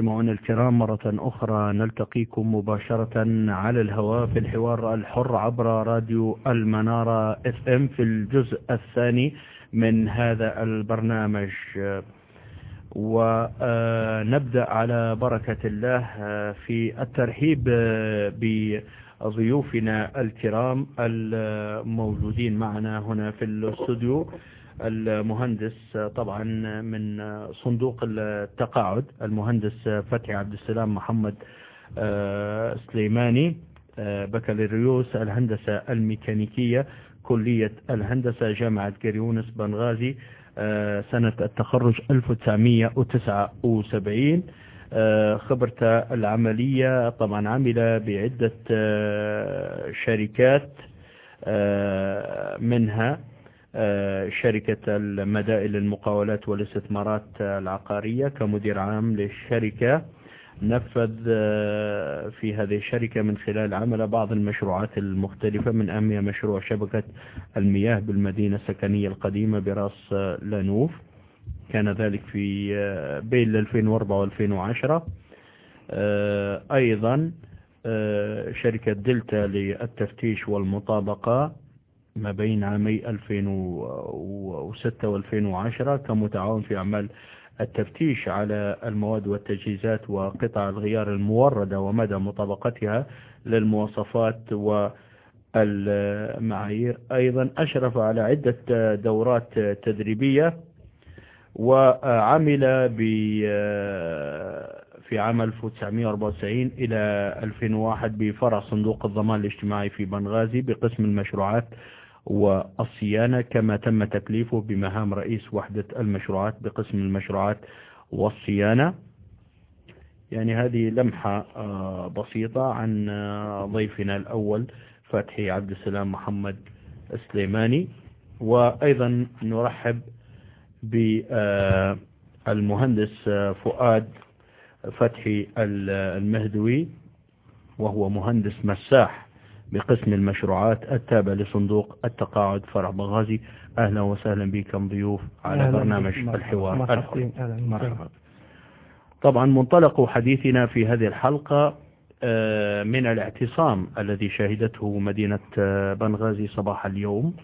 أيها المستمعون الكرام مرة أخرى نلتقيكم مباشرة على الهواء في الحوار الحر عبر راديو المنارة FM في الجزء الثاني من هذا البرنامج. ونبدأ على بركة الله في الترحيب بضيوفنا الكرام الموجودين معنا هنا في الاستوديو. المهندس طبعا من صندوق التقاعد المهندس فتحي عبد السلام محمد سليماني بكالوريوس الهندسة الميكانيكية كلية الهندسة جامعة كريونس بنغازي سنة التخرج 1979 خبرته العملية طبعا عمل بعدة شركات منها شركة المدائن للمقاولات والاستثمارات العقارية كمدير عام للشركة. نفذ في هذه الشركة من خلال عمل بعض المشروعات المختلفة من أهمها مشروع شبكة المياه بالمدينة السكنية القديمة براس لانوف. كان ذلك في بين 2004 و2010 أيضا شركة دلتا للتفتيش والمطابقة. ما بين عامي 2006 و2010 كمتعاون في أعمال التفتيش على المواد والتجهيزات وقطع الغيار الموردة ومدى مطابقتها للمواصفات والمعايير. أيضا أشرف على عدة دورات تدريبية وعمل ب في عام 1994 إلى 2001 بفرع صندوق الضمان الاجتماعي في بنغازي بقسم المشروعات والصيانة كما تم تكليفه بمهام رئيس وحدة المشروعات بقسم المشروعات والصيانة. يعني هذه لمحة بسيطة عن ضيفنا الأول فتحي عبد السلام محمد سليماني وأيضا نرحب بالمهندس فؤاد فتحي المهدوي وهو مهندس مساح. بقسم المشروعات التابع لصندوق التقاعد. فرع بغازي أهلا وسهلا بكم ضيوف على برنامج الحوار. مرحبا. طبعا منطلق حديثنا في هذه الحلقة من الاعتصام الذي شهدته مدينة بنغازي صباح اليوم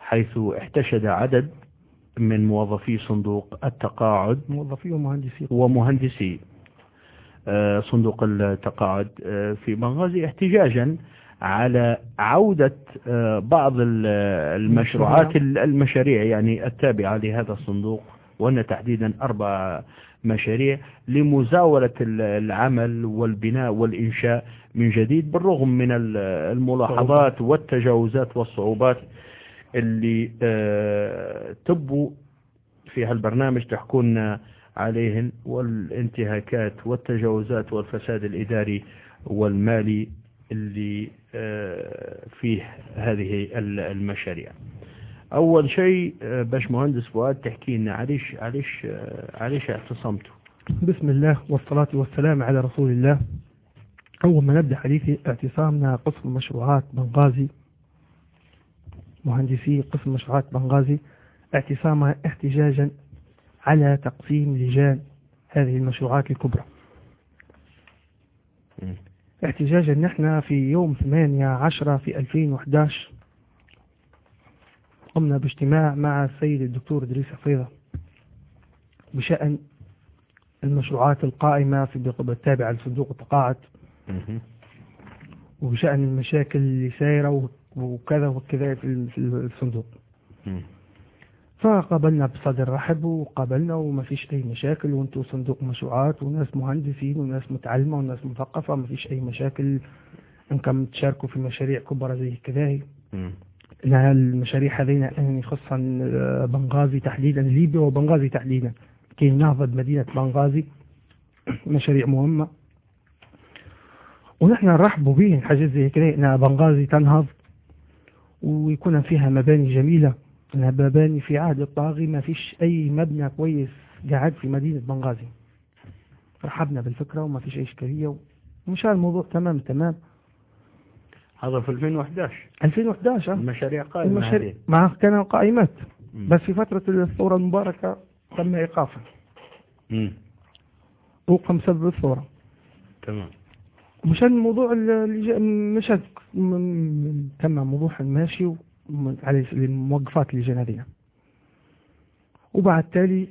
حيث احتشد عدد من موظفي صندوق التقاعد موظفي ومهندسي. ومهندسي صندوق التقاعد في بنغازي احتجاجا على عودة بعض المشروعات المشاريع يعني التابعة لهذا الصندوق وأن تحديدا أربع مشاريع لمزاولة العمل والبناء والإنشاء من جديد بالرغم من الملاحظات والتجاوزات والصعوبات اللي تبوا في هالبرنامج تحكون عليهن والانتهاكات والتجاوزات والفساد الإداري والمالي اللي فيه هذه المشاريع. أول شيء باش مهندس فؤاد تحكي لنا عليش عليش عليش اعتصمتوا بسم الله والصلاة والسلام على رسول الله. أول ما نبدأ حديثي اعتصامنا قسم مشروعات بنغازي. مهندسي قسم مشروعات بنغازي. اعتصامها احتجاجا على تقسيم لجان هذه المشروعات الكبرى. احتجاجا نحن في يوم 8 10 في 2011 قمنا باجتماع مع السيد الدكتور إدريس حفيظة بشأن المشروعات القائمة في التابعة لصندوق التقاعد وبشأن المشاكل اللي سايرة وكذا وكذا في الصندوق. فقابلنا بصدر رحب وقابلنا وما فيش أي مشاكل وأنتوا صندوق مشروعات وناس مهندسين وناس متعلمة وناس مثقفة ما فيش أي مشاكل. انكم تشاركوا في مشاريع كبرى زي كذا. انها المشاريع هذين يعني خصوصا بنغازي تحديدا ليبيا وبنغازي تحديدا. كي نهضة مدينة بنغازي مشاريع مهمة. ونحن نرحبوا به حاجات زي كذا انها بنغازي تنهض ويكون فيها مباني جميلة. انها مباني في عهد الطاغي ما فيش أي مبنى كويس قاعد في مدينة بنغازي. رحبنا بالفكرة وما فيش أي إشكالية ومشى الموضوع تمام تمام. هذا في 2011 2011 المشاريع قائمة المشاريع. مع كانوا قائمات. بس في فترة الثورة المباركة تم إيقافها. مم. أوقم بسبب الثورة. تمام. مشان موضوع ال- اللي جا- مشان م- م- تم موضوع ماشي وم- على الموقفات هذه وبعد تالي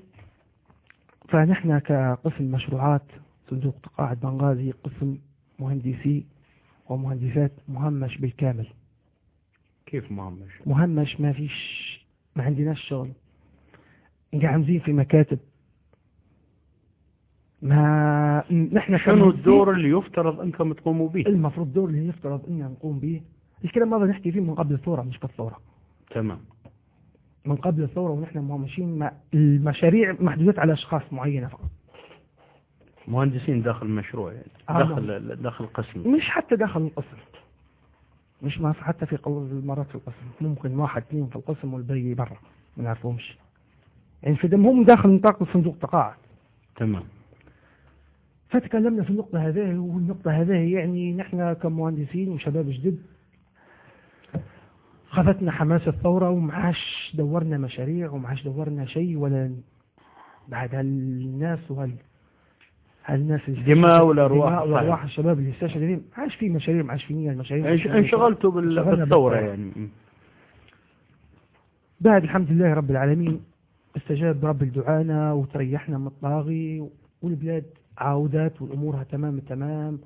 فنحن كقسم مشروعات صندوق تقاعد بنغازي قسم مهندسي ومهندسات مهمش بالكامل. كيف مهمش؟ مهمش ما فيش ما عندناش شغل. قاعدين في مكاتب ما نحن شنو الدور اللي يفترض أنكم تقوموا به؟ المفروض الدور اللي يفترض ان نقوم به الكلام هذا نحكي فيه من قبل الثورة مش بالثورة. تمام. من قبل الثورة ونحن مهمشين مع المشاريع محدودة على أشخاص معينة فقط. مهندسين داخل المشروع يعني آه، داخل داخل القسم مش حتى داخل القسم. مش ما حتى في المرات في القسم. ممكن واحد اثنين في القسم والباقي برا ما نعرفهمش. يعني في دمهم داخل نطاق صندوق تقاعد. تمام. فتكلمنا في النقطة هذه والنقطة هذه يعني نحن كمهندسين وشباب جدد خذتنا حماس الثورة ومعاش دورنا مشاريع ومعاش دورنا شيء ولا بعد هالناس وهال هالناس اللي دماء والأرواح. دماء والأرواح الشباب اللي استشهدوا ما عادش في مشاريع ما عادش في نية المشاريع انش- انشغلتوا بال- انشغلنا بالثورة بالثورة. يعني. بعد الحمد لله رب العالمين استجاب رب دعانا وتريحنا من الطاغي والبلاد عاودت والأمورها تمام التمام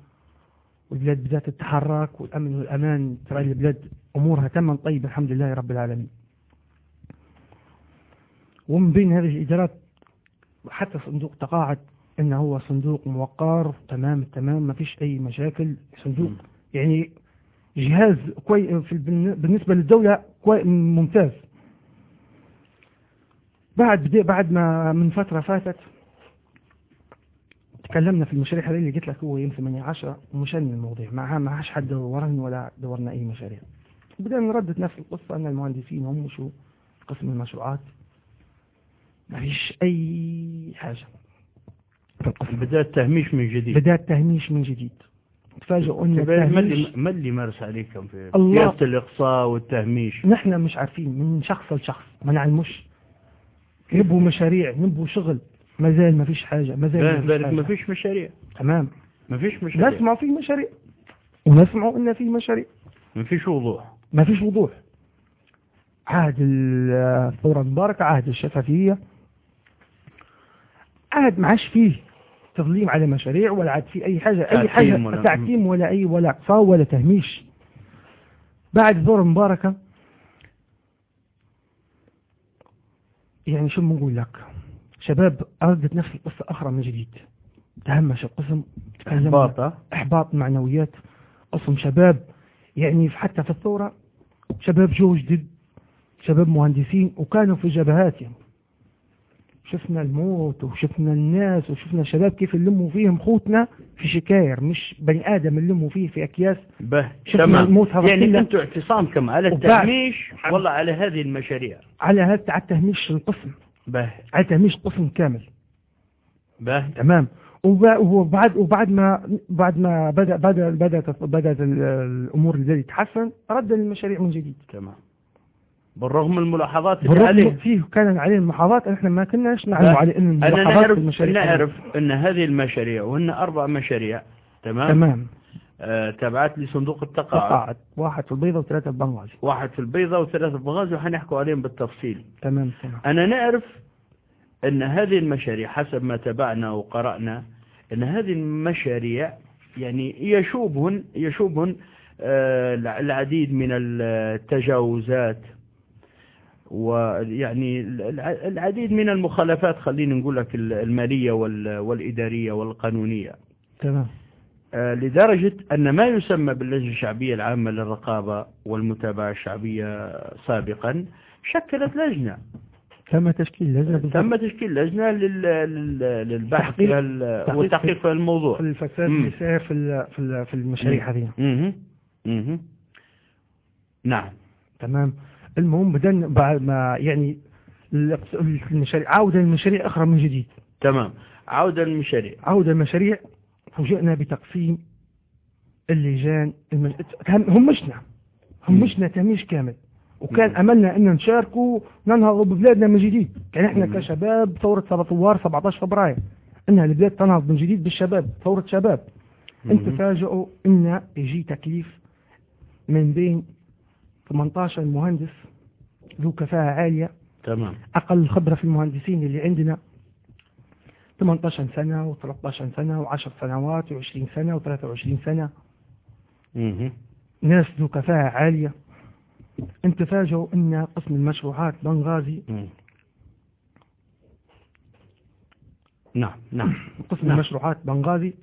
والبلاد بدأت تتحرك والأمن والأمان. ترى البلاد أمورها تمام طيب الحمد لله رب العالمين. ومن بين هذه الإدارات حتى صندوق تقاعد إنه هو صندوق موقر. تمام التمام ما فيش أي مشاكل. صندوق. يعني جهاز كوي في بالن- بالنسبة للدولة كوي ممتاز. بعد بعد ما من فترة فاتت تكلمنا في المشاريع هذه اللي قلت لك هو يوم 8 10 ومشان المواضيع. ما ما عادش حد دورني ولا دورنا أي مشاريع. بدأنا نردد نفس القصة أن المهندسين هم شو قسم المشروعات. ما فيش أي حاجة. بدأ التهميش من جديد. بدأ التهميش من جديد. تفاجئوا أن طيب، ما التهميش اللي ما اللي مارس عليكم في الله. سياسة الإقصاء والتهميش؟ نحن مش عارفين من شخص لشخص. ما نعلموش. نبوا مشاريع نبوا شغل. ما زال ما فيش حاجة ما زال ما فيش ذلك حاجة. ما فيش مشاريع. تمام. ما فيش مشاريع. نسمع في مشاريع. ونسمع إن في مشاريع. ما فيش وضوح. ما فيش وضوح. عهد الثورة المباركة عهد الشفافية. عهد ما عادش فيه تظليم على مشاريع ولا عاد في أي حاجة. أي تعتيم حاجة ولا- تعتيم ولا اي ولا إقصاء ولا تهميش. بعد الثورة المباركة يعني شو بنقول لك؟ شباب أردت نفس القصة أخرى من جديد. تهمش القسم إحباط إحباط معنويات. قسم شباب يعني حتى في الثورة شباب جو جدد شباب مهندسين وكانوا في جبهات يعني. شفنا الموت وشفنا الناس وشفنا شباب كيف نلموا فيهم خوتنا في شكاير مش بني آدم نلموا فيه في أكياس. به شفنا تمام. الموت يعني. أنتم اعتصامكم على التهميش والله على هذه المشاريع. على هذا على تهميش القسم. على تهميش قسم كامل. به. تمام. وب- وبعد وبعد ما بعد ما بدا بدا بدات بدأت ال- الأمور اللي تتحسن رد المشاريع من جديد. تمام. بالرغم من الملاحظات اللي بالرغم عليه. فيه كان عليه الملاحظات إحنا ما كناش نعلم على إن الملاحظات المشاريع نعرف أن هذه المشاريع وهن أربع مشاريع. تمام, تمام. آه تابعت لصندوق التقاعد. تقاعد واحد في البيضة وثلاثة في بنغازي. واحد في البيضة وثلاثة في بغاز وحنحكوا عليهم بالتفصيل. تمام تمام. أنا نعرف أن هذه المشاريع حسب ما تابعنا وقرأنا أن هذه المشاريع يعني يشوبهن يشوبهن آه، العديد من التجاوزات ويعني الع- العديد من المخالفات خلينا نقول لك المالية وال- والإدارية والقانونية. تمام. لدرجة أن ما يسمى باللجنة الشعبية العامة للرقابة والمتابعة الشعبية سابقا شكلت لجنة. تم تشكيل لجنة تم تشكيل لجنة لل- لل- للبحث والتحقيق في الموضوع. في الفساد صاير في في ال- في المشاريع هذه. نعم. تمام. المهم بدنا بعد ما يعني المشاريع عودة للمشاريع أخرى من جديد. تمام. عودة للمشاريع عودة المشاريع فوجئنا بتقسيم اللجان المج... هم- همشنا همشنا تهميش كامل. وكان مم. أملنا أن نشاركوا ننهض ببلادنا من جديد. كان إحنا مم. كشباب ثورة ثوار 17 فبراير. إنها اللي بدات تنهض من جديد بالشباب ثورة شباب. انت مهم. تفاجئوا إن يجي تكليف من بين 18 مهندس ذو كفاءة عالية. تمام. أقل خبرة في المهندسين اللي عندنا. 18 سنة و13 سنة و10 سنوات و20 سنة و23 سنة. ناس ذو كفاءة عالية. انت تفاجئوا إن قسم المشروعات بنغازي. نعم نعم قسم نعم. المشروعات بنغازي.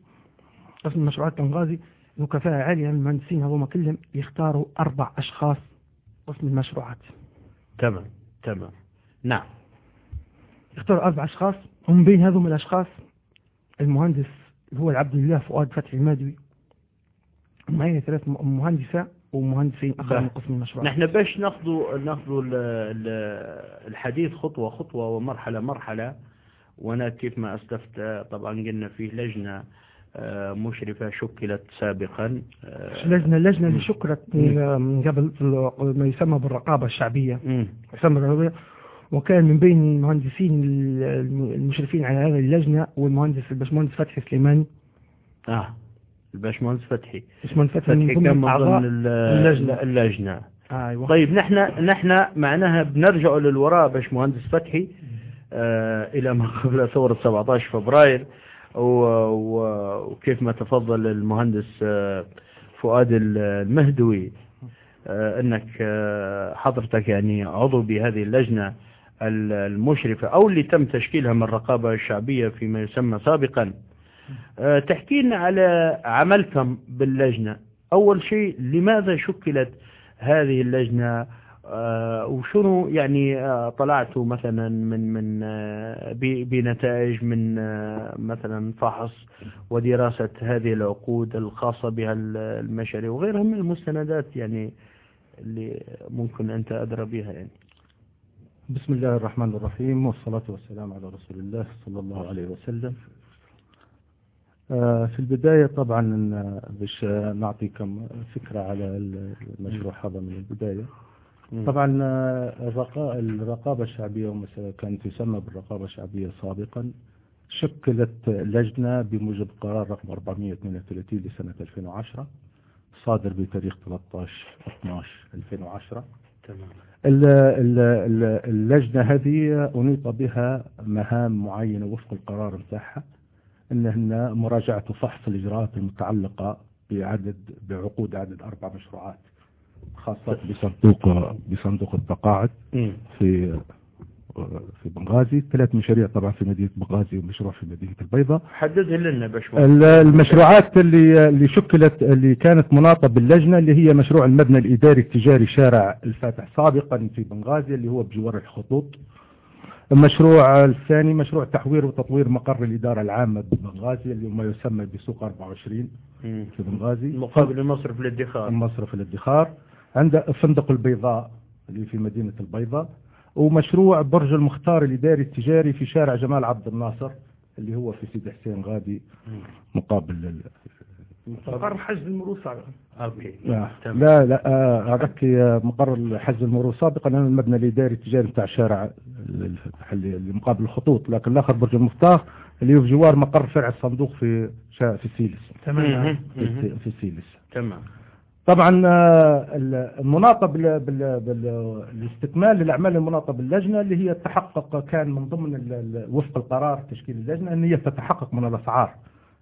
قسم المشروعات بنغازي ذو كفاءة عالية. من المهندسين هذوما كلهم يختاروا أربع أشخاص قسم المشروعات. تمام تمام. نعم. يختاروا أربع أشخاص. ومن بين هذوم الأشخاص. المهندس اللي هو العبد الله فؤاد فتحي المادوي. معي ثلاث مهندسة ومهندسين آخر ده. من قسم المشروعات نحن باش ناخذوا ناخذوا ال- ال- الحديث خطوة خطوة ومرحلة مرحلة. وأنا كيف ما أسلفت طبعا قلنا فيه لجنة آه، مشرفة شكلت سابقا. آه، لجنة اللجنة اللي شكرت من من قبل ما يسمى بالرقابة الشعبية. يسمى بالرقابة. وكان من بين المهندسين ال- المشرفين على هذه اللجنة والمهندس الباشمهندس فتحي سليماني آه الباشمهندس فتحي. باشمهندس فتحي فتحي كان من ضمن ال- اللجنة. اللجنة. أيوه. طيب نحن نحن معناها بنرجع للوراء باش مهندس فتحي آه إلى ما قبل ثورة 17 فبراير. وكيف ما تفضل المهندس آه فؤاد المهدوي آه إنك آه حضرتك يعني عضو بهذه اللجنة. ال- المشرفة أو اللي تم تشكيلها من الرقابة الشعبية فيما يسمى سابقا. آه تحكي لنا على عملكم باللجنة. أول شيء لماذا شكلت هذه اللجنة؟ آه، وشنو يعني آه، طلعتوا مثلا من من بنتائج من مثلا فحص ودراسة هذه العقود الخاصة بها ال- المشاريع وغيرها من المستندات يعني اللي ممكن أنت أدرى بها يعني. بسم الله الرحمن الرحيم والصلاة والسلام على رسول الله صلى الله عليه وسلم. آه، في البداية طبعا باش نعطيكم فكرة على المشروع هذا من البداية. طبعا آه، الرقا- الرقابة الشعبية ومثلا كانت تسمى بالرقابة الشعبية سابقا شكلت لجنة بموجب قرار رقم 432 لسنة 2010 صادر بتاريخ 13 12 2010 تمام. اللجنة هذه أنيط بها مهام معينة وفق القرار متاعها أنهن مراجعة وفحص الإجراءات المتعلقة بعدد بعقود عدد أربع مشروعات خاصة بصندوق بصندوق التقاعد. في في بنغازي ثلاث مشاريع طبعا في مدينة بنغازي ومشروع في مدينة البيضاء. حددها لنا ال- المشروعات اللي اللي شكلت اللي كانت مناطة باللجنة اللي هي مشروع المبنى الإداري التجاري شارع الفاتح سابقا في بنغازي اللي هو بجوار الخطوط. المشروع الثاني مشروع تحوير وتطوير مقر الإدارة العامة ببنغازي اللي ما يسمى بسوق 24 مم. في بنغازي. مقابل المصرف للادخار. مصرف الادخار عند فندق البيضاء اللي في مدينة البيضاء. ومشروع برج المختار الإداري التجاري في شارع جمال عبد الناصر اللي هو في سيدي حسين غادي مقابل ال- مقر حجز المرور سابقا أوكي. لا. لا, لا آه، هذاك آه، مقر حجز المرور سابقا أنا المبنى الإداري التجاري بتاع شارع ال- اللي مقابل الخطوط لكن الآخر برج المختار اللي هو في جوار مقر فرع الصندوق في في سيلس. تمام. في سيلس. تمام. طبعا آه، المناطة بال- بال- بالاستكمال للأعمال المناطة باللجنة اللي هي تحقق كان من ضمن وفق القرار تشكيل اللجنة أن هي تتحقق من الأسعار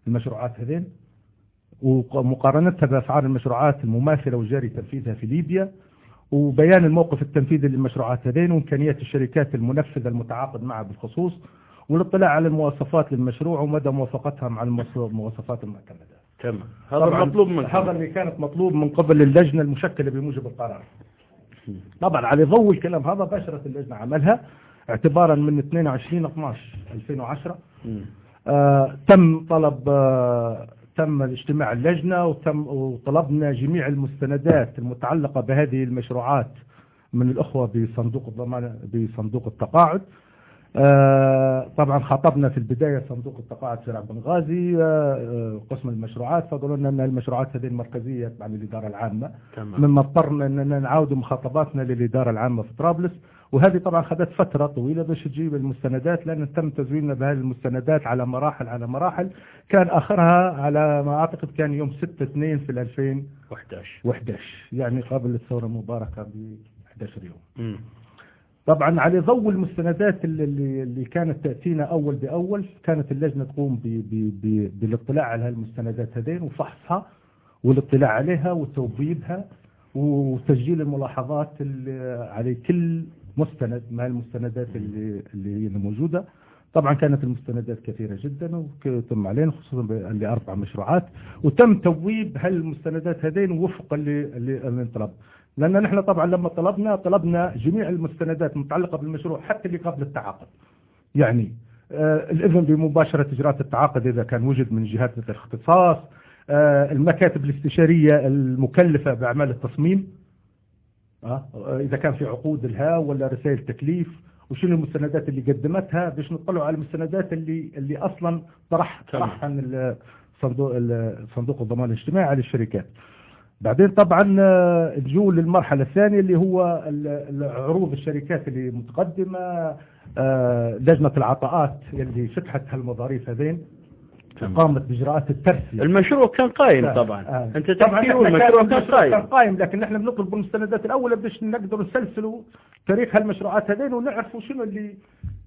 المشروعات هذين ومقارنتها بأسعار المشروعات المماثلة وجاري تنفيذها في ليبيا وبيان الموقف التنفيذي للمشروعات هذين وإمكانيات الشركات المنفذة المتعاقد معها بالخصوص والاطلاع على المواصفات للمشروع ومدى موافقتها مع المواص- المواصفات المعتمدة. تمام هذا طبعاً المطلوب من هذا اللي كانت مطلوب من قبل اللجنة المشكلة بموجب القرار. طبعا على ضوء الكلام هذا باشرت اللجنة عملها اعتبارا من 22 12 2010 مم. آه تم طلب آه تم اجتماع اللجنة وتم وطلبنا جميع المستندات المتعلقة بهذه المشروعات من الأخوة بصندوق الضمان بصندوق التقاعد. طبعا خاطبنا في البداية صندوق التقاعد شارع بنغازي آه آه، قسم المشروعات. فقالوا لنا أن المشروعات هذه المركزية تبع الإدارة العامة. تمام. مما اضطرنا أننا نعاود مخاطباتنا للإدارة العامة في طرابلس. وهذه طبعا خذت فترة طويلة باش تجيب المستندات لأن تم تزويننا بهذه المستندات على مراحل على مراحل. كان آخرها على ما أعتقد كان يوم 6 2 في 2011 11 يعني قبل الثورة المباركة ب 11 يوم مم. طبعا على ضوء المستندات اللي, اللي كانت تأتينا أول بأول كانت اللجنة تقوم بالاطلاع على هالمستندات هذين وفحصها والاطلاع عليها وتوبيبها وتسجيل الملاحظات على كل مستند مع المستندات اللي اللي موجودة. طبعا كانت المستندات كثيرة جدا وتم علينا خصوصا اللي أربع مشروعات. وتم تويب هالمستندات هذين وفق اللي اللي اللي طلب لأن نحن طبعا لما طلبنا طلبنا جميع المستندات المتعلقة بالمشروع حتى اللي قبل التعاقد يعني آه الإذن بمباشرة إجراءات التعاقد إذا كان وجد من جهات الاختصاص آه المكاتب الاستشارية المكلفة بأعمال التصميم آه إذا كان في عقود لها ولا رسائل تكليف وشنو المستندات اللي قدمتها باش نطلعوا على المستندات اللي اللي أصلا طرح. طرحها صندوق الضمان الاجتماعي على الشركات بعدين طبعا آه، نجوا للمرحلة الثانية اللي هو عروض الشركات اللي متقدمة آه، لجنة العطاءات اللي فتحت هالمظاريف هذين. قامت بإجراءات الترسية المشروع كان قايم لا. طبعا آه. أنت طبعا تحكي إحنا والمشروع كان المشروع كان قايم لكن نحن بنطلب بالمستندات الأولى باش نقدر نسلسلوا تاريخ هالمشروعات هذين ونعرفوا شنو اللي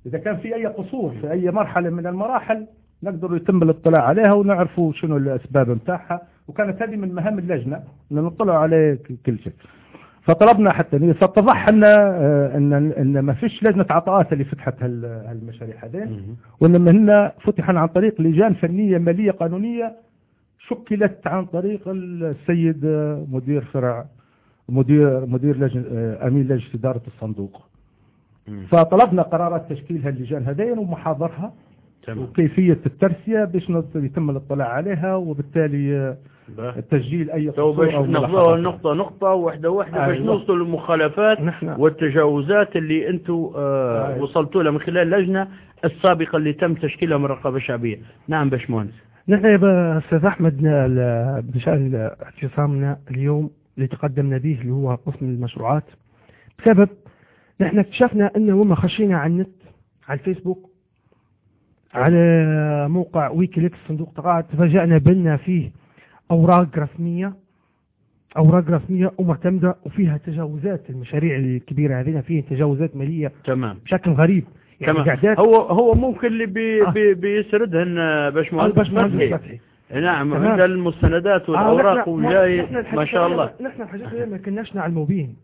إذا كان في أي قصور في أي مرحلة من المراحل نقدر يتم الاطلاع عليها ونعرفوا شنو الأسباب نتاعها وكانت هذه من مهام اللجنة أن نطلع عليه ك- كل شيء فطلبنا حتى فاتضح أن آه، أن أن ما فيش لجنة عطاءات اللي فتحت هال- هالمشاريع هذين مم. وإنما هن فتحا عن طريق لجان فنية مالية قانونية شكلت عن طريق السيد آه، مدير فرع مدير مدير لجنة آه، أمين لجنة إدارة الصندوق. فطلبنا قرارات تشكيل هاللجان هذين ومحاضرها تمام وكيفية الترسية باش يتم الاطلاع عليها وبالتالي آه، باه. تسجيل أي قصور أو. نقطة نقطة واحدة واحدة باش أيوة. نوصلوا للمخالفات والتجاوزات اللي أنتم آه أيوة. وصلتوا لها من خلال اللجنة السابقة اللي تم تشكيلها من الرقابة الشعبية نعم باشمهندس نحن يا با- أستاذ أحمد نا- ل- بشان اعتصامنا اليوم اللي تقدمنا به اللي هو قسم المشروعات بسبب نحن اكتشفنا أنه لما خشينا على النت على الفيسبوك على موقع ويكيليكس صندوق تقاعد تفاجأنا بأن فيه أوراق رسمية أوراق رسمية ومعتمدة وفيها تجاوزات المشاريع الكبيرة هذه فيها تجاوزات مالية تمام. بشكل غريب. يعني تمام. هو هو ممكن اللي بي آه. بي بيسردهن آه، باشمهندس فتحي. فتحي. نعم. عند المستندات آه، والأوراق نحن- وجاي ما شاء الله. نحن الحقيقة ما كناش نعلموبين.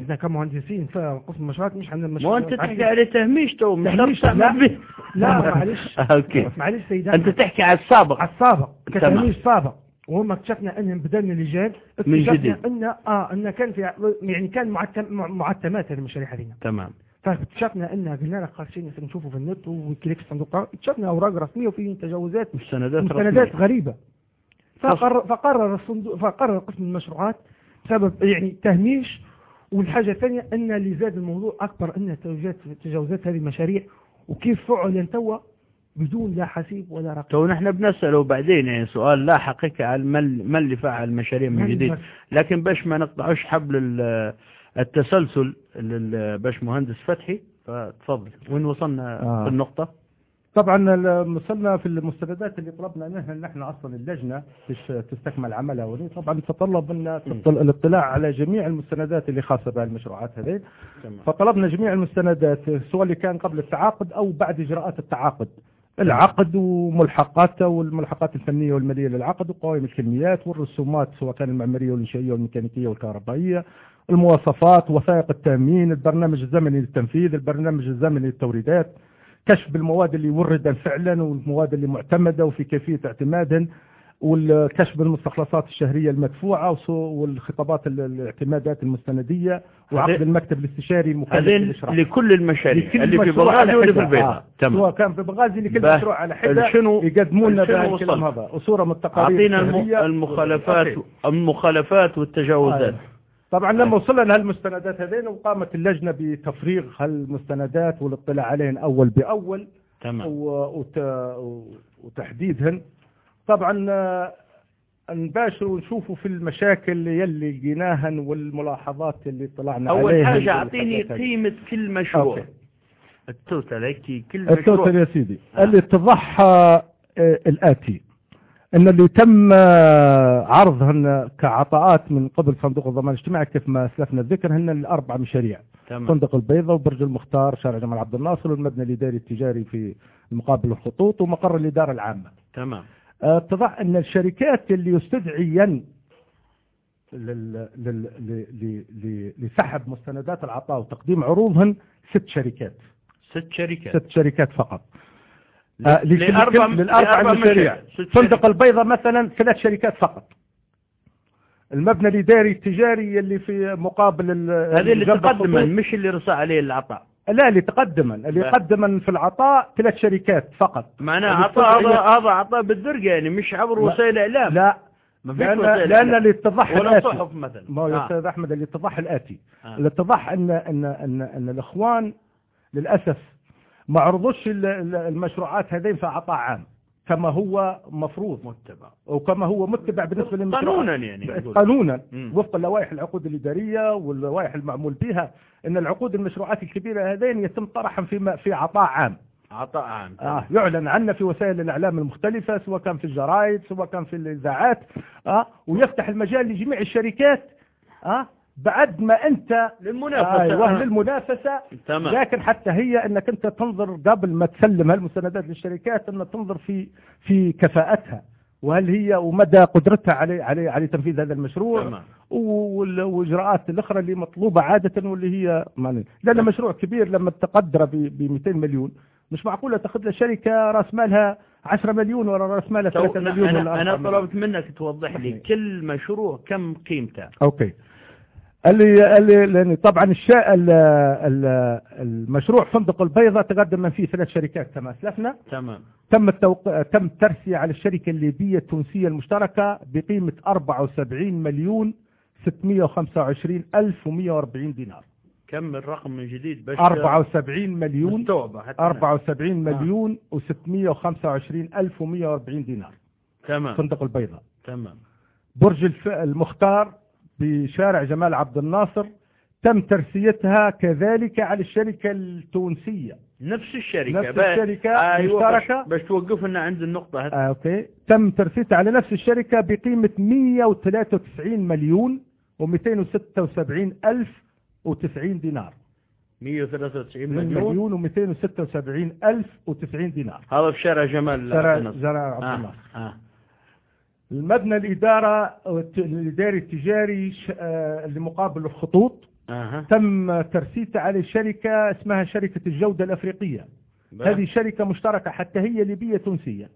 إحنا كمهندسين في قسم المشروعات مش عندنا ما مشروع انت تحكي على تهميش تو مش تهميش، لا. لا معلش. أوكي. معلش سيدي. أنت. تحكي على السابق. على السابق. كتهميش سابق. وهم اكتشفنا انهم بدلنا لجان من اكتشفنا جديد. أن آه أن كان في يعني كان معتم مع- معتمات هذه المشاريع هذه تمام فاكتشفنا أن قلنا لك خاشين نشوفوا في النت وكليك الصندوق اكتشفنا أوراق رسمية وفي تجاوزات مستندات مستندات. غريبة فقرر, فقرر الصندوق فقرر قسم المشروعات بسبب يعني تهميش والحاجة الثانية أن اللي زاد الموضوع أكبر أن تجاوزات تجاوزات هذه المشاريع وكيف فعلا توا بدون لا حسيب ولا رقم تو نحن بنسأله بعدين يعني سؤال لا حقيقي على من من اللي فعل المشاريع من جديد. لكن باش ما نقطعوش حبل ال- التسلسل للباش مهندس فتحي فتفضل. وين وصلنا آه. في النقطة؟ طبعا وصلنا في المستندات اللي طلبنا منها إن إحنا أصلا اللجنة باش تستكمل عملها. ولي طبعا تطلب تطل- الاطلاع على جميع المستندات اللي خاصة بهالمشروعات هذه. تمام. فطلبنا جميع المستندات سواء اللي كان قبل التعاقد أو بعد إجراءات التعاقد. العقد وملحقاته والملحقات الفنية والمالية للعقد وقوائم الكميات والرسومات سواء كان المعمارية والإنشائية والميكانيكية والكهربائية المواصفات وثائق التأمين البرنامج الزمني للتنفيذ البرنامج الزمني للتوريدات كشف المواد اللي وردا فعلا والمواد اللي معتمدة وفي كيفية اعتمادهن. والكشف المستخلصات الشهرية المدفوعة وسو- والخطابات ال- الاعتمادات المستندية وعقد المكتب الاستشاري المكلف لكل المشاريع لكل اللي في بغازي واللي في حدة. البيضاء آه. تمام سواء كان في بغازي لكل. مشروع على حده شنو- يقدموا لنا؟ الكلام هذا وصوره من التقارير الشهرية. الم- المخالفات. المخالفات والتجاوزات آه. طبعا لما وصلنا لهالمستندات هذين وقامت اللجنة بتفريغ هالمستندات والاطلاع عليهن أول بأول تمام وتحديدهن طبعا آه، نباشروا ونشوفوا في المشاكل يلي لقيناها والملاحظات اللي طلعنا أول عليها حاجة أعطيني قيمة كل مشروع. okay. ال total هيك كل مشروع. ال total يا سيدي. آه. اللي اتضح آه، الآتي. إن اللي تم آه، عرضهن كعطاءات من قبل صندوق الضمان الاجتماعي كيف ما أسلفنا الذكر هن الأربع مشاريع. تمام. فندق البيضاء وبرج المختار شارع جمال عبد الناصر والمبنى الإداري التجاري في مقابل الخطوط ومقر الإدارة العامة. تمام. اتضح أن الشركات اللي يستدعين لسحب مستندات العطاء وتقديم عروضهن ست شركات. ست شركات. ست شركات فقط. آه، لأربع للأربع لأربع مشاريع. فندق. البيضاء مثلا ثلاث شركات فقط. المبنى الإداري التجاري اللي في مقابل هذه اللي الخطوط. مش اللي رصى عليه العطاء. لا اللي تقدما اللي لا. قدما في العطاء ثلاث شركات فقط معناها اللي عطاء هذا عطاء بالدرجة يعني مش عبر. وسائل إعلام لا ما فيش لأن, وسائل لأن إعلام. اللي اتضح ولا الآتي صحف مثلا ما هو يا آه. أستاذ أحمد اللي اتضح الآتي آه. اللي اتضح أن أن أن أن الإخوان للأسف ما عرضوش ال- ال- المشروعات هذين في عطاء عام كما هو مفروض متبع وكما هو متبع بالنسبة للمشروعات قانونا يعني. قانونا مم. وفقا لوائح العقود الإدارية واللوائح المعمول بها أن العقود المشروعات الكبيرة هذين يتم طرحهم في في عطاء عام عطاء عام آه يعلن عنه في وسائل الإعلام المختلفة سواء كان في الجرايد سواء كان في الإذاعات آه ويفتح المجال لجميع الشركات آه بعد ما أنت للمنافسة. أيوة آه. للمنافسة. تمام. لكن حتى هي أنك أنت تنظر قبل ما تسلم هالمستندات للشركات أن تنظر في في كفاءتها. وهل هي ومدى قدرتها على على على تنفيذ هذا المشروع؟ تمام. وال- والإجراءات الأخرى اللي مطلوبة عادة واللي هي معني لأن مشروع كبير لما تقدره ب 200 مليون. مش معقولة تاخذ له شركة رأس مالها 10 مليون ولا رأس مالها تو- 3 مليون ولا أنا, أنا 4 مليون. طلبت منك توضح لي كل مشروع كم قيمته. okay. اللي اللي لأن طبعا الشا ال- ال- المشروع فندق البيضاء تقدم من فيه ثلاث شركات كما أسلفنا. تمام. تم التوق... تم الترسية على الشركة الليبية التونسية المشتركة بقيمة 74 مليون 625 ألف و140 دينار. كم الرقم من جديد؟ بس 74 مليون مستوعبة حتى 74 مليون و625 ألف و140 دينار. تمام. فندق البيضاء تمام. برج الف... المختار بشارع جمال عبد الناصر تم ترسيتها كذلك على الشركة التونسية نفس الشركة نفس الشركة أيوة مشتركة. بس توقفنا عند النقطة هذه آه، أوكي تم ترسيتها على نفس الشركة بقيمة 193 مليون و276 ألف و90 دينار 193 مليون مليون و276 ألف و90 دينار هذا في شارع جمال شارع عبد الناصر. شارع عبد آه. الناصر آه. المبنى الإدارة الإداري التجاري آه، اللي مقابل الخطوط. آه. تم ترسيته على شركة اسمها شركة الجودة الأفريقية. هذه شركة مشتركة حتى هي ليبية تونسية.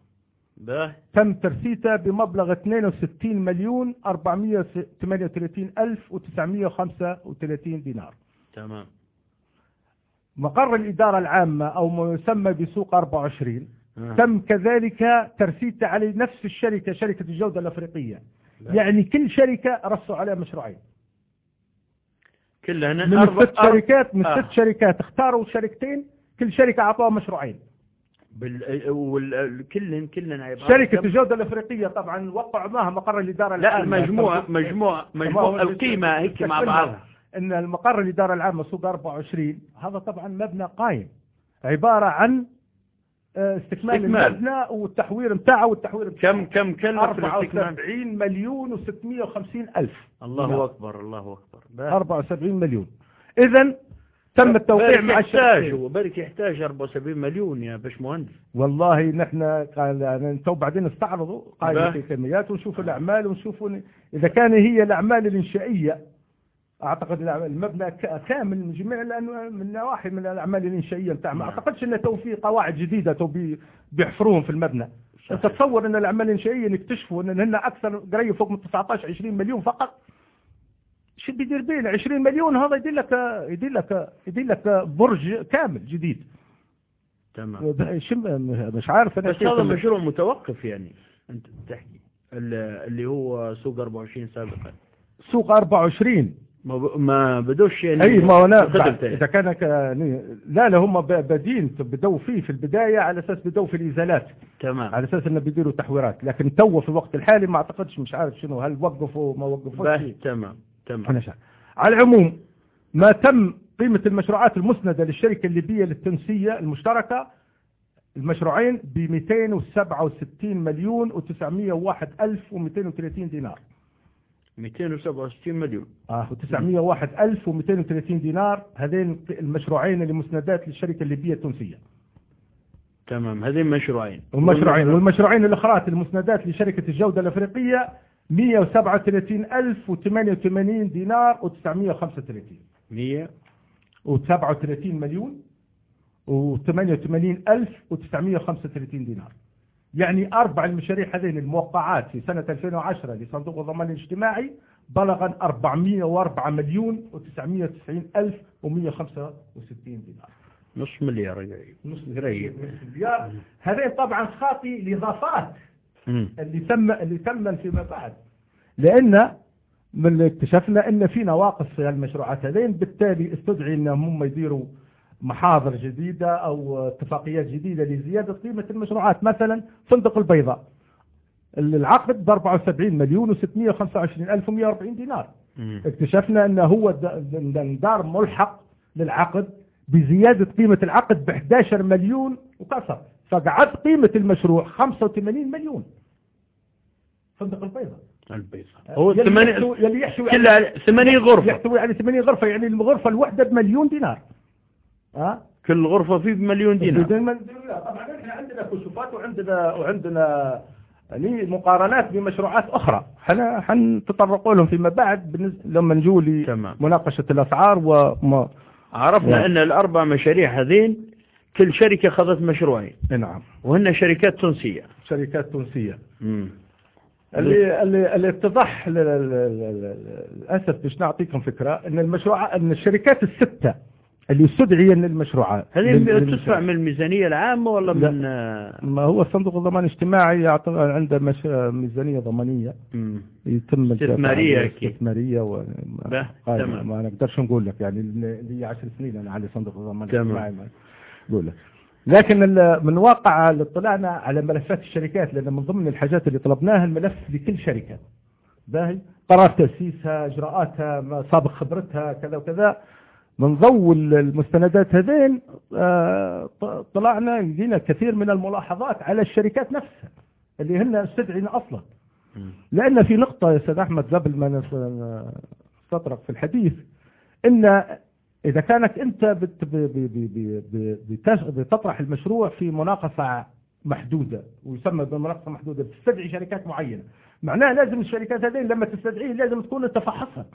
به تم ترسيته بمبلغ 62 مليون 438 ألف و935 دينار. تمام. مقر الإدارة العامة أو ما يسمى بسوق 24 آه. تم كذلك ترسيته على نفس الشركة شركة الجودة الأفريقية. لا. يعني كل شركة رصوا عليها مشروعين. كلها من أربع- ست شركات من آه. ست شركات اختاروا شركتين كل شركة أعطوها مشروعين. بال... وال... كلن كلن عبارة شركة كم- الجودة الأفريقية طبعا وقعوا معها مقر الإدارة لا العامة. المجموعة مجموعة مجموعة اللي- القيمة هيك مع. بعضها إن المقر الإدارة العامة سوق 24 هذا طبعا مبنى قايم عبارة عن آه، استكمال استكمال. المبنى والتحوير بتاعه والتحوير بتاعه كم كم كلف الاستكمال 74 مليون و650 ألف الله نعم. أكبر الله أكبر به. 74 مليون اذا تم التوقيع مع يحتاج بالك يحتاج 74 مليون يا باشمهندس والله نحن قال أنتم بعدين استعرضوا قائمه بقى. الكميات ونشوف الأعمال ونشوف إذا كان هي الأعمال الإنشائية أعتقد المبنى كامل من جميع من نواحي من الأعمال الإنشائية بتاع ما نعم. اعتقدش انه تو في قواعد جديدة تو بي- بيحفروهم في المبنى. أنت تصور أن الأعمال الإنشائية نكتشفوا ان هن أكثر قريب فوق من 19 20 مليون فقط؟ شو بيدير بيه 20 مليون هذا يدير لك يدير لك يدير لك برج كامل جديد. تمام. مش عارف أنا بس هذا مشروع متوقف يعني. أنت تحكي. ال- اللي هو سوق 24 سابقا. سوق 24 ما بدوش يعني أي ما تاعي. إذا كان ك- لا لا هم بادين بدوا فيه في البداية على أساس بدوا في الإزالات. تمام. على أساس إنه بيديروا تحويرات. لكن تو في الوقت الحالي ما أعتقدش مش عارف شنو هل وقفوا ما وقفوش؟ تمام تمام. على العموم ما تم قيمة المشروعات المسندة للشركة الليبية للتنسية المشتركة المشروعين ب 267 مليون و901 ألف و230 دينار. 267 مليون. آه و901 ألف و230 دينار. هذين المشروعين اللي مسندات للشركة الليبية التونسية. تمام هذين مشروعين. والمشروعين والمشروعين الأخرى المسندات لشركة الجودة الأفريقية 137 ألف و88 دينار و935 100 و37 مليون و88 ألف و935 دينار. يعني أربع المشاريع هذين الموقعات في سنة 2010 لصندوق الضمان الاجتماعي بلغا 404 مليون و990 ألف و165 دينار. نص مليار قريب. نص مليار. هذين طبعا خاطي الإضافات. اللي تم اللي تم فيما بعد. لأن من اللي اكتشفنا أن في نواقص في المشروعات. هذين بالتالي استدعي أنهم هم يديروا محاضر جديدة أو اتفاقيات جديدة لزيادة قيمة المشروعات مثلا فندق البيضاء. العقد ب 74 مليون و625 ألف و140 دينار. مم. اكتشفنا أنه هو دار ملحق للعقد بزيادة قيمة العقد ب 11 مليون وكسر. فقعد قيمة المشروع 85 مليون. فندق البيضاء. البيضة هو يلي ثمانية كلها 80 غرفة. يحتوي على 80 غرفة يعني الغرفة الواحدة بمليون دينار. ها؟ كل غرفة فيه بمليون دينار. بدون ما- طبعا إحنا عندنا كشوفات وعندنا وعندنا يعني مقارنات بمشروعات أخرى. حنا حنتطرقوا لهم فيما بعد بالنسبة لما نجوا. لمناقشة الأسعار وما عرفنا نعم. أن الأربع مشاريع هذين كل شركة خذت مشروعين. نعم. وهن شركات تونسية. شركات تونسية. مم. اللي اللي اللي اتضح لل- لل- لل- للأسف باش نعطيكم فكرة إن المشروع إن الشركات الستة اللي استدعي إن المشروعات هذه تدفع من الميزانية العامة ولا لا. من ما هو صندوق الضمان الاجتماعي يعتبر عنده مش... ميزانية ضمانية مم. يتم استثمارية. استثمارية و... تمام. ما نقدرش نقول لك يعني اللي هي 10 سنين أنا على صندوق الضمان. الاجتماعي ما نقول لك لكن من واقع اللي اطلعنا على ملفات الشركات لأن من ضمن الحاجات اللي طلبناها الملف لكل شركة باهي قرار تأسيسها إجراءاتها سابق خبرتها كذا وكذا من ضوء المستندات هذين آه، طلعنا لقينا كثير من الملاحظات على الشركات نفسها اللي هن استدعينا أصلا. مم. لأن في نقطة يا أستاذ أحمد قبل ما نس- نستطرق في الحديث إن إذا كانت أنت بتطرح المشروع في مناقصة محدودة ويسمى بمناقصة محدودة بتستدعي شركات معينة. معناها لازم الشركات هذين لما تستدعيه لازم تكون أنت فحصها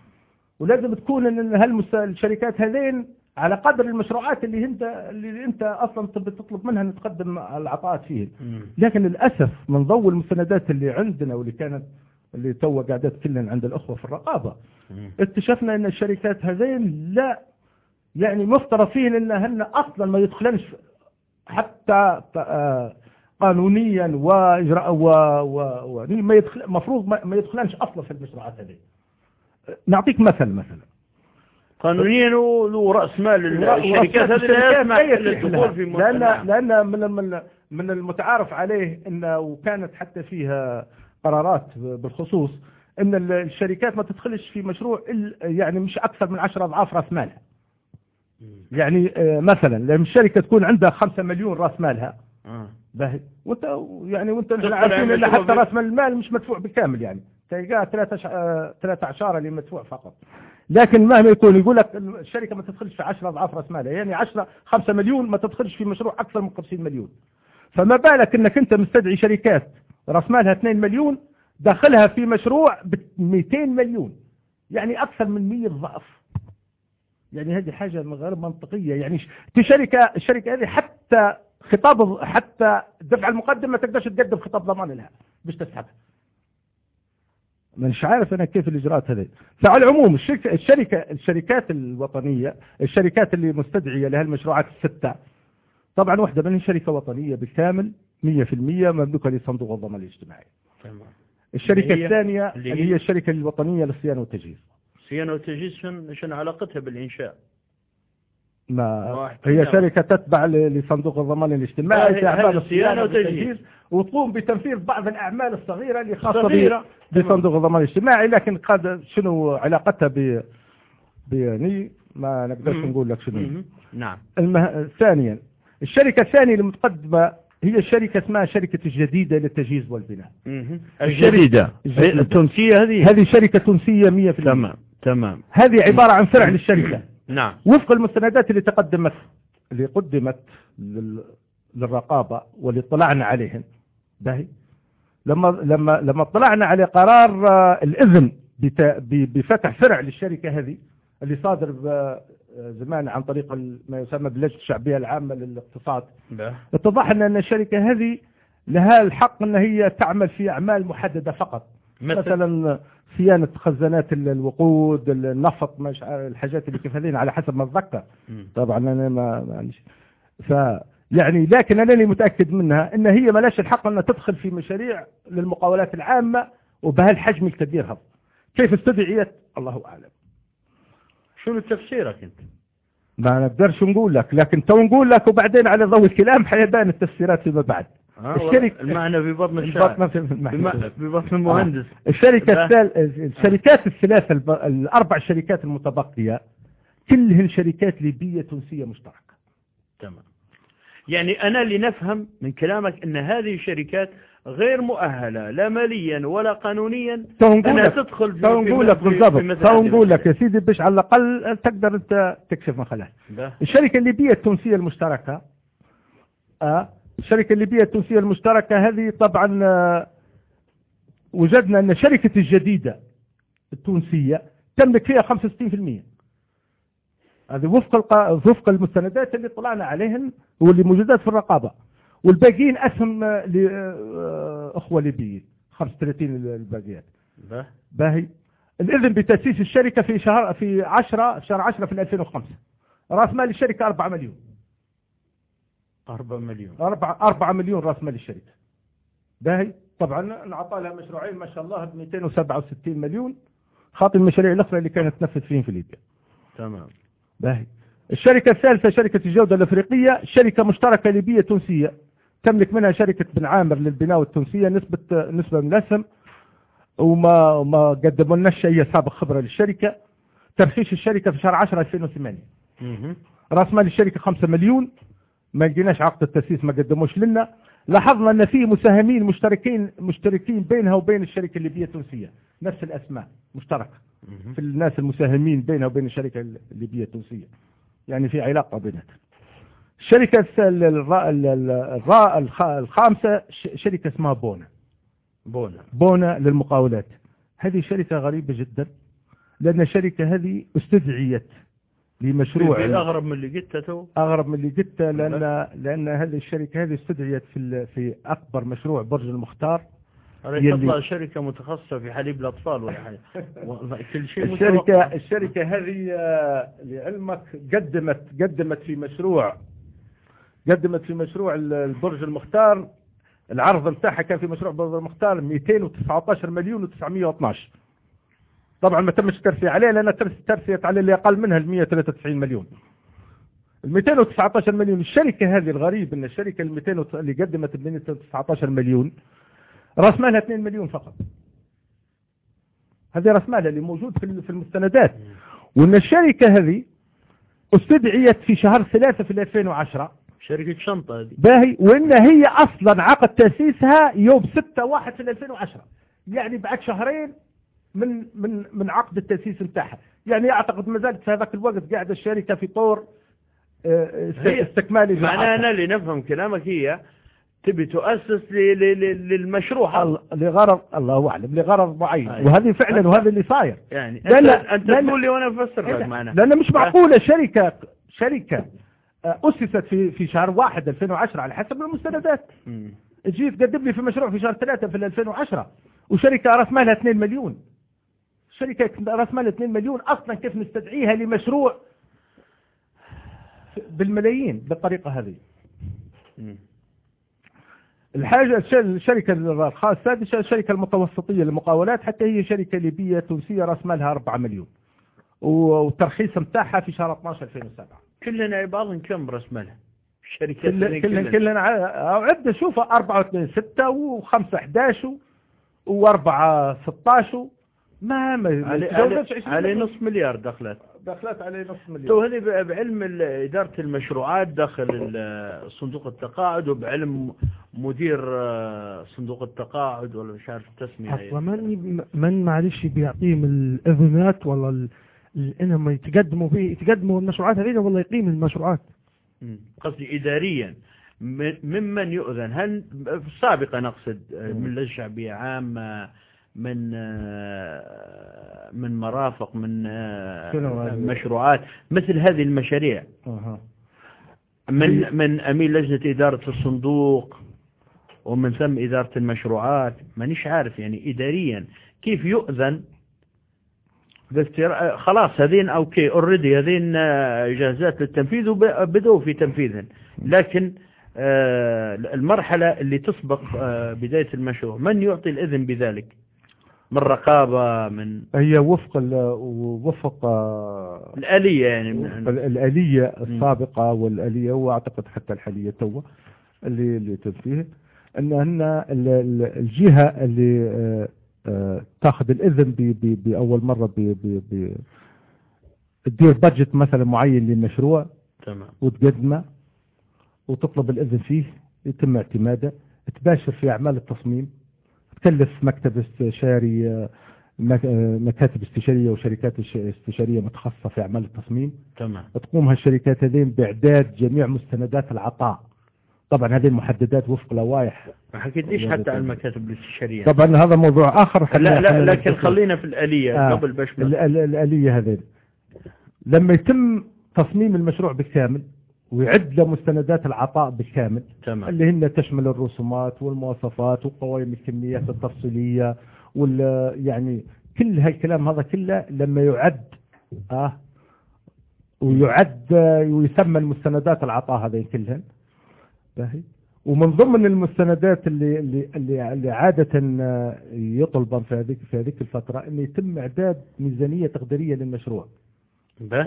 ولازم تكون إن هالمس- الشركات هذين على قدر المشروعات اللي انت اللي انت أصلا تبي تطلب منها إن تقدم العطاءات فيه مم. لكن للأسف من ضوء المستندات اللي عندنا واللي كانت اللي تو قاعدات كلنا عند الأخوة في الرقابة مم. اكتشفنا أن الشركات هذين لا يعني مفترض فيهن أنهن أصلا ما يدخلنش حتى آه، قانونيا وإجراء و, و, و ما يدخل مفروض ما, يدخلنش أصلا في المشروعات هذه نعطيك مثل مثلا قانونيا له رأس مال الشركات هذه لا يسمح للدخول في مجتمع. لأن من من المتعارف عليه أنه وكانت حتى فيها قرارات بالخصوص أن الشركات ما تدخلش في مشروع يعني مش أكثر من 10 أضعاف رأس مالها. يعني آه، مثلا لما الشركة تكون عندها 5 مليون رأس مالها. باهي وانت يعني وانت عارفين إن حتى رأس مال المال مش مدفوع بالكامل يعني. تلقاه 13 13 اللي مدفوع فقط. لكن مهما يكون يقول لك الشركة ما تدخلش في 10 أضعاف رأس مالها. يعني 10 5 مليون ما تدخلش في مشروع أكثر من 50 مليون. فما بالك إنك أنت مستدعي شركات رأس مالها 2 مليون دخلها في مشروع ب 200 مليون. يعني أكثر من 100 ضعف. يعني هذه حاجة غير منطقية. يعني شركة الشركة هذه حتى خطاب حتى الدفع المقدم ما تقدرش تقدم خطاب ضمان لها باش تسحبها. مش عارف أنا كيف الإجراءات هذه فعلى العموم الشركة, الشركة الشركات الوطنية الشركات اللي مستدعية لهالمشروعات الستة طبعا واحدة منهم شركة وطنية بالكامل 100% مملوكة لصندوق الضمان الاجتماعي تمام هي- الثانية اللي اللي هي- الشركة الوطنية للصيانة والتجهيز صيانة وتجهيز شن, شن علاقتها بالإنشاء ما. هي. شركة تتبع لصندوق الضمان الاجتماعي في أعمال الصيانة. والتجهيز وتقوم بتنفيذ بعض الأعمال الصغيرة اللي خاصة بصندوق الضمان الاجتماعي لكن قد شنو علاقتها ب ب- يعني ما نقدرش. نقول لك شنو. نعم. المه... ثانيا الشركة الثانية المتقدمة هي الشركة اسمها شركة الجديدة للتجهيز والبناء. الجديدة. الجديدة. التونسية هذه؟ هذه شركة تونسية 100% تمام تمام. هذه عبارة عن فرع للشركة. نعم. وفق المستندات اللي تقدمت اللي قدمت لل... للرقابة واللي اطلعنا عليهن. باهي لما لما لما اطلعنا على قرار آه،. ب... بفتح فرع للشركة هذه اللي صادر. آه، زمان عن طريق ما يسمى باللجنة الشعبية العامة للاقتصاد به. اتضح لنا أن الشركة هذه لها الحق أن هي تعمل في أعمال محددة فقط مثل مثلا صيانة خزانات ال- الوقود النفط مش الحاجات اللي كيف على حسب ما اتذكر. طبعا أنا ما معلش ف يعني لكن أنا اللي متأكد منها إن هي ملاش الحق انها تدخل في مشاريع للمقاولات العامة وبهالحجم الكبير هذا. كيف استدعيت؟ الله أعلم. شنو تفسيرك أنت؟ ما نقدرش نقول لك لكن تو نقول لك وبعدين على ضوء الكلام حيبان التفسيرات فيما بعد؟ الشركة- المعنى في بطن البطن في بطن المهندس. الشركة لا. الثال... الشركات الثلاثة. الأربع شركات المتبقية كلهن شركات ليبية تونسية مشتركة. تمام. يعني أنا لنفهم من كلامك أن هذه الشركات غير مؤهلة لا ماليا ولا قانونيا أنها تدخل في نقول لك بالضبط نقول لك يا. سيدي باش على الأقل تقدر أنت تكشف من خلال. الشركة الليبية التونسية المشتركة آه الشركة الليبية التونسية المشتركة هذه طبعا آه وجدنا أن شركة الجديدة التونسية تملك فيها 65% هذه وفق الق... وفق المستندات اللي طلعنا عليهن واللي موجودات في الرقابة. والباقيين أسهم آه، لأخوة ليبيين 35 الباقيات. باهي. الإذن بتأسيس الشركة في شهر في 10 شهر 10 في 2005 رأس مال الشركة 4 مليون. أربعة مليون. 4 4 مليون رأس مال الشركة. باهي. طبعا نعطى لها مشروعين ما شاء الله ب 267 مليون خاطر المشاريع الأخرى اللي كانت تنفذ فيهم في ليبيا. تمام. باهي. الشركة الثالثة شركة الجودة الأفريقية شركة مشتركة ليبية تونسية. تملك منها شركة بن عامر للبناء والتونسية نسبة نسبة من الأسهم. وما ما قدموا لناش أي سابق خبرة للشركة. ترخيص الشركة في شهر 10 2008 مهم. راس مال الشركة 5 مليون. ما لقيناش عقد التأسيس ما قدموش لنا. لاحظنا أن في مساهمين مشتركين مشتركين بينها وبين الشركة الليبية التونسية. نفس الأسماء مشتركة. في الناس المساهمين بينها وبين الشركة الليبية التونسية. يعني في علاقة بينها الشركة الخامسة شركة اسمها بونا. بونا. بونا للمقاولات. هذه شركة غريبة جدا لأن الشركة هذه استدعيت لمشروع في أغرب من اللي قلته تو. أغرب من اللي قلت لأن لأن هذه الشركة هذه استدعيت في في أكبر مشروع برج المختار. تطلع شركة متخصصة في حليب الأطفال كل شيء الشركة. الشركة هذه آه، لعلمك قدمت قدمت في مشروع. قدمت في مشروع ال- البرج المختار. العرض بتاعها كان في مشروع برج المختار 219 مليون و912 طبعا ما تمش الترفيه عليه ترس- ترفيت عليه اللي أقل منها ال 193 مليون. ال 219 مليون. الشركة هذه الغريب إن الشركة ال 200 وت- اللي قدمت ال 219 مليون راس مالها 2 مليون فقط. هذه راس مالها اللي موجود في ال- في المستندات. وإن الشركة هذه استدعيت في شهر ثلاثة في 2010 شركة شنطة هذه. باهي وإن هي أصلا عقد تأسيسها يوم 6 1 في 2010 يعني بعد شهرين من من من عقد التأسيس بتاعها يعني أعتقد ما زالت في هذاك الوقت قاعدة الشركة في طور آه، استكمال معناها. أنا اللي نفهم كلامك هي تبي تؤسس للمشروع لغرض الله أعلم لغرض معين أي. وهذه فعلا وهذا اللي صاير يعني أنت لا. تقول لي وأنا بفسر لك معناها لأن مش معقولة شركه شركة آه، أسست في في شهر 1 2010 على حسب المستندات. جيت تقدم لي في مشروع في شهر 3 في 2010 وشركة راس مالها 2 مليون شركة راس مالها 2 مليون أصلا كيف نستدعيها لمشروع بالملايين بالطريقة هذه. الحاجة الش- الشركة الخاصة الشركة المتوسطية للمقاولات حتى هي شركة ليبية تونسية رأس مالها 4 مليون. والترخيص متاعها في شهر 12 2007 كلنا عبارة كم رأس مالها؟ الشركات كلنا كلنا كلنا عد شوف 4 2 6 و5 11 و4 16 ما ما على, 20 على نص مليار دخلت. دخلت عليه نص تو مليون هذه ب- بعلم إدارة المشروعات داخل صندوق التقاعد وبعلم مدير آه، صندوق التقاعد ولا مش عارف التسمية أصلا من من معلش بيعطيهم الاذنات ولا انهم يتقدموا فيه يتقدموا المشروعات هذه ولا يقيم المشروعات. قصدي إداريا. م- ممن يؤذن؟ هل سابقا أقصد آه، من لجنة شعبية عامة من آه، من مرافق من آه،؟ مشروعات مثل هذه المشاريع. من من أمين لجنة إدارة الصندوق ومن ثم إدارة المشروعات مانيش عارف يعني إداريا كيف يؤذن خلاص هذين okay already هذين آه، جاهزات للتنفيذ وبدأوا في تنفيذهن لكن المرحلة اللي تسبق بداية المشروع من يعطي الإذن بذلك من رقابة من هي وفق ال- وفق الآلية يعني وفق الآلية السابقة والآلية وأعتقد حتى الحالية توا اللي اللي تنفيه. ال- ال- الجهة اللي آه، آه، تاخذ الإذن ب- ب- بأول مرة ب- ب- ب- تدير بادجت مثلا معين للمشروع تمام. وتقدمه وتطلب الإذن فيه يتم اعتماده تباشر في أعمال التصميم. تكلف مكتب استشاري مك- مكاتب استشارية وشركات استشارية متخصصة في أعمال التصميم. تمام. تقوم هالشركات هذين بإعداد جميع مستندات العطاء. طبعا هذه المحددات وفق لوائح. ما حكيتليش حتى عن المكاتب الاستشارية. طبعا هذا موضوع آخر. لا لا لكن. خلينا في الآلية آه. قبل باش ال- الآلية هذين. لما يتم تصميم المشروع بالكامل ويعد له مستندات العطاء بالكامل تمام. اللي هن تشمل الرسومات والمواصفات وقوائم الكميات التفصيلية وال يعني كل هالكلام هذا كله لما يعد آه ويعد آه، ويسمى المستندات العطاء هذين كلهن. باهي. ومن ضمن المستندات اللي اللي اللي, عادة آه، يطلبن في هذيك في هذيك الفترة إنه يتم إعداد ميزانية تقديرية للمشروع.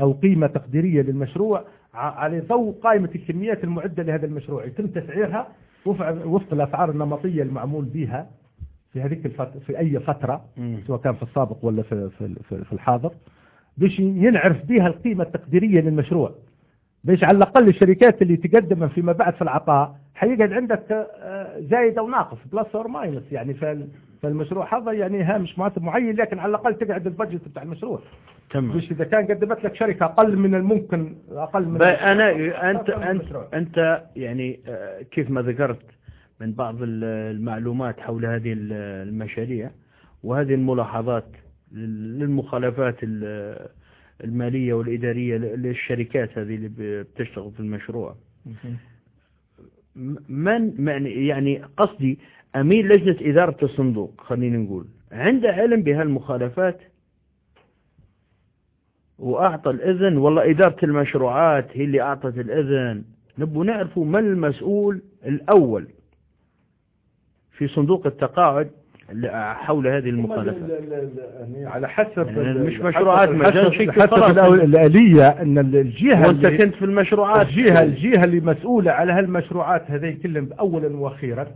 أو قيمة تقديرية للمشروع على ضوء قائمة الكميات المعدة لهذا المشروع. يتم تسعيرها وفق الأسعار النمطية المعمول بها في هذيك الفترة في أي فترة. سواء كان في السابق ولا في في في, في الحاضر باش ينعرف بها القيمة التقديرية للمشروع. باش على الأقل الشركات اللي تقدم فيما بعد في العطاء حيقعد عندك آه، زايد أو ناقص plus or minus يعني فال- فالمشروع هذا يعني هامش مرتب معين لكن على الأقل تقعد ال budget بتاع المشروع. تمام. مش إذا كان قدمت لك شركة أقل من الممكن أقل من ب- أنا انت أقل من انت المشروع. أنت يعني آه، كيف ما ذكرت من بعض ال- المعلومات حول هذه ال- المشاريع وهذه الملاحظات لل- للمخالفات ال- المالية والإدارية للشركات هذه اللي بتشتغل في المشروع. من- يعني قصدي أمين لجنة إدارة الصندوق خلينا نقول عنده علم بهالمخالفات وأعطى الإذن والله إدارة المشروعات هي اللي أعطت الإذن. نبغى نعرفوا من المسؤول الأول في صندوق التقاعد حول هذه المخالفات. يعني على حسب يعني مش مشروعات حسب- حسب, الآلية أن ال- الجهة وأنت كنت في المشروعات. الجهة الجهة اللي مسؤولة على هالمشروعات هذين كلهم أولا وأخيرا.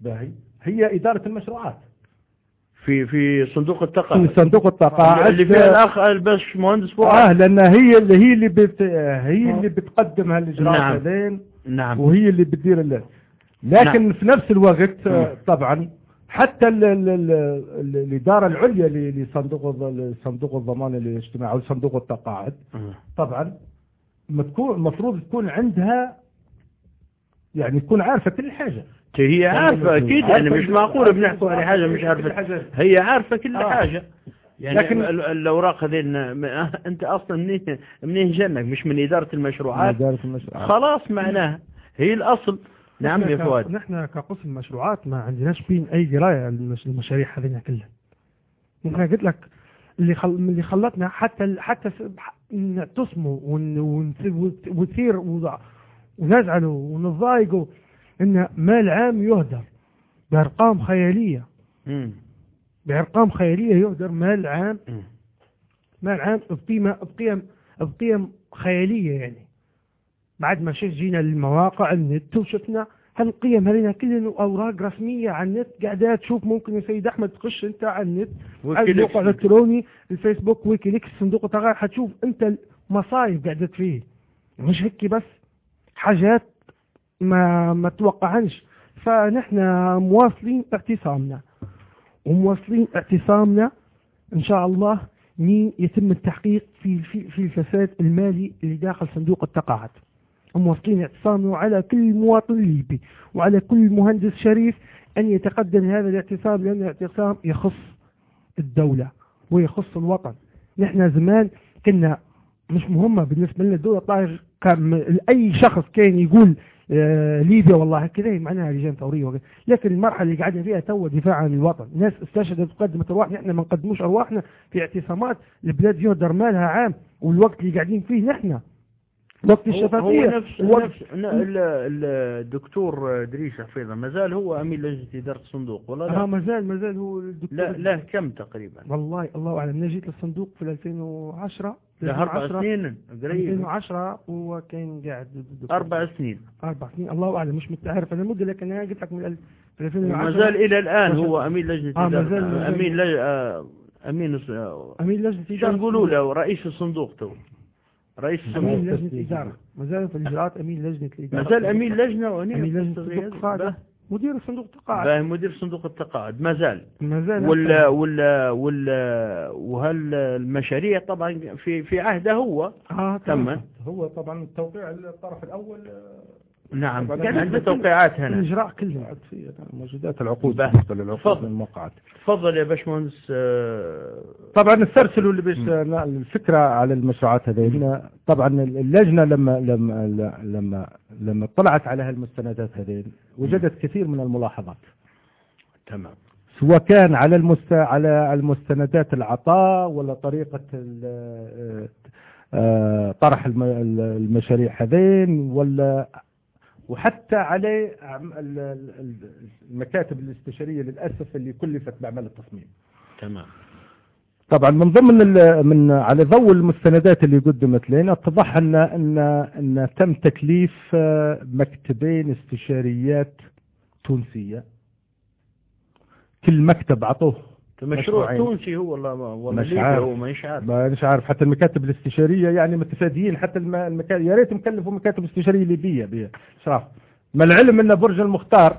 باهي. هي إدارة المشروعات. في في صندوق في التقاعد صندوق التقاعد. اللي فيها الأخ الباش مهندس فؤاد. لأن هي اللي هي اللي بت هي اللي بتقدم هالإجراءات نعم. هذين نعم. وهي اللي بتدير ال- لكن نعم. في نفس الوقت آه،. طبعا حتى ال ال ال ال الإدارة العليا لصندوق صندوق الضمان الاجتماعي أو صندوق التقاعد آه. طبعا المفروض تكون عندها يعني تكون عارفة كل حاجة. هي عارفة أكيد يعني مش معقولة بنحكوا على حاجة مش عارفة. هي عارفة كل آه. حاجة. يعني لكن- ال- الأوراق هذين أنت أصلا منين منين جنك مش من إدارة المشروعات. إدارة المشروعات. خلاص معناها هي الأصل. نعم يا فؤاد. نحن كقسم مشروعات ما عندناش بين درايه المش- المشاريع هذين كلها. ممكن قلت لك اللي خل... اللي خلتنا حتى حتى نعتصموا ون... ون... وت- وتثير وضع- ونزعلوا ونضايقوا إن مال عام يهدر بأرقام خيالية. بأرقام خيالية يهدر مال عام. مال عام بقيمة بقيم بقيم خيالية يعني بعد ما شف جينا للمواقع النت وشفنا هالقيم هذين كلهم أوراق رسمية على النت قاعدة تشوف ممكن يا سيد أحمد تخش أنت على النت على. الموقع الإلكتروني الفيسبوك ويكيليكس صندوق التغير حتشوف أنت المصايب قاعدة فيه مش هيك بس حاجات ما ما توقعنش. فنحن مواصلين اعتصامنا. ومواصلين اعتصامنا إن شاء الله مين يتم التحقيق في في في الفساد المالي اللي داخل صندوق التقاعد. ومواصلين اعتصامنا على كل مواطن ليبي وعلى كل مهندس شريف أن يتقدم هذا الاعتصام لأن الاعتصام يخص الدولة ويخص الوطن. نحن زمان كنا مش مهمة بالنسبة لنا. الدولة طاير كان أي شخص كان يقول ليبيا والله كذا معناها لجان ثورية وكذا. لكن المرحلة اللي قاعدين فيها تو دفاع عن الوطن. ناس استشهدت وقدمت أرواح نحن ما نقدموش أرواحنا في اعتصامات. البلاد يهدر مالها عام والوقت اللي قاعدين فيه نحن. وقت هو- هو الشفافية. نفس نفس الدكتور دريس حفيظة ما زال هو أمين لجنة إدارة الصندوق ولا لا؟ ما زال ما زال هو الدكتور. لا له كم تقريبا؟ والله الله أعلم. أنا جيت للصندوق في 2010 له أربع 2010 سنين قريب. 2010 هو كان قاعد. أربع سنين. أربع سنين. الله أعلم مش متعرف. أنا المدة لكن أنا قلت لك من ال- في 2010 ما زال إلى الآن عشرة. هو أمين لجنة آه، ما اداره زال- ما زال. أمين لج... آه، آه، أمين لجنة شو إدارة نقولوا له؟ رئيس الصندوق تو. رئيس أمين لجنة إدارة. ما زال في الإجراءات أمين لجنة الإدارة. ما زال أمين لجنة وأمين أمين لجنة صندوق التقاعد مدير صندوق التقاعد. مدير صندوق التقاعد. ما زال ما زال ولا ولا ولا وهل المشاريع طبعا في في عهده هو؟ آه تم. هو طبعا التوقيع الطرف الأول آه، نعم. عنده لكن- توقيعات هنا. الإجراء كله. بعد في موجودات العقود. بالنسبة للعقود. الموقعات تفضل يا باشمهندس آه، طبعا استرسلوا اللي بيش الفكرة على المشروعات هذين طبعا اللجنة لما لما لما لما طلعت على هالمستندات هذين وجدت كثير من الملاحظات. تمام. سواء كان على المست... على المستندات العطاء ولا طريقة ال- آه، طرح الم- المشاريع هذين ولا وحتى ال- المكاتب الاستشارية للأسف اللي كلفت بأعمال التصميم. تمام. طبعا من ضمن من على ضوء المستندات اللي قدمت لنا اتضح ان ان أن تم تكليف آه، مكتبين استشاريات تونسية. كل مكتب عطوه مشروع. تونسي هو والله ما والله مش عارف. هو مش عارف ما مش عارف. حتى المكاتب الاستشارية يعني متفاديين حتى الم- المكاتب يا ريت مكلفوا مكاتب استشارية ليبية. باشراف ما العلم إن برج المختار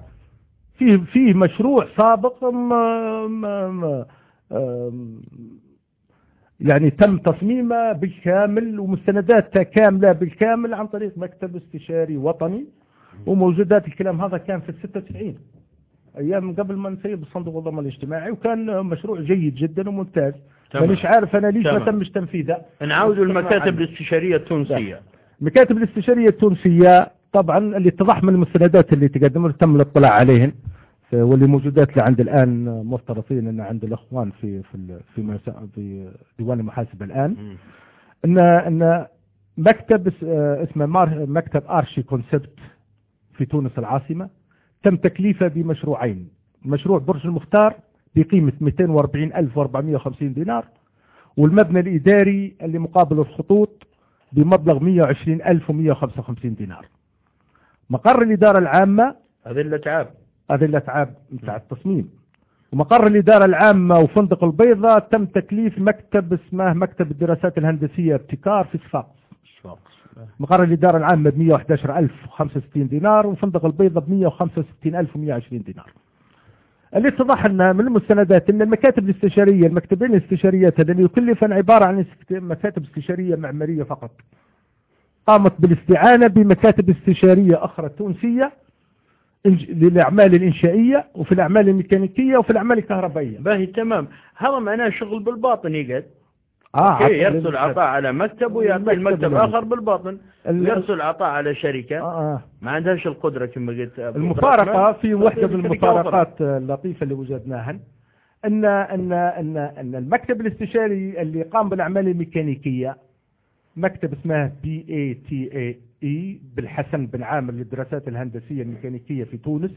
فيه فيه مشروع سابق ما ما ما يعني تم تصميمه بالكامل ومستندات كاملة بالكامل عن طريق مكتب استشاري وطني. وموجودات الكلام هذا كان في ال 96 أيام قبل ما نسيب الصندوق الضمان الاجتماعي وكان مشروع جيد جدا وممتاز. مانيش عارف أنا ليش ما. تمش تنفيذه نعود المكاتب. الاستشارية التونسية المكاتب الاستشارية التونسية طبعا اللي اتضح من المستندات اللي تقدموا تم الاطلاع عليهن واللي موجودات لعند الآن مفترضين إن عند الأخوان في في في, في ديوان المحاسبة الآن. إن إن مكتب اس- اسمه مكتب أرشي كونسبت في تونس العاصمة تم تكليفه بمشروعين. مشروع برج المختار بقيمة 240450 دينار والمبنى الإداري اللي مقابل الخطوط بمبلغ 120155 دينار. مقر الإدارة العامة هذه الأتعاب. هذه الأتعاب بتاع التصميم. ومقر الإدارة العامة وفندق البيضاء تم تكليف مكتب اسمه مكتب الدراسات الهندسية ابتكار في صفاقس مقر الإدارة العامة ب 111065 دينار وفندق البيضاء ب 165120 دينار. اللي اتضح لنا من المستندات أن المكاتب الاستشارية المكتبين الاستشاريات هذين يكلفن عبارة عن مكاتب استشارية معمارية فقط. قامت بالاستعانة بمكاتب استشارية أخرى تونسيه للأعمال الإنشائية وفي الأعمال الميكانيكية وفي الأعمال الكهربائية. باهي تمام. هذا معناه شغل بالباطن يقعد. عطل يرسل. عطاء على مكتب ويعطي المكتب آخر بالباطن ال- يرسل عطاء على شركة آه آه. ما عندهاش القدرة كما قلت المفارقة. في واحدة من. المفارقات اللطيفة اللي وجدناها ان ان ان إن المكتب الاستشاري اللي قام بالأعمال الميكانيكية مكتب اسمه بي إي تي اي إي بالحسن بن عامر للدراسات الهندسية الميكانيكية في تونس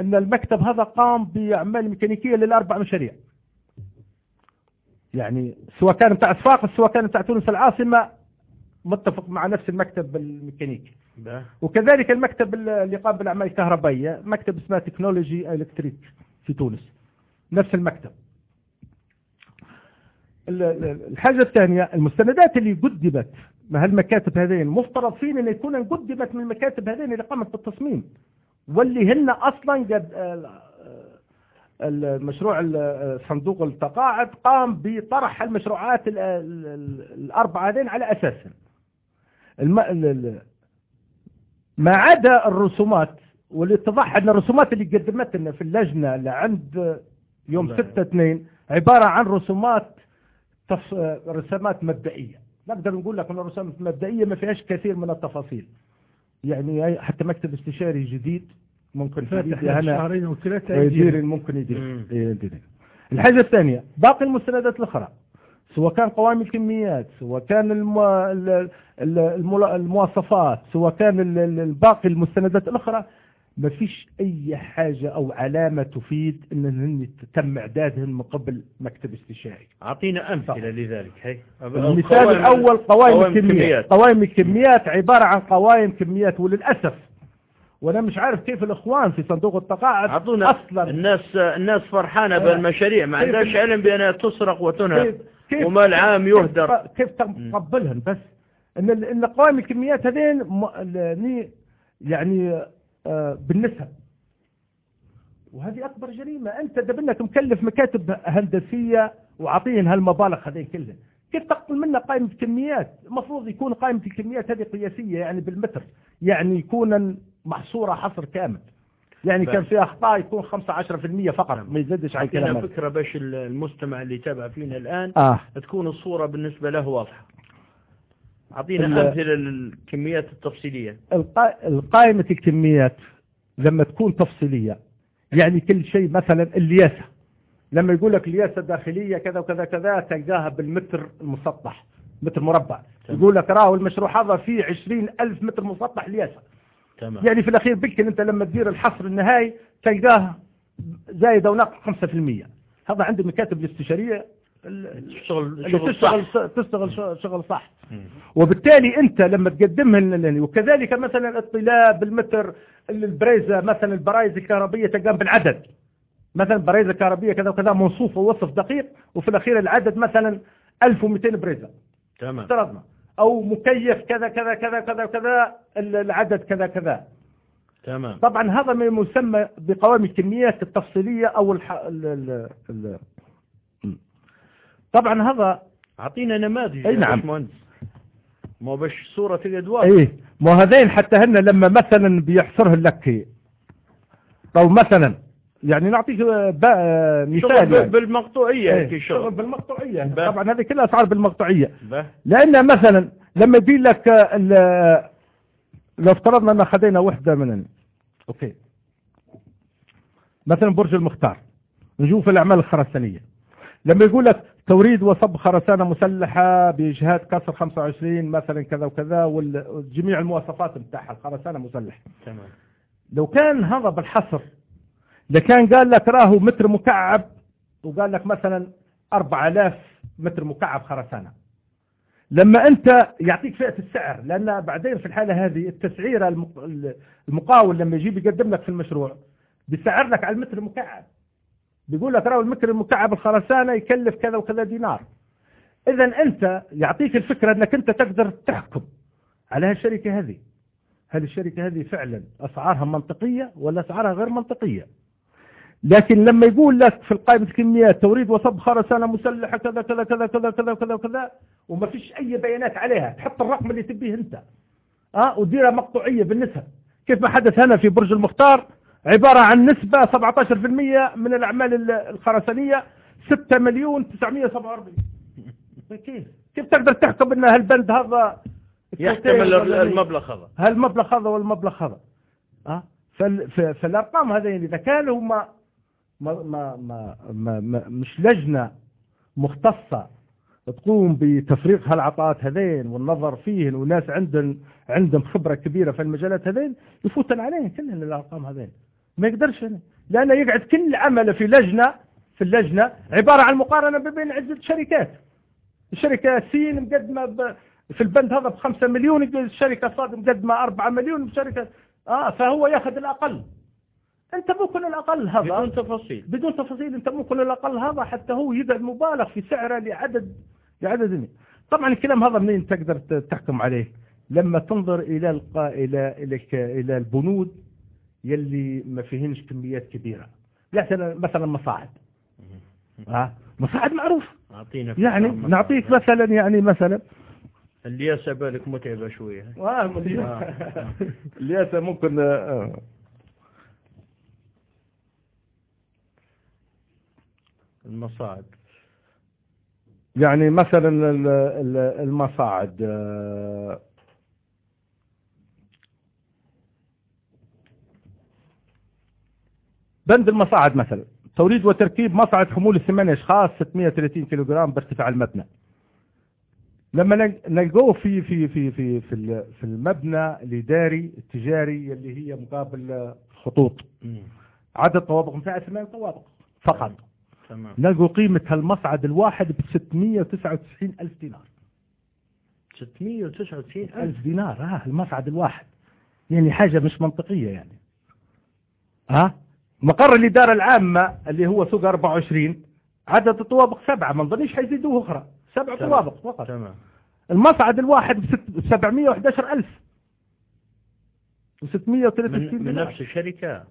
إن المكتب هذا قام بأعمال ميكانيكية للأربع مشاريع يعني سواء كان بتاع صفاقس سواء كان بتاع تونس العاصمة متفق مع نفس المكتب الميكانيكي. وكذلك المكتب اللي قام بالأعمال الكهربائية مكتب اسمه Technologie Electrique في تونس. نفس المكتب. ال- ال- الحاجة الثانية المستندات اللي قدمت مع هالمكاتب هذين مفترض فينا أن يكون قدمت من المكاتب هذين اللي قامت بالتصميم؟ واللي هن أصلا قد المشروع ال- صندوق التقاعد قام بطرح المشروعات ال- ال- ال- الأربعة هذين على ال- ما عدا الرسومات واللي اتضح أن الرسومات اللي قدمت لنا في اللجنة اللي عند يوم الله. 6 2 عبارة عن رسومات تف... رسومات مبدئية. نقدر نقول لك إن الرسومات المبدئية ما فيهاش كثير من التفاصيل. يعني حتى مكتب استشاري جديد ممكن فاتح شهرين أو ثلاثة يدير ممكن يدير. يدير الحاجة الثانية باقي المستندات الأخرى سواء كان قوائم الكميات سواء كان المواصفات سواء كان ال- ال- الباقي المستندات الأخرى ما فيش أي حاجة أو علامة تفيد أن تم إعدادهن من قبل مكتب استشاري. أعطينا أمثلة لذلك هي. المثال الأول قوائم قوائم الكميات. قوائم الكميات عبارة عن قوائم كميات وللأسف وأنا مش عارف كيف الإخوان في صندوق التقاعد أعطونا أصلا. الناس الناس فرحانة آه. بالمشاريع ما عندهاش علم بأنها تسرق وتنهب كيف كيف وما العام يهدر. كيف, تقبلهن بس؟ إن إن قوائم الكميات هذين يعني آه، بالنسب وهذه أكبر جريمة. أنت دبلك مكلف مكاتب هندسية وعاطيهن هالمبالغ هذين كلهن كيف تقبل منا قائمة كميات المفروض يكون قائمة الكميات هذه قياسية يعني بالمتر يعني يكون محصورة حصر كامل. يعني بس. كان في أخطاء يكون 15% فقط. ما يزيدش عن أعطينا كلام هذا. فكرة باش المستمع اللي يتابع فينا الآن آه. تكون الصورة بالنسبة له واضحة. أعطينا ال- أمثلة للكميات التفصيلية. القا- القائمة الكميات لما تكون تفصيلية يعني كل شيء مثلا الياسة. لما يقول لك الياسة داخلية كذا وكذا كذا تلقاها بالمتر المسطح متر مربع. يقول لك راهو المشروع هذا فيه عشرين ألف متر مسطح الياسة. تمام. يعني في الأخير بكل أنت لما تدير الحصر النهائي تلقاه زايد أو ناقص 5% هذا عند المكاتب الاستشارية ال- شغل تشتغل صح. تشتغل شغل- صح. مم. وبالتالي أنت لما تقدمها وكذلك مثلا الطلاب بالمتر البريزة مثلا البرايز الكهربية تقام بالعدد. مثلا برايز الكهربيه كذا وكذا موصوف ووصف دقيق وفي الأخير العدد مثلا 1200 بريزة. تمام. افترضنا. أو مكيف كذا كذا كذا كذا كذا ال- العدد كذا كذا. تمام. طبعا هذا ما يسمى بقوائم الكميات التفصيلية أو الح... ال... ال... ال... طبعا هذا أعطينا نماذج أي نعم. مو باش صورة واضحة إيه. ما هذين حتى هن لما مثلا بيحصرهن لك. أو مثلا يعني نعطيك با- شغل مثال يعني. بالمقطوعية إيه، شغل. بالمقطوعية. به. طبعا هذه كلها أسعار بالمقطوعية. لأن مثلا لما يقول لك ال- لو افترضنا أن خذينا وحدة من okay. مثلا برج المختار. نشوف الأعمال الخرسانية. لما يقول لك توريد وصب خرسانة مسلحة بإجهاد كسر 25 مثلا كذا وكذا وجميع المواصفات بتاعها الخرسانة مسلحة. تمام. لو كان هذا بالحصر لكان قال لك راهو متر مكعب وقال لك مثلا 4000 متر مكعب خرسانة. لما أنت يعطيك فئة السعر لأن بعدين في الحالة هذه التسعيرة المق- المقاول لما يجيب يقدم لك في المشروع بيسعر لك على المتر المكعب. بيقول لك راهو المتر المكعب الخرسانة يكلف كذا وكذا دينار. اذا أنت يعطيك الفكرة إنك أنت تقدر تحكم على هالشركة هذه. هل الشركة هذه فعلا أسعارها منطقية ولا أسعارها غير منطقية؟ لكن لما يقول لك في القائمة الكميات توريد وصب خرسانة مسلحة كذا كذا كذا كذا كذا كذا كذا وما فيش أي بيانات عليها تحط الرقم اللي تبيه أنت. أه وديرها مقطوعية بالنسبة. كيف ما حدث هنا في برج المختار عبارة عن نسبة 17% من الأعمال ال- الخرسانية 6 مليون 947 كيف؟ كيف تقدر تحكم أن هالبند هذا يحتمل؟ المبلغ هذا. هالمبلغ هذا والمبلغ هذا. أه؟ فال... ف- فالأرقام هذين إذا كانوا ما ما ما ما, ما, ما مش لجنة مختصة تقوم بتفريغ هالعطاءات هذين والنظر فيهن وناس عندهم عندهم خبرة كبيرة في المجالات هذين يفوتن عليهم كلهن الأرقام هذين ما يقدرش. لأنه يقعد كل عمله في لجنة في اللجنة عبارة عن مقارنة بين عدة شركات الشركة سين مقدمة. في البند هذا بخمسة مليون الشركة صاد مقدمة أربعة مليون الشركة آه فهو يأخذ الأقل أنت ممكن الأقل هذا. بدون تفاصيل. بدون تفاصيل. أنت ممكن الأقل هذا حتى هو يقعد مبالغ في سعره لعدد لعدد طبعا الكلام هذا منين تقدر تحكم عليه؟ لما تنظر إلى القا... إلى إلى إلى البنود يلي ما فيهنش كميات كبيرة. مثلا مثلا مصاعد. ها؟ مصاعد معروف. يعني نعطيك مثلا يعني مثلا. الياسة بالك متعبة شوية. آه. الياسة ممكن آه. المصاعد. يعني مثلا المصاعد آه، بند المصاعد مثلا. توريد وتركيب مصعد حمول الثمانية أشخاص 630 كيلوغرام بارتفاع المبنى. لما نلقوه في في في في في في المبنى الإداري التجاري اللي هي مقابل خطوط. عدد طوابق مساعد ثمان طوابق فقط. تمام. نلقوا قيمة هالمصعد الواحد ب 699 ألف دينار. 699 ألف؟ دينار. ها المصعد الواحد. يعني حاجة مش منطقية يعني. ها مقر الإدارة العامة اللي هو سوق 24 عدد الطوابق سبعة. ما نظنيش حيزيدوه أخرى. سبع طوابق فقط. تمام. المصعد الواحد ب 711 ألف. و663 من, من نفس الشركة.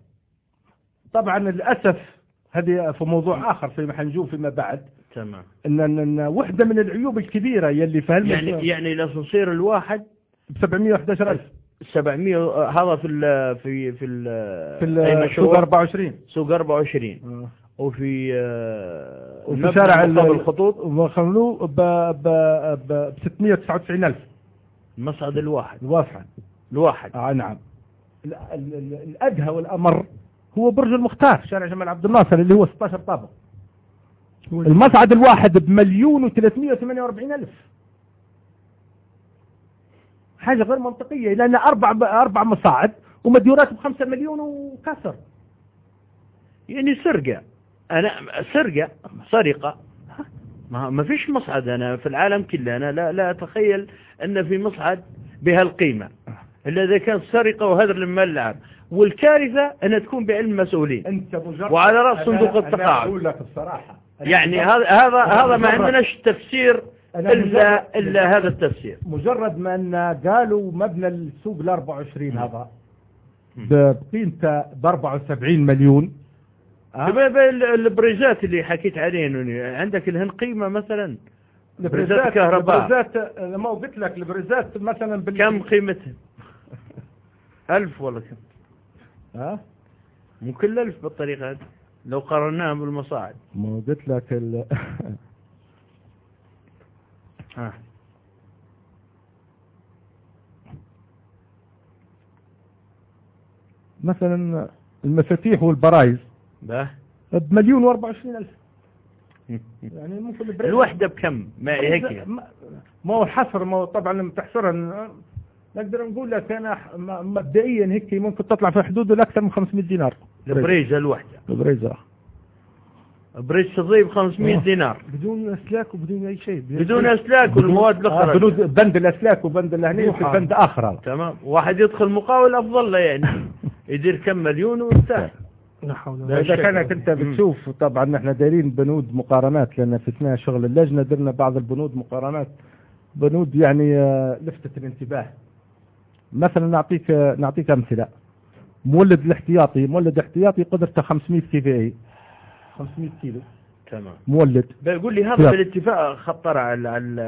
طبعا للأسف هذه في موضوع آخر فيما حنجوه فيما بعد. تمام. إن واحدة من العيوب الكبيرة يلي في يعني يعني لو تصير الواحد ب 711 ألف. 700 هذا في ال في في ال في سوق 24 سوق 24 آه. وفي آه وفي شارع الخطوط؟ وخلوه ب ب ب 699 ألف. المصعد الواحد. الواحد. الواحد. آه نعم. الأدهى والأمر. هو برج المختار شارع جمال عبد الناصر اللي هو 16 طابق. المصعد الواحد بمليون و348 ألف. حاجة غير منطقية لأن أربع أربع مصاعد ومديورات بخمسة مليون وكسر. يعني سرقة. أنا سرقة سرقة. ما فيش مصعد أنا في العالم كله. أنا لا لا أتخيل أن في مصعد بهالقيمة. إلا إذا كان سرقة وهدر المال العام والكارثة أنها تكون بعلم مسؤولين أنت مجرد وعلى رأس صندوق التقاعد. أقول لك الصراحة يعني هذا هذا هذا ما عندناش تفسير إلا, إلا هذا التفسير. مجرد ما أن قالوا مبنى السوق ال 24 هذا. بقيمته ب 74 مليون. البريزات اللي حكيت عليه عندك لهن قيمة مثلا؟ البريزات كهرباء البريزات ما قلت لك البريزات مثلا بال... كم قيمتها؟ ألف ولا كم ها؟ مو كل ألف بالطريقة هذه. لو قارناها بالمصاعد. ما قلت لك ال... ها. مثلا المفاتيح والبرايز. به. بمليون واربع وعشرين ألف. يعني ممكن الوحدة بكم؟ ما هيك ما هو حصر ما هو طبعا تحصرها. نقدر نقول لك أنا مبدئيا هيك ممكن تطلع في حدود الاكثر من 500 دينار. البريزة الوحدة البريزة. بريزة تضيب 500 دينار. بدون أسلاك وبدون أي شيء. بدون أسلاك. والمواد الأخرى. آه بنود بند الأسلاك وبند الهني في بند اخر تمام. واحد يدخل مقاول أفضل له يعني. يدير كم مليون ويرتاح إذا كانك أنت بتشوف طبعا إحنا دايرين بنود مقارنات لأن في أثناء شغل اللجنة درنا بعض البنود مقارنات. بنود يعني آه، لفتت الانتباه. مثلا نعطيك نعطيك أمثلة. مولد الاحتياطي مولد احتياطي قدرته 500 كي في اي 500 كيلو. تمام. مولد. بيقول لي هذا بالاتفاق خطر على على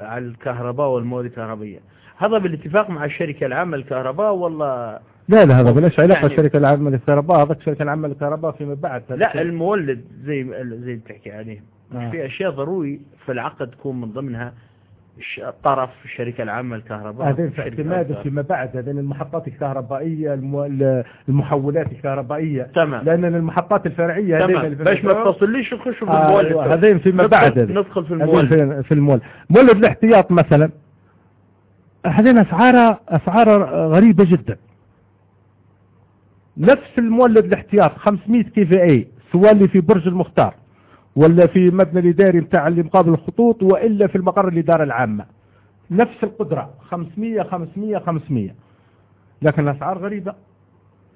على الكهرباء والمواد الكهربائية. هذا بالاتفاق مع الشركة العامة للكهرباء ولا؟ لا لا هذا بلاش علاقة يعني الشركة العامة للكهرباء. هذا الشركة العامة للكهرباء فيما بعد. لا المولد زي زي بتحكي عليه. آه. في أشياء ضروري في العقد تكون من ضمنها طرف الشركة العامة للكهرباء هذين في اعتماد فيما بعد هذين المحطات الكهربائية المحولات الكهربائية. تمام. لأن المحطات الفرعية تمام. باش ما تصليش نخشوا في المولد آه هذين فيما بعد ندخل في المولد في المولد مولد الاحتياط مثلا. هذين أسعار أسعار غريبة جدا. نفس المولد الاحتياط 500 كي في إي سوالي في برج المختار. ولا في مبنى الإداري بتاع اللي مقابل الخطوط وإلا في المقر الإدارة العامة. نفس القدرة 500 500 500 لكن الأسعار غريبة.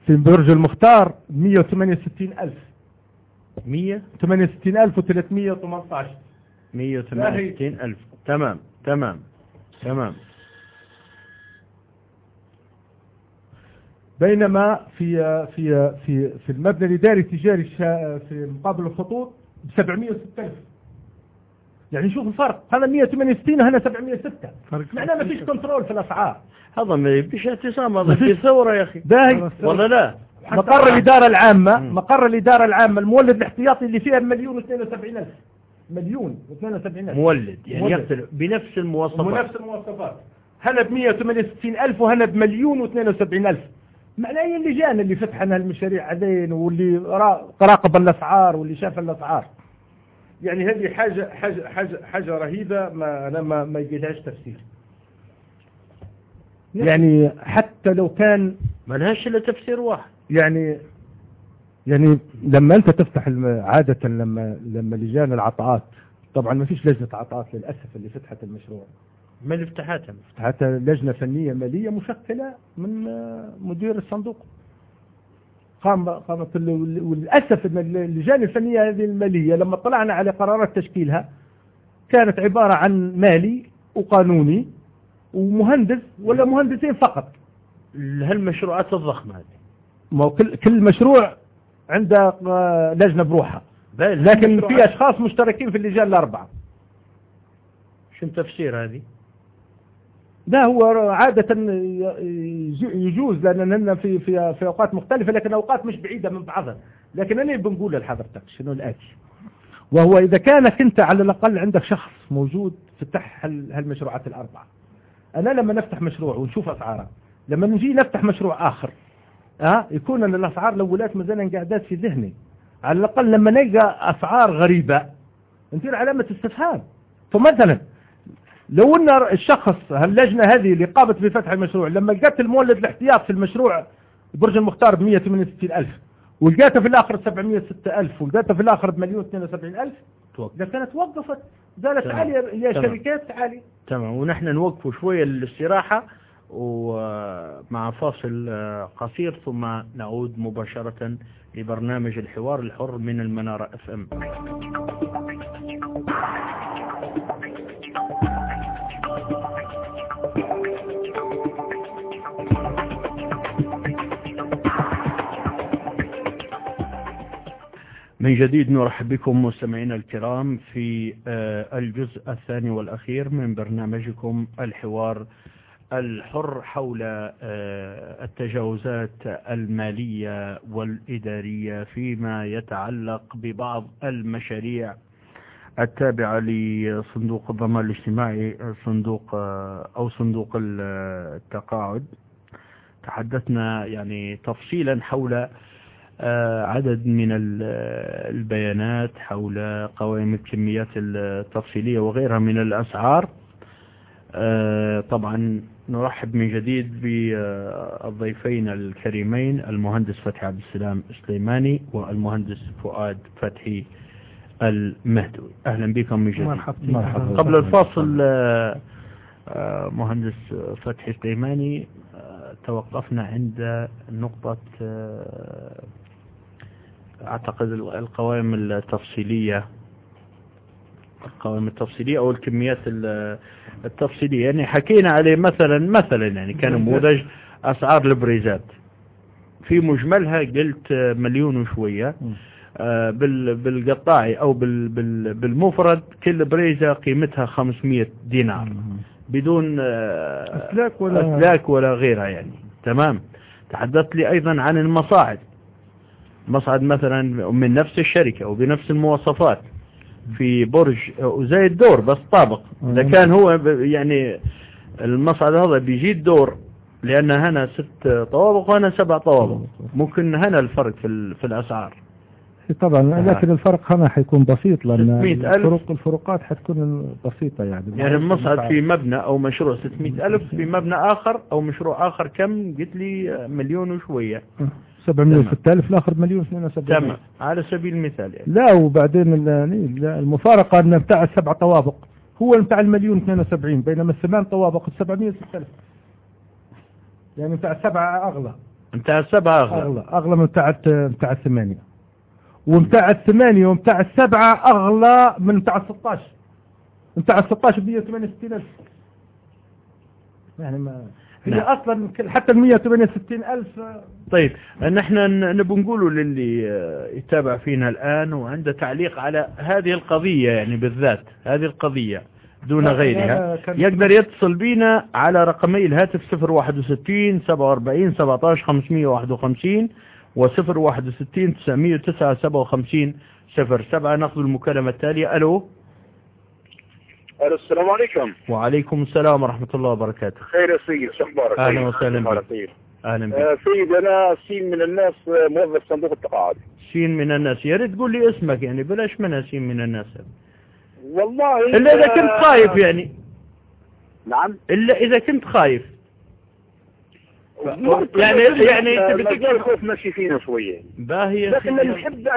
في برج المختار 168 ألف. 168 ألف و318 168 ألف. تمام تمام تمام. بينما في في في في المبنى الإداري التجاري في مقابل الخطوط ب 706 ألف يعني شوف الفرق هذا 168 وهنا 706 معناه ما فيش كنترول في الأسعار هذا ما فيش اعتصام هذا في ثورة يا أخي. باهي. ولا لا؟ مقر الإدارة العامة مقر الإدارة العامة المولد الاحتياطي اللي فيها مليون و72 ألف. مليون و72 ألف. مولد يعني مولد. يقتل بنفس المواصفات. ونفس المواصفات. هنا ب 168 ألف وهنا بمليون و72 ألف. معناه هي اللجان اللي فتحنا المشاريع هذين واللي را- راقب الأسعار واللي شاف الأسعار يعني هذه حاجة حاجة حاجة حاجة رهيبة ما أنا ما ما يجيلهاش تفسير. يعني حتى لو كان ما لهاش إلا تفسير واحد. يعني يعني لما أنت تفتح عادة لما لما لجان العطاءات طبعا ما فيش لجنة عطاءات للأسف اللي فتحت المشروع. ما اللي فتحتها؟ فتحت لجنة فنية مالية مشكلة من مدير الصندوق. قام قامت وللأسف أن اللجان الفنية هذه المالية لما طلعنا على قرارات تشكيلها كانت عبارة عن مالي وقانوني ومهندس ولا مهندسين فقط. هالمشروعات الضخمة هذه. ما هو كل كل مشروع عنده لجنة بروحها. لكن في أشخاص مشتركين في اللجان الأربعة. شنو تفسير هذه؟ ده هو عادة يج- يجوز لأننا في في في أوقات مختلفة لكن أوقات مش بعيدة من بعضها. لكن أنا بنقول لحضرتك شنو الآتي؟ وهو إذا كانك أنت على الأقل عندك شخص موجود فتح هال- هالمشروعات الأربعة. أنا لما نفتح مشروع ونشوف أسعاره لما نجي نفتح مشروع آخر أه يكون أن الأسعار الأولات مازال قاعدات في ذهني. على الأقل لما نلقى أسعار غريبة نصير علامة استفهام. فمثلا لو أن الشخص هاللجنة هذه اللي قامت بفتح المشروع لما لقت المولد الاحتياط في المشروع برج المختار ب 168 ألف ولقيتها في الآخر 706 ألف ولقيتها في الآخر بمليون 72 ألف توقف لكانت وقفت قالت. تعالي يا تمام. شركات تعالي تمام ونحن نوقفوا شوية للاستراحة ومع فاصل قصير ثم نعود مباشرة لبرنامج الحوار الحر من المنارة اف ام من جديد نرحب بكم مستمعينا الكرام في آه، الجزء الثاني والأخير من برنامجكم الحوار الحر حول آه، التجاوزات المالية والإدارية فيما يتعلق ببعض المشاريع التابعة لصندوق الضمان الاجتماعي صندوق آه، أو صندوق التقاعد. تحدثنا يعني تفصيلا حول عدد من ال- البيانات حول قوائم الكميات التفصيلية وغيرها من الأسعار. آه، طبعا نرحب من جديد بالضيفين الكريمين المهندس فتحي عبد السلام سليماني والمهندس فؤاد فتحي المهدوي. أهلا بكم من جديد. مرحبا مرحبا. قبل الفاصل آه، آه، مهندس فتحي سليماني آه، توقفنا عند نقطة آه، أعتقد القوائم التفصيلية القوائم التفصيلية أو الكميات ال- التفصيلية. يعني حكينا عليه مثلا مثلا يعني كان نموذج أسعار البريزات. في مجملها قلت مليون وشوية. آه، بال- بالقطاعي أو بال- بال- بالمفرد كل بريزة قيمتها 500 دينار. بدون آه، أسلاك ولا- أسلاك ولا غيرها يعني. تمام. تحدثت لي أيضا عن المصاعد. مصعد مثلا من نفس الشركة وبنفس المواصفات في برج وزي الدور بس طابق. إذا كان هو يعني المصعد هذا بيجي الدور لأن هنا ست طوابق وهنا سبع طوابق. ممكن هنا الفرق في, في الأسعار. طبعا لكن الفرق هنا حيكون بسيط لأن 600 ألف. الفروق الفروقات حتكون بسيطة يعني. يعني المصعد في مبنى أو مشروع 600 ألف في مبنى آخر أو مشروع آخر كم؟ قلت لي مليون وشوية. 706 ألف الآخر مليون 72 تمام. على سبيل المثال يعني. لا وبعدين ال- لا، المفارقة أن بتاع السبع طوابق. هو بتاع المليون 72 بينما الثمان طوابق ال 706 ألف. يعني بتاع السبعة أغلى. انتهى السبعة أغلى. أغلى. أغلى من بتاع بتاع الثمانية. وبتاع الثمانية وبتاع السبعة أغلى من بتاع ال 16 بتاع ال 16 ب 168 ألف. يعني ما هي نعم. أصلا كل- حتى ال 168 ألف. طيب نحن ن- نبي نقوله للي آه، يتابع فينا الآن وعنده تعليق على هذه القضية يعني بالذات هذه القضية دون غيرها. يقدر يتصل بينا على رقمي الهاتف 061 47 17 551 و 061 909 57 07 ناخذ المكالمة التالية. ألو السلام عليكم. وعليكم السلام ورحمة الله وبركاته. خير يا سيد شو أخبارك؟ أهلا؟ وسهلا بك. أهلا بك. آه سيد أنا سين من الناس آه، موظف صندوق التقاعد. سين من الناس. يا ريت تقول لي اسمك يعني بلاش منها سين من الناس. والله إلا إذا كنت آه، خايف يعني. نعم. إلا إذا كنت خايف. يعني يعني تبي مجال الخوف ماشي فينا شوية. باهي يا لكن نحب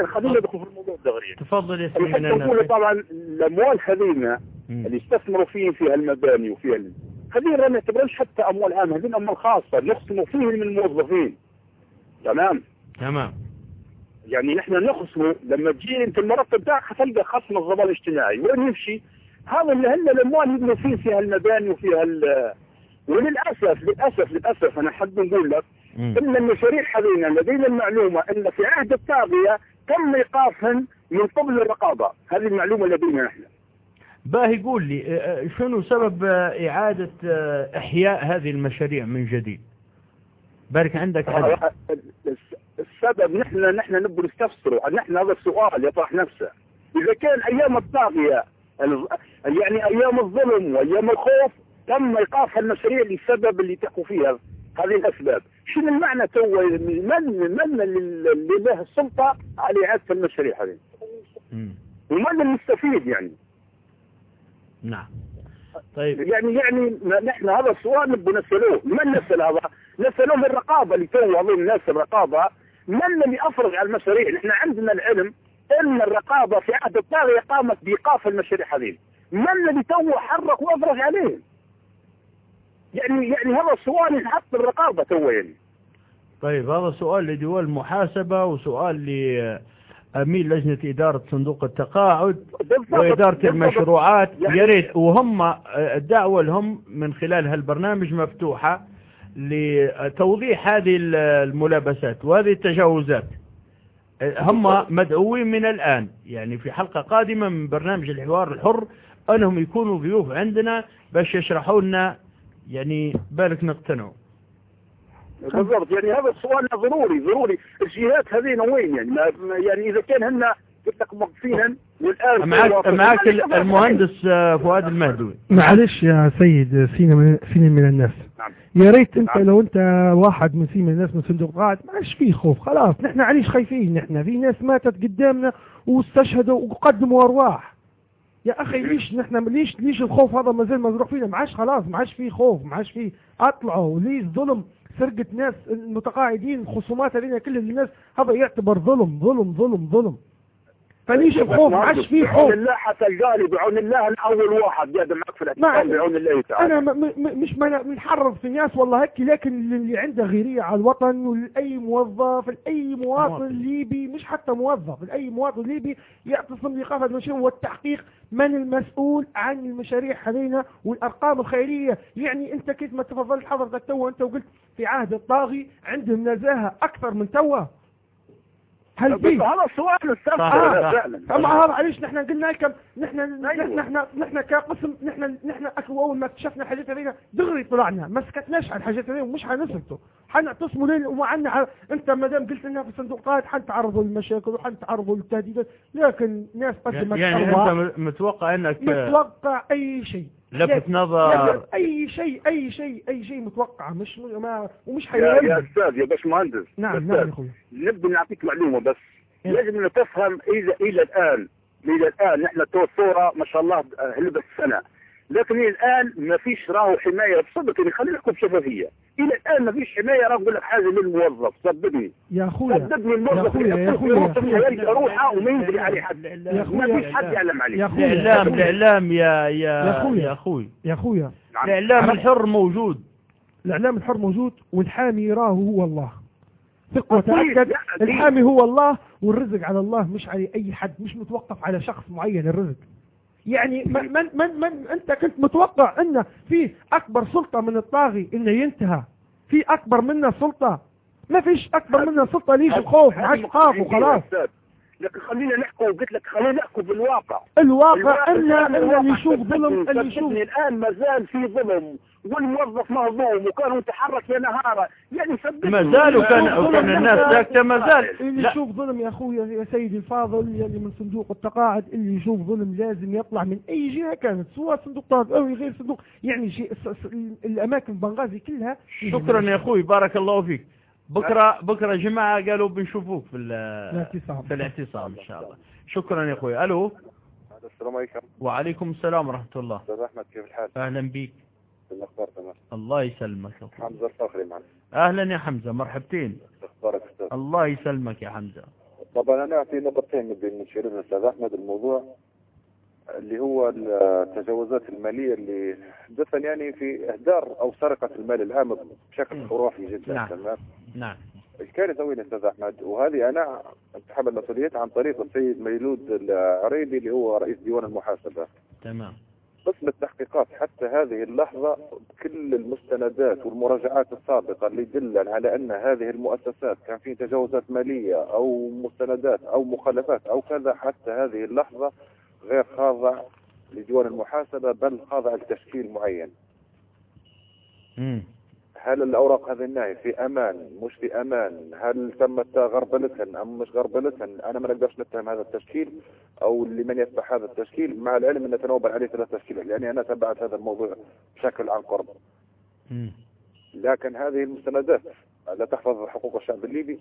الخلينا ندخل في الموضوع دغري تفضل يا الناس طبعا الأموال هذينا. اللي استثمروا فيه فيها المباني وفيها ال- هذه ما نعتبرهاش حتى أموال عامة هذه أموال خاصة نخصموا فيه من الموظفين. تمام؟ تمام. يعني نحن نخصمه لما تجي أنت المرتب بتاعك حتلقى خصم الضمان الاجتماعي. وين يمشي؟ هذا اللي هلا الأموال يبنوا فيه فيها المباني وفيها ال وللأسف للأسف للأسف أنا حاب نقول لك. إن المشاريع حاليا لدينا المعلومة إن في عهد الطاغيه تم إيقافهم من قبل الرقابة. هذه المعلومة لدينا نحن. باهي قول لي آه، آه، شنو سبب آه، إعادة آه، إحياء هذه المشاريع من جديد؟ بارك عندك حد. السبب نحن نحن نبغى نستفسره نحن هذا السؤال يطرح نفسه. إذا كان أيام الطاغيه ال- يعني أيام الظلم وأيام الخوف تم إيقاف المشاريع للسبب اللي تحكوا فيها هذه الأسباب. شنو المعنى تو؟ من من اللي له السلطة على إعادة المشاريع هذه. ومن المستفيد يعني؟ نعم. طيب. يعني يعني نحن هذا السؤال نبغى نسألوه. من نسأل هذا؟ نسألوه من الرقابة اللي تو أظن ناس الرقابة. من اللي أفرج على المشاريع نحن عندنا العلم أن الرقابة في عهد الطاغية قامت بإيقاف المشاريع هذه. من اللي تو حرك وأفرج عليه؟ يعني يعني هذا السؤال ينحط الرقابة تو يعني. طيب هذا سؤال لديوان المحاسبة وسؤال لأمين لجنة إدارة صندوق التقاعد بالضبط- وإدارة بالضبط. المشروعات. يعني- يا ريت وهم الدعوة لهم من خلال هالبرنامج مفتوحة لتوضيح هذه ال- الملابسات وهذه التجاوزات. هم مدعوين من الآن. يعني في حلقة قادمة من برنامج الحوار الحر أنهم يكونوا ضيوف عندنا باش يشرحوا لنا يعني بالك نقتنعوا. بالضبط. يعني هذا السؤال ضروري ضروري. الجهات هذين وين يعني. يعني إذا كان هن قلت لك موقفين والآن معك معك المهندس فؤاد المهدوي. معلش يا سيد سينا من, سينا من الناس. نعم. يا ريت أنت نعم. لو أنت واحد من سينا من الناس من صندوق قاعد ما عادش فيه خوف خلاص. نحن عليش خايفين. نحن في ناس ماتت قدامنا واستشهدوا وقدموا أرواح. يا أخي ليش نحن ليش ليش الخوف هذا ما زال مزروع فينا؟ ما عادش خلاص ما عادش فيه خوف ما عادش فيه اطلعوا ليش ظلم. سرقة ناس المتقاعدين خصومات علينا كل الناس هذا يعتبر ظلم ظلم ظلم ظلم. فليش الخوف ما عادش فيه خوف. بعون الله حتلقاني بعون الله أنا اول واحد قاعد معك في الاعتقاد بعون الله تعالى. أنا م م مش من- بنحرض في الناس والله هيك لكن اللي عنده غيرية على الوطن ولاي موظف لاي مواطن مواطن. ليبي مش حتى موظف لاي مواطن ليبي يعتصم بايقاف المشاريع والتحقيق من المسؤول عن المشاريع هذينا والأرقام الخيرية. يعني أنت كيف ما تفضلت حضرتك تو أنت وقلت في عهد الطاغي عندهم نزاهة أكثر من توا هل في هذا السؤال صح. فعلا اما هذا علاش نحن قلنا لكم نحن أيوة. نحن نحن نحن كقسم نحن نحن أكو أول ما اكتشفنا الحاجات هذينا دغري طلعنا ما سكتناش على الحاجات هذينا ومش حنسكتوا حنعتصموا ليل ومعنا ع- أنت ما دام قلت لنا في الصندوقات حنتعرضوا للمشاكل وحنتعرضوا للتهديدات لكن ناس قدمت يعني أنت متوقع آه، متوقع أي شيء. لفت نظر. أي شيء أي شيء أي شيء متوقع مش ما ومش يا, يا أستاذ يا باشمهندس. نعم أستاذ، نعم يا أخوي. نبي نعطيك معلومة بس. أن تفهم إلى إلى الآن إلى الآن نحن تو الصورة ما شاء الله هلبت سنه لكن إلى الآن ما فيش راهو حماية. بصدق يعني خلينا نحكم بشفافيه إلى الآن ما فيش حماية راه نقول لك حاجة للموظف. سددني يا أخويا سددني يا الموظف أخويا، يا أخويا. يلقى روحه وما يدري عليه حد. يا ما أخويا. فيش حد يعلم عليه يا أخويا. الإعلام الإعلام يا يا يا أخويا. يا أخوي. يا أخويا. نعم. الإعلام الحر موجود. الإعلام الحر موجود والحامي راه هو الله. ثق أكيد. الحامي هو الله والرزق على الله مش على أي حد مش متوقف على شخص معين الرزق. يعني من من من, من انت كنت متوقع ان في اكبر سلطة من الطاغي انه ينتهى. في اكبر منه سلطة. ما فيش اكبر منه سلطة ليش الخوف ما عادش خاف وخلاص. لكن خلينا نحكوا قلت لك خلينا نحكوا بالواقع. الواقع ان الواقع ان اللي يشوف ظلم اللي يشوف الآن ما زال في ظلم. والموظف مهضوم وكان يتحرك يا نهاره يعني صدقني ما زالوا كان وكان الناس ساكته ما زال اللي لا. يشوف ظلم يا اخويا يا سيدي الفاضل اللي من صندوق التقاعد اللي يشوف ظلم لازم يطلع من أي جهة كانت سواء صندوق طارق أو غير صندوق يعني شيء الأماكن بنغازي كلها شكرا يا أخوي بارك الله فيك. بكره بكرة جماعة قالوا بنشوفوك في ال- الاعتصام. في الاعتصام إن شاء الله. شكرا يا أخوي. ألو؟ السلام عليكم. وعليكم السلام ورحمة الله. أستاذ أحمد كيف الحال؟ أهلا بيك. الأخبار تمام؟ الله يسلمك. حمزة الفخري معنا. أهلا يا حمزة مرحبتين. أخبارك أستاذ؟ الله يسلمك يا حمزة. طبعا أنا في نقطتين نبي نشير لها أستاذ أحمد. الموضوع اللي هو التجاوزات المالية اللي حدثا يعني في إهدار أو سرقة المال العام بشكل خرافي جدا نعم. تمام؟ نعم. الكارثة وين أستاذ أحمد؟ وهذه أنا أتحمل مسؤوليتها عن طريق السيد ميلود العريبي اللي هو رئيس ديوان المحاسبة. تمام. قسم التحقيقات حتى هذه اللحظة كل المستندات والمراجعات السابقة اللي دلن على أن هذه المؤسسات كان في تجاوزات مالية أو مستندات أو مخالفات أو كذا حتى هذه اللحظة غير خاضع لديوان المحاسبة بل خاضع لتشكيل معين. هل الأوراق هذه النهي في أمان مش في أمان؟ هل تمت غربلتهن أم مش غربلتهن أنا ما نقدرش نتهم هذا التشكيل أو لمن يتبع هذا التشكيل مع العلم أن نتناوب عليه ثلاث تشكيلات لأني أنا تبعت هذا الموضوع بشكل عن قرب. لكن هذه المستندات لا تحفظ حقوق الشعب الليبي.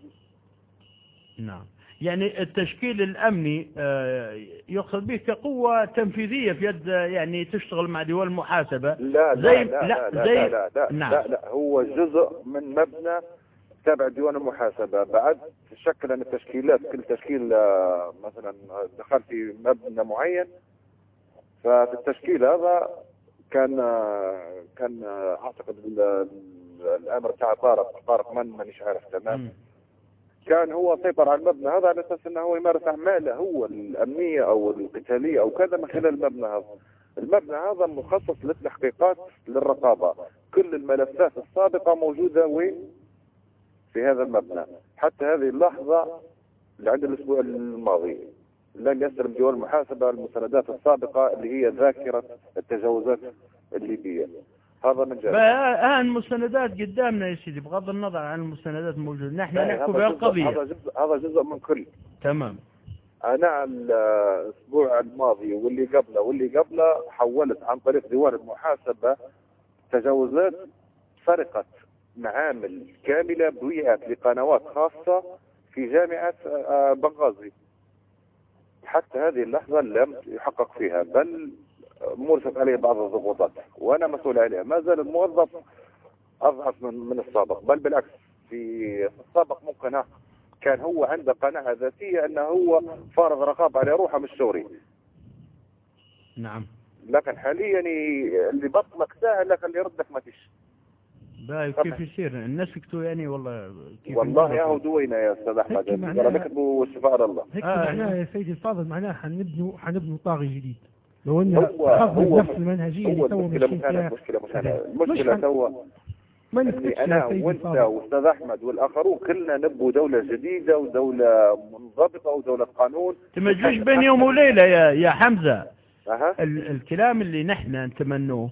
نعم. يعني التشكيل الأمني آه، يقصد به كقوة تنفيذية في يد آه، يعني تشتغل مع ديوان المحاسبة لا لا زي- لا لا، لا لا, زي- لا, لا, لا, نعم. لا, لا هو جزء من مبنى تابع ديوان المحاسبة بعد تشكل التشكيلات كل تشكيل آه، مثلا دخل في مبنى معين ففي التشكيل هذا كان كان آه، أعتقد ال- ال- الأمر بتاع طارق طارق من مانيش عارف تمام. كان هو سيطر على المبنى هذا على أساس إنه هو يمارس أعماله هو الأمنية أو القتالية أو كذا من خلال المبنى هذا. المبنى هذا مخصص للتحقيقات للرقابة، كل الملفات السابقة موجودة وين؟ في هذا المبنى، حتى هذه اللحظة اللي عند الأسبوع الماضي لم يستلم ديوان المحاسبة المستندات السابقة اللي هي ذاكرة التجاوزات الليبية. هذا من جانب. الآن مستندات قدامنا يا سيدي بغض النظر عن المستندات الموجودة. نحن نحكي هذا بها جزء- القضية هذا جزء هذا جزء من كل. تمام. أنا الأسبوع الماضي واللي قبله واللي قبله حولت عن طريق ديوان المحاسبة تجاوزات سرقه معامل كاملة بويعت لقنوات خاصة في جامعة آه، بنغازي. حتى هذه اللحظة لم يحقق فيها بل مرسل عليه بعض الضغوطات. وأنا مسؤول عليها. ما زال الموظف أضعف من من السابق. بل بالعكس في السابق ممكن كان هو عنده قناعة ذاتية أنه هو فارض رقابة على روحه مش شوري نعم. لكن حاليا اللي بطلك ساعة لكن اللي يردك ما فيش. باي طبعا. كيف يصير؟ الناس يكتوا يعني والله كيف والله؟ يا هو دوينا يا أستاذ أحمد. هيك ترى والشفاء على الله. هيك آه، معناها يا سيدي الفاضل معناها حنبنوا حنبنوا طاغي جديد. لو أن هو نفس المنهجية اللي تو المشكلة ماشيين مش أنا فيها المشكلة مش أنا. مش المشكلة أنا. توا ما نسكتش أنا يا سيدي وأنت وأستاذ أحمد والآخرون كلنا نبوا دولة جديدة ودولة منضبطة ودولة قانون. ما تجيش بين يوم وليلة يا يا حمزة. أها. ال الكلام اللي نحن نتمنوه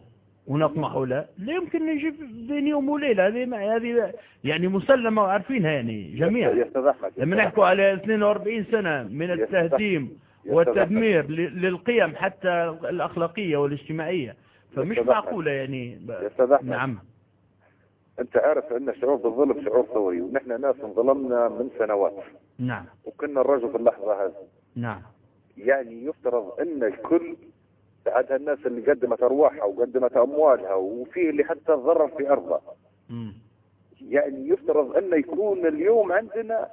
ونطمح له لا يمكن نجيب بين يوم وليلة. هذه ما- هذه يعني مسلمة وعارفينها يعني يا جميعا أستاذ أحمد. يا لما نحكوا على 42 سنة من يا التهديم يا والتدمير للقيم حتى الأخلاقية والاجتماعية. فمش. معقولة يعني نعم. أنت عارف أن الشعور بالظلم شعور ثوري ونحن ناس انظلمنا من سنوات. نعم. وكنا نرجو في اللحظة هذه. نعم. يعني يفترض أن الكل عندها الناس اللي قدمت أرواحها وقدمت أموالها وفيه اللي حتى تضرر في ارضها. يعني يفترض أن يكون اليوم عندنا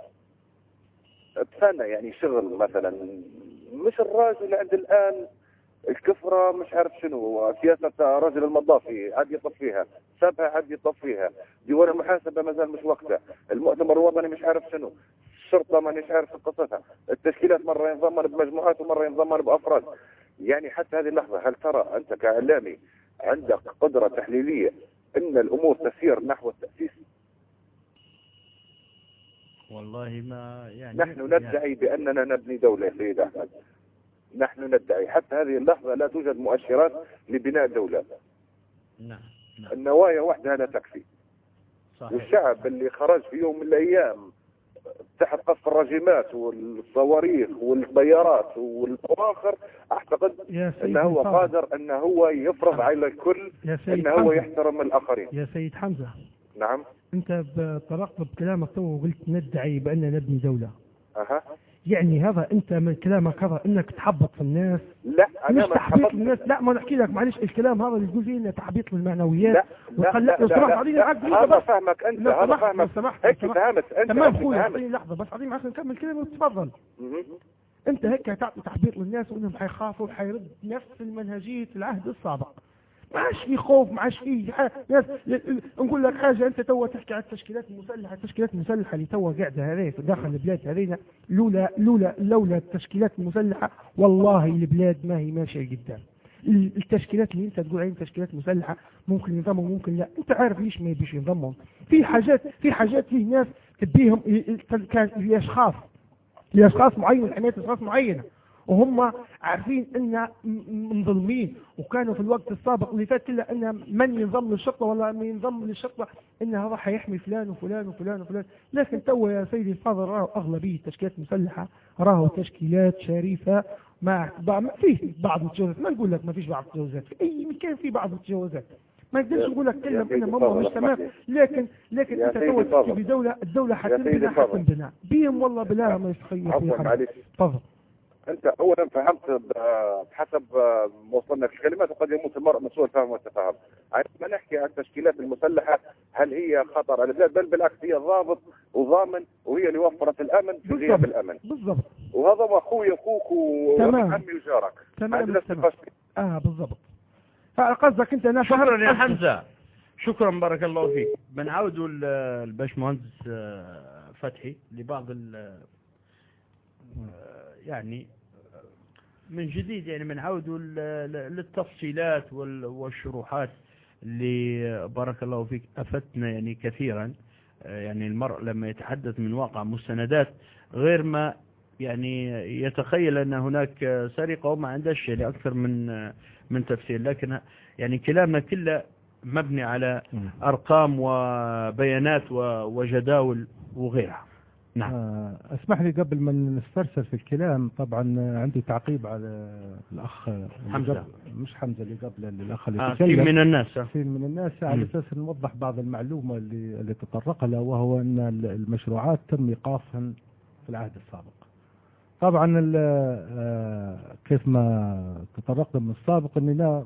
بسنة يعني شغل مثلا مش الراجل عند الآن الكفرة مش عارف شنو سياسة رجل المضافي عاد يطفيها سبها عاد يطفيها ديوان المحاسبة ما زال مش وقتها. المؤتمر الوطني مش عارف شنو. الشرطة مانيش عارف قصتها. التشكيلات مرة ينضمن بمجموعات ومرة ينضمن بأفراد. يعني حتى هذه اللحظة هل ترى أنت كإعلامي عندك قدرة تحليلية أن الأمور تسير نحو التأسيس؟ والله ما يعني نحن ندعي بأننا نبني دولة سيد أحمد نحن ندعي. حتى هذه اللحظة لا توجد مؤشرات لبناء دولة. نعم نعم. النوايا وحدها لا تكفي. صحيح. والشعب اللي خرج في يوم من الأيام تحت قصف الرجمات والصواريخ والطيارات والبواخر أعتقد أنه هو. قادر أنه هو يفرض على الكل أنه هو يحترم الآخرين. يا سيد حمزة. نعم. انت طرقت بكلامك تو وقلت ندعي بأننا نبني دولة. أها. يعني هذا انت من كلامك هذا انك تحبط في الناس. لا مش أنا ما تحبيط للناس لا ما نحكي لك معلش الكلام هذا اللي تقول فيه إنه تحبيط للمعنويات لا لا لا لو سمحت لا عقد هذا. فهمك أنت هذا فهمك هيك. فهمت أنت تمام خويا فهمت اعطيني لحظة بس اعطيني عشان نكمل كلامي وتفضل. أنت هيك تعطي تحبيط للناس وإنهم حيخافوا وحيرد نفس المنهجية العهد السابق. ما عادش في خوف ما عادش في ناس نقول لك حاجة أنت تو تحكي عن التشكيلات المسلحة التشكيلات المسلحة اللي تو قاعدة هذه في داخل البلاد هذينا لولا لولا لولا التشكيلات المسلحة والله البلاد ما هي ماشية قدام. ال- التشكيلات اللي أنت تقول عليها تشكيلات مسلحة ممكن ينضموا ممكن لا. أنت عارف ليش ما يبيش ينضموا. في حاجات في حاجات فيه ناس تبيهم لأشخاص لأشخاص معينة لحمايه أشخاص معينة. وهم عارفين إن م- منظلمين وكانوا في الوقت السابق اللي فات كله إن من ينضم للشرطة ولا من ينضم للشرطة إن هذا حيحمي فلان وفلان وفلان وفلان. لكن تو يا سيدي الفاضل راهو أغلبية التشكيلات المسلحه راهو تشكيلات شريفة مع ما فيه بعض التجاوزات ما نقول لك ما فيش بعض التجاوزات في أي مكان في بعض التجاوزات ما نقدرش نقول لك سيدي الفاضل، مش تمام. لكن لكن أنت تو. تحكي بدوله الدولة حتنبنى. حتنبنى بيهم والله بالله ما يستخيل عفوا معلش. تفضل. انت اولا فهمت بحسب ما وصلنا في الكلمات وقد يموت المرء من سوء الفهم والتفاهم. عندما نحكي عن التشكيلات المسلحة هل هي خطر على البلاد بل بالعكس هي ضابط وضامن وهي اللي وفرت الأمن في غياب الأمن. بالضبط. وهذا هو أخوي أخوك. وعمي وجارك. تمام تمام. آه بالضبط. فقصدك أنت أنا شكرا يا حمزة. شكرا بارك الله فيك. بنعودوا ل- الباشمهندس آه، فتحي لبعض ال آه، يعني من جديد يعني ل- للتفصيلات وال- والشروحات اللي بارك الله فيك أفتنا يعني كثيرا. آه، يعني المرء لما يتحدث من واقع مستندات غير ما يعني يتخيل أن هناك سرقة وما عندهش يعني أكثر من من تفسير. لكن يعني كلامنا كله مبني على أرقام وبيانات وجداول وغيرها. نعم آه، اسمح لي قبل ما نسترسل في الكلام طبعا عندي تعقيب على الأخ. قبل- مش حمزة اللي قبل الأخ اللي آه تكلم كثير من الناس كثير من الناس على. أساس نوضح بعض المعلومة اللي اللي تطرق لها وهو أن ال- المشروعات تم ايقافها في العهد السابق. طبعا آه، كيف ما تطرقنا من السابق اننا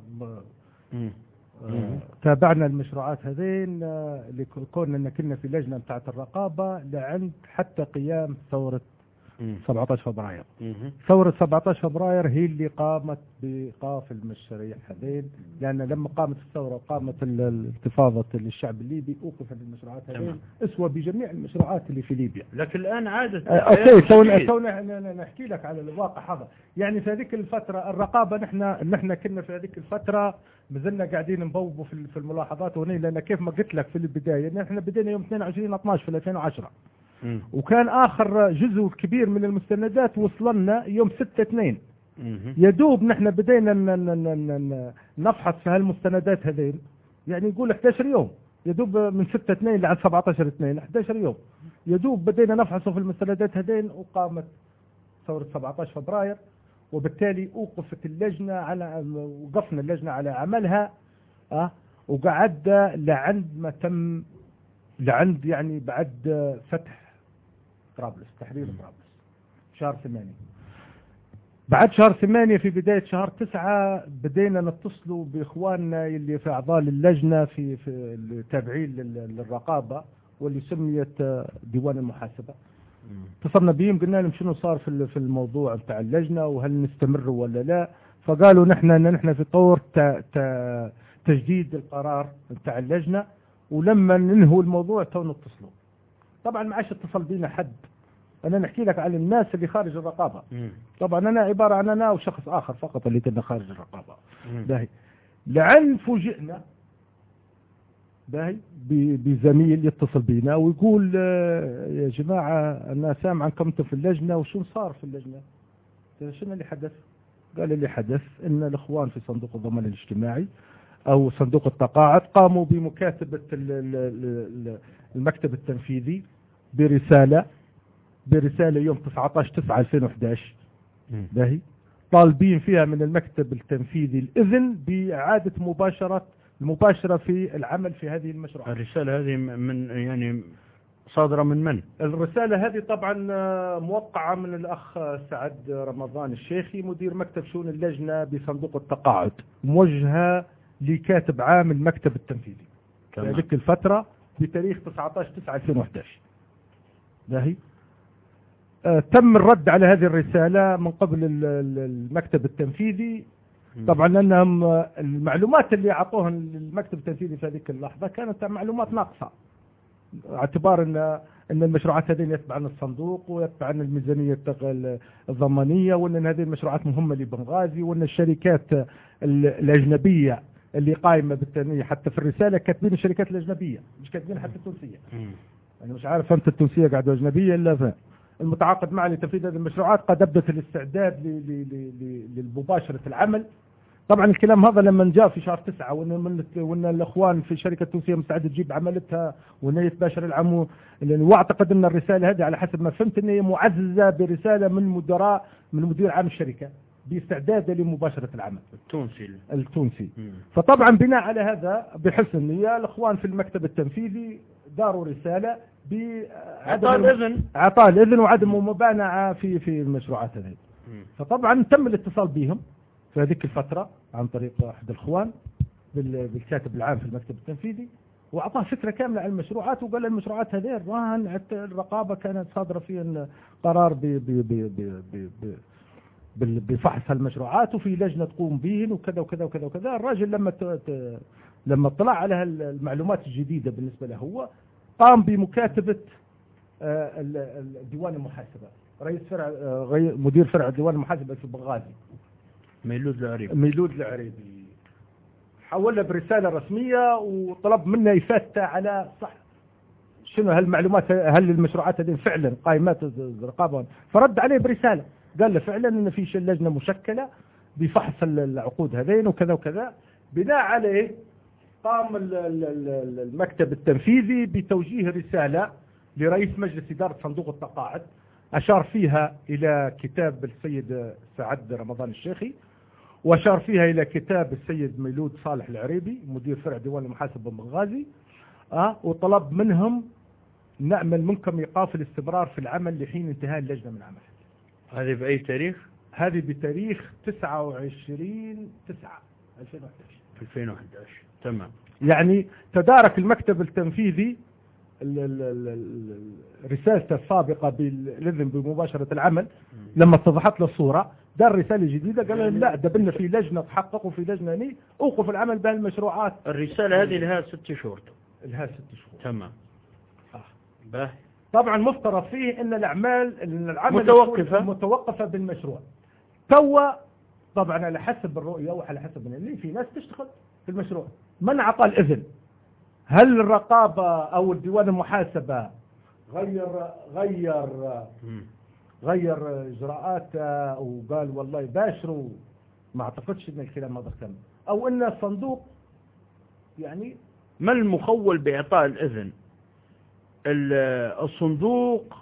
تابعنا المشروعات هذين آه، اللي ك- كنا في لجنة بتاعت الرقابة لعند حتى قيام ثورة مم. 17 فبراير. ثورة 17 فبراير هي اللي قامت بإيقاف المشاريع هذين لأن لما قامت الثورة وقامت ال- الانتفاضة الشعب الليبي أوقفت المشروعات. هذين أسوى بجميع المشروعات اللي في ليبيا لكن الآن عادت آه، أوكي ن- ن- نحكي لك على الواقع هذا يعني في هذيك الفترة الرقابة نحن نحن كنا في هذيك الفترة مازلنا قاعدين نبوبوا في ال- في الملاحظات وني لأن كيف ما قلت لك في البداية نحن بدينا يوم 22 12 في 2010 مم. وكان آخر جزء كبير من المستندات وصلنا يوم 6 2 مم. يا دوب نحن بدينا نفحص في هالمستندات هذين يعني يقول 11 يوم. يا دوب من 6 2 لعند 17 2 11 يوم. يا دوب بدينا نفحص في المستندات هذين وقامت ثورة 17 فبراير. وبالتالي أوقفت اللجنة على وقفنا اللجنة على عملها. أه. وقعد لعند ما تم لعند يعني بعد فتح طرابلس تحرير طرابلس شهر 8 بعد شهر ثمانية في بداية شهر تسعة بدينا نتصلوا بإخواننا اللي في أعضاء اللجنة في, في التابعين لل- للرقابة واللي سميت ديوان المحاسبة. اتصلنا بهم قلنا لهم شنو صار في في الموضوع بتاع اللجنة وهل نستمر ولا لا. فقالوا نحن ان نحن في طور تجديد القرار بتاع اللجنة ولما ننهوا الموضوع تو نتصلوا. طبعا ما عادش اتصل بينا حد. أنا نحكي لك عن الناس اللي خارج الرقابة. مم. طبعا أنا عبارة عن أنا وشخص آخر فقط اللي كنا خارج الرقابة. باهي. لعن فوجئنا باهي بزميل يتصل بينا ويقول آه، يا جماعة أنا سامع عنكم في اللجنة وشو صار في اللجنة؟ شنو اللي حدث؟ قال اللي حدث أن الإخوان في صندوق الضمان الاجتماعي أو صندوق التقاعد قاموا بمكاتبة ال- ال- ال- المكتب التنفيذي برسالة برسالة يوم 19 9 2011 مم. باهي. طالبين فيها من المكتب التنفيذي الإذن بإعادة مباشرة المباشرة في العمل في هذه المشروعات الرسالة هذه من يعني صادرة من من؟ الرسالة هذه طبعا آه، موقعة من الأخ سعد رمضان الشيخي مدير مكتب شؤون اللجنة بصندوق التقاعد موجهة لكاتب عام المكتب التنفيذي. في تمام. هذيك الفترة بتاريخ 19 9 2011 باهي. تم الرد على هذه الرسالة من قبل ال- ال- المكتب التنفيذي. طبعا لأنهم آه، المعلومات اللي أعطوها المكتب التنفيذي في هذيك اللحظة كانت معلومات ناقصة اعتبار إن إن المشروعات هذه يتبع عن الصندوق ويتبع عن الميزانية التق- الضمانية وإن هذه المشروعات مهمة لبنغازي وإن الشركات ال- الأجنبية اللي قائمة بالتنمية حتى في الرسالة كاتبين الشركات الأجنبية مش كاتبين حتى التونسية مم. أنا مش عارف أنت التونسية قاعدة أجنبية إلا ف المتعاقد معه لتنفيذ هذه المشروعات قد أبدت الاستعداد ل- ل- ل- ل- لمباشره العمل. طبعا الكلام هذا لما جاء في شهر تسعة وإن من وإن الأخوان في شركة تونسية مستعدة تجيب عملتها وإن تباشر العمو. واعتقد أن الرسالة هذه على حسب ما فهمت إن هي معززة برسالة من مدراء من مدير عام الشركة باستعداد لمباشرة العمل. التونسي. التونسي. مم. فطبعا بناء على هذا بحسن النية الأخوان في المكتب التنفيذي داروا رسالة اعطاء الإذن اعطاء الإذن وعدم المبانعة في في المشروعات هذه. فطبعا تم الاتصال بهم في هذيك الفترة عن طريق أحد الإخوان بال- بالكاتب العام في المكتب التنفيذي وأعطاه فكرة كاملة عن المشروعات وقال المشروعات هذه الراهن حتى الرقابة كانت صادرة فيها قرار ب ب ب ب ب ب بال- بفحص المشروعات وفي لجنة تقوم بهن وكذا وكذا وكذا وكذا الراجل لما. لما اطلع على المعلومات الجديدة بالنسبة له هو قام بمكاتبة آه، ال- ال- ديوان المحاسبة. رئيس فرع آه، مدير فرع ديوان المحاسبة في بنغازي. ميلود العريب ميلود العريبي حولنا برسالة رسمية وطلب منا إفادته على صح شنو هالمعلومات هل المشروعات هذه فعلا قائمات الرقابة فرد عليه برسالة. قال له فعلا إن في لجنة مشكلة بفحص ال- العقود هذين وكذا وكذا. بناء عليه قام ال- ال- ال- المكتب التنفيذي بتوجيه رسالة لرئيس مجلس إدارة صندوق التقاعد أشار فيها إلى كتاب السيد سعد رمضان الشيخي وأشار فيها إلى كتاب السيد ميلود صالح العريبي مدير فرع ديوان المحاسبة بنغازي أه وطلب منهم نأمل منكم إيقاف الاستمرار في العمل لحين انتهاء اللجنة من عملها. هذه بأي تاريخ؟ هذه بتاريخ 29 9 2011 في 2011 تمام. يعني تدارك المكتب التنفيذي ال- ال- ال- ال- رسالته السابقة بالإذن بمباشرة العمل. لما اتضحت له الصورة دار رسالة جديدة قال لهم لا دبلنا في لجنة تحقق وفي لجنة ني. أوقف العمل بهالمشروعات الرسالة هذه لها ست شهور. لها ست شهور. تمام. آه. باهي طبعا مفترض فيه إن الأعمال إن العمل متوقفة. يكون متوقفة بالمشروع. توا طبعا على حسب الرؤية وعلى حسب اللي في ناس تشتغل في المشروع. من اعطى الإذن؟ هل الرقابة أو الديوان المحاسبة غير غير. غير اجراءاته وقال والله باشروا؟ ما أعتقدش إن الكلام هذا تم. أو إن الصندوق يعني ما المخول بإعطاء الإذن؟ ال- الصندوق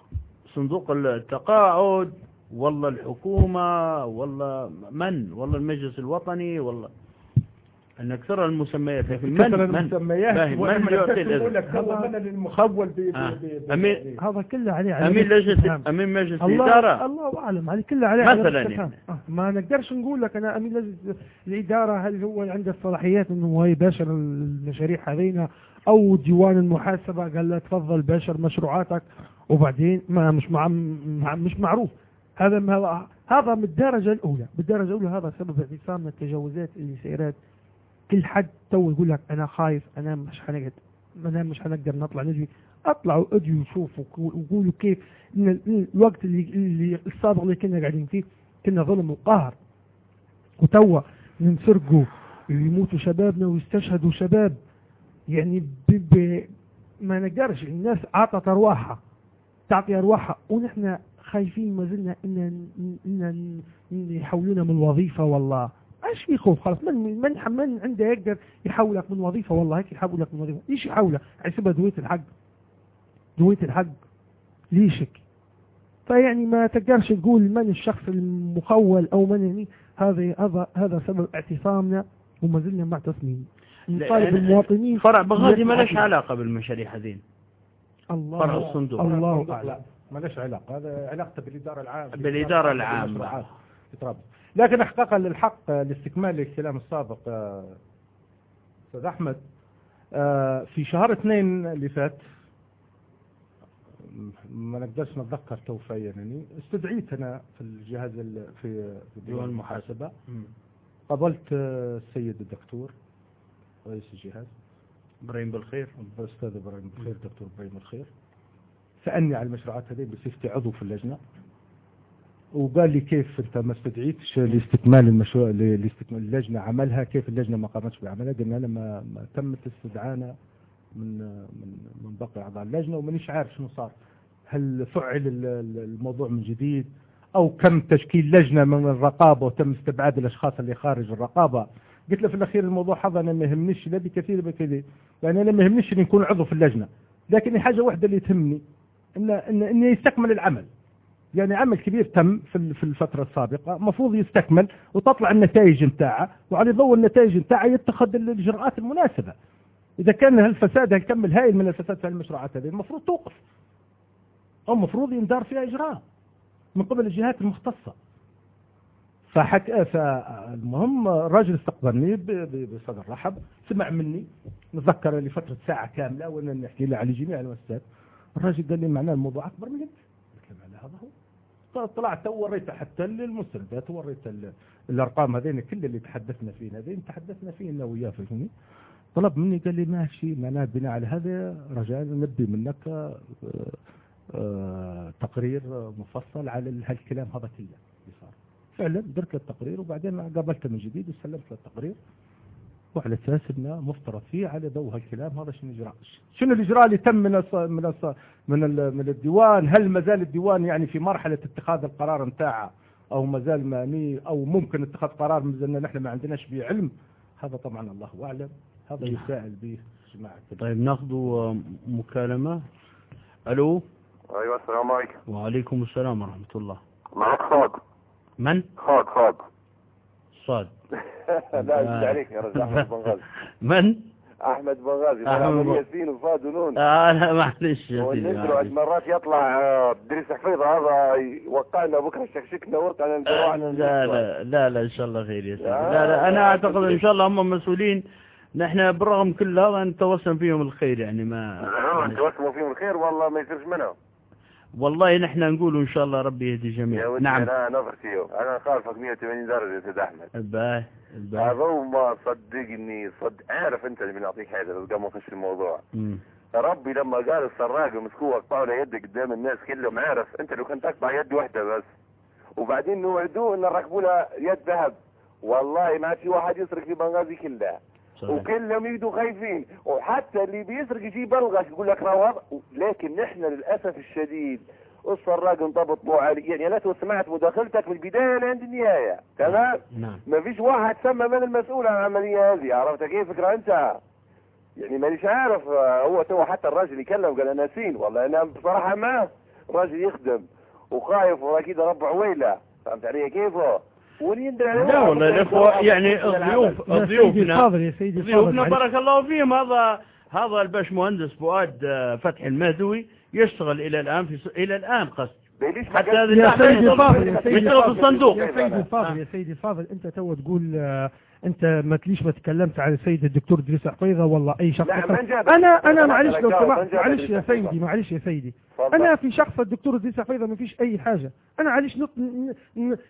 صندوق التقاعد والله الحكومة والله من؟ والله المجلس الوطني والله ان كثر المسميات لكن من كثر من المسميات من وإحنا يعطي الإذن من المخول أمين. هذا كله عليه أمين علامة لجنة. أمين مجلس الإدارة الله أعلم هذه كلها عليه مثلاً يعني. آه، ما نقدرش نقول لك أنا أمين لجنه الإدارة هل هو عنده الصلاحيات إنه هو يباشر المشاريع هذينا أو ديوان المحاسبة قال له تفضل باشر مشروعاتك وبعدين ما مش مع مش معروف هذا ما هذا من الدرجة الأولى بالدرجة الأولى هذا سبب اعتصامنا التجاوزات اللي سيرات كل حد تو يقول لك أنا خايف أنا مش هنقدر أنا مش هنقدر نطلع نجري. اطلعوا اجوا وشوفوا وقولوا كيف إن ال- الوقت اللي, اللي السابق اللي كنا قاعدين فيه كنا ظلم وقهر وتوا ننسرقوا يموتوا شبابنا ويستشهدوا شباب. يعني ب ب ما نقدرش. الناس عطت أرواحها تعطي أرواحها. ونحن خايفين ما زلنا ان إن يحولونا من وظيفة والله. إيش في خوف خلاص من من من عنده يقدر يحولك من وظيفة؟ والله هيك يحولك من وظيفة. إيش يحولك؟ حيسيبها دويه الحق. دويه الحق. ليشك. فيعني ما تقدرش تقول من الشخص المخول أو من يعني هذا هذا هذا سبب اعتصامنا وما زلنا معتصمين نطالب لا، المواطنين فرع بغدادي ما لهش. علاقة بالمشاريع هذين. الله فرع الصندوق. الله لا أعلم. ما لهش علاقة. هذا علاقته بالإدارة العامة. بالإدارة العامة. لكن احقاقا للحق لاستكمال الكلام السابق آه، أستاذ أحمد. آه، في شهر اثنين اللي فات ما نقدرش نتذكر توفيا يعني استدعيت أنا في الجهاز ال- في ديوان المحاسبة. مم. قابلت آه، السيد الدكتور رئيس الجهاز. إبراهيم بالخير. الاستاذ إبراهيم الخير دكتور إبراهيم الخير سالني على المشروعات هذه بصفتي عضو في اللجنة. وقال لي كيف انت ما استدعيتش لاستكمال المشروع لاستكمال اللجنة؟ عملها كيف اللجنة ما قامتش بعملها؟ قلنا أنا ما, تمت استدعانا من من من باقي أعضاء اللجنة ومانيش عارف شنو صار. هل فعل ال- ال- الموضوع من جديد؟ أو كم تشكيل لجنة من الرقابة وتم استبعاد الأشخاص اللي خارج الرقابة؟ قلت له في الأخير الموضوع هذا أنا ما يهمنيش لا بكثير بكذا يعني أنا ما يهمنيش إني نكون عضو في اللجنة لكن حاجة واحدة اللي تهمني ان ان انه يستكمل العمل. يعني عمل كبير تم في ال- في الفترة السابقة مفروض يستكمل وتطلع النتائج نتاعه وعلى ضوء النتائج نتاعه يتخذ الإجراءات المناسبة. إذا كان هالفساد الكم الهائل من الفساد في المشروعات هذه؟ المفروض توقف. أو المفروض يندار فيها إجراء من قبل الجهات المختصة. فحك... فالمهم الراجل استقبلني بصدر رحب سمع مني نتذكر لفترة ساعة كاملة وأنا نحكي له على جميع المؤسسات الراجل قال لي معناه الموضوع أكبر من هيك قلت له معناه هذا هو طلعت ووريته حتى المستندات ووريت ال- الأرقام هذين كل اللي تحدثنا فيه هذين تحدثنا فيه أنا وياه فهمني طلب مني قال لي ماشي معناه بناء على هذا رجاء نبي منك آه، آه، تقرير مفصل على هالكلام هذا كله اللي صار. فعلا درت التقرير وبعدين قابلته من جديد وسلمت له التقرير. وعلى أساس إنه مفترض فيه على ضوء هالكلام هذا شنو الإجراء؟ شنو الإجراء اللي تم من الص... من الص... من ال... من الديوان؟ هل ما زال الديوان يعني في مرحلة اتخاذ القرار نتاعه أو ما زال ماني أو ممكن اتخاذ قرار من زلنا نحن ما عندناش به علم؟ هذا طبعا الله أعلم. هذا نعم. يسائل به جماعة طيب نأخذ مكالمة. ألو؟ أيوه السلام عليكم. وعليكم السلام ورحمة الله. معك خالد. من؟ خالد خالد. صاد لا يزيد عليك يا رجل غازي. من؟ أحمد بن غازي أحمد طلع من بن- ياسين وفاد ونون. آه لا معلش يا سيدي. مرات يطلع آه، دريس حفيظ هذا يوقعنا بكرة شكشكنا ورقنا آه، لا لا لا لا إن شاء الله خير يا سيدي. لا، لا أعتقد إن تدري. شاء الله هم مسؤولين. نحن بالرغم كل هذا نتوسم فيهم الخير يعني ما انت وسموا فيهم الخير والله ما يصيرش منهم. والله نحن نقول إن شاء الله ربي يهدي الجميع نعم. أنا نظرتي أنا خالفك 180 درجة يا أستاذ أحمد. الباه الباه هذا وما صدقني صد عارف أنت اللي بنعطيك حاجة بس قبل ما نخش الموضوع. مم. ربي لما قال السراق مسكوه وقطعوا له يدك قدام الناس كلهم عارف. أنت لو كنت تقطع يد واحدة بس. وبعدين نوعدوه إن نركبوا له يد ذهب. والله ما في واحد يسرق في بنغازي كلها صحيح. وكلهم يجوا خايفين. وحتى اللي بيسرق يجيب بلغش يقول لك هذا لكن نحن للأسف الشديد السراق انضبط له علي يعني لا سمعت مداخلتك من البداية لعند النهاية. تمام؟ نعم. ما فيش واحد سمى من المسؤول عن العملية هذه. عرفت كيف فكرة أنت؟ يعني مانيش عارف آه، هو تو حتى الراجل يكلم قال أنا ناسين والله أنا بصراحة ما راجل يخدم وخايف وراه كده رب عويله فهمت علي كيفه؟ لا والله الإخوة يعني الضيوف يا سيدي ضيوفنا ضيوفنا. بارك الله فيهم. هذا هذا الباش مهندس فؤاد آه، فتحي المهدوي يشتغل إلى الآن في س- إلى الآن قصد. حتى هذه يا اللحظة سيدي يشتغل- الفاضل يا سيدي الصندوق. يا سيدي الفاضل يا سيدي الفاضل أنت تو تقول آه، أنت ما تليش ما تكلمت عن السيد الدكتور إدريس حفيظه والله أي شخص أنا أنا؟ معلش لو سمحت معلش يا؟ سيدي معلش يا سيدي. أنا في شخص الدكتور إدريس حفيظه ما فيش أي حاجة أنا معلش نط-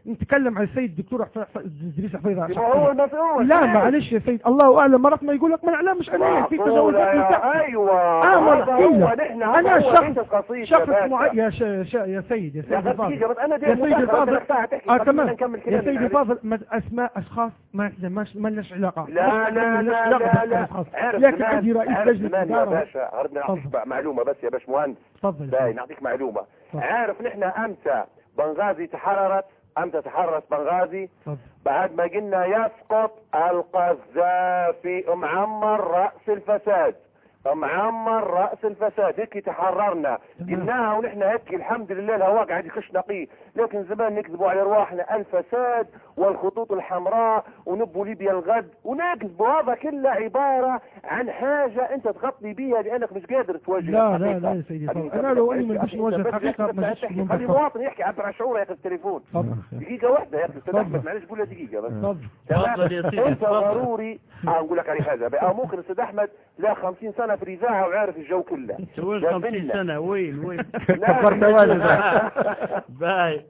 نتكلم عن السيد الدكتور إدريس حفيظه هو المسؤول لا معلش يا سيد الله أعلم مرات ما يقول لك ما لا مش أنا في تجاوزات. أيوه آه،. هو إلا. نحن أنا شخص يا شخص. معين يا ش... ش... يا سيد يا سيدي دقيقة بس أنا يا سيدي ساعة تحكي آه تمام يا سيدي. الفاضل ما أسماء أشخاص ما ما لناش علاقة. لا لا لا لا لا. لكن عندي رئيس زمان يا اداره باشا عرفنا نعطيك معلومة بس يا باش مهندس تفضل. باي نعطيك معلومة. عارف نحن أمتى بنغازي تحررت أمتى تحررت بنغازي. بعد ما قلنا يسقط القذافي معمر رأس الفساد. معمر رأس الفساد. هيك تحررنا. قلناها ونحن هيك الحمد لله الهواء قاعد يخش نقي لكن زمان نكذبوا على ارواحنا الفساد والخطوط الحمراء ونبوا ليبيا الغد ونكذبوا هذا كله عبارة عن حاجة أنت تغطي بيها لأنك مش قادر تواجه لا الحقيقة. لا لا يا سيدي أنا لو أني ما بس- نبيش نواجه ما جيتش خلي منتصف مواطن يحكي عبر عن شعوره يا أخي التليفون. تفضل. دقيقة واحدة يا أخي أستاذ. أحمد معلش قول له دقيقة بس. تفضل. تفضل يا سيدي. أنت ضروري آه أقول لك على حاجة. بقى ممكن أستاذ أحمد لا 50 سنة في الإذاعة وعارف الجو كله. يا 50 بنا. سنة. وين وين كبرت واجد. باي.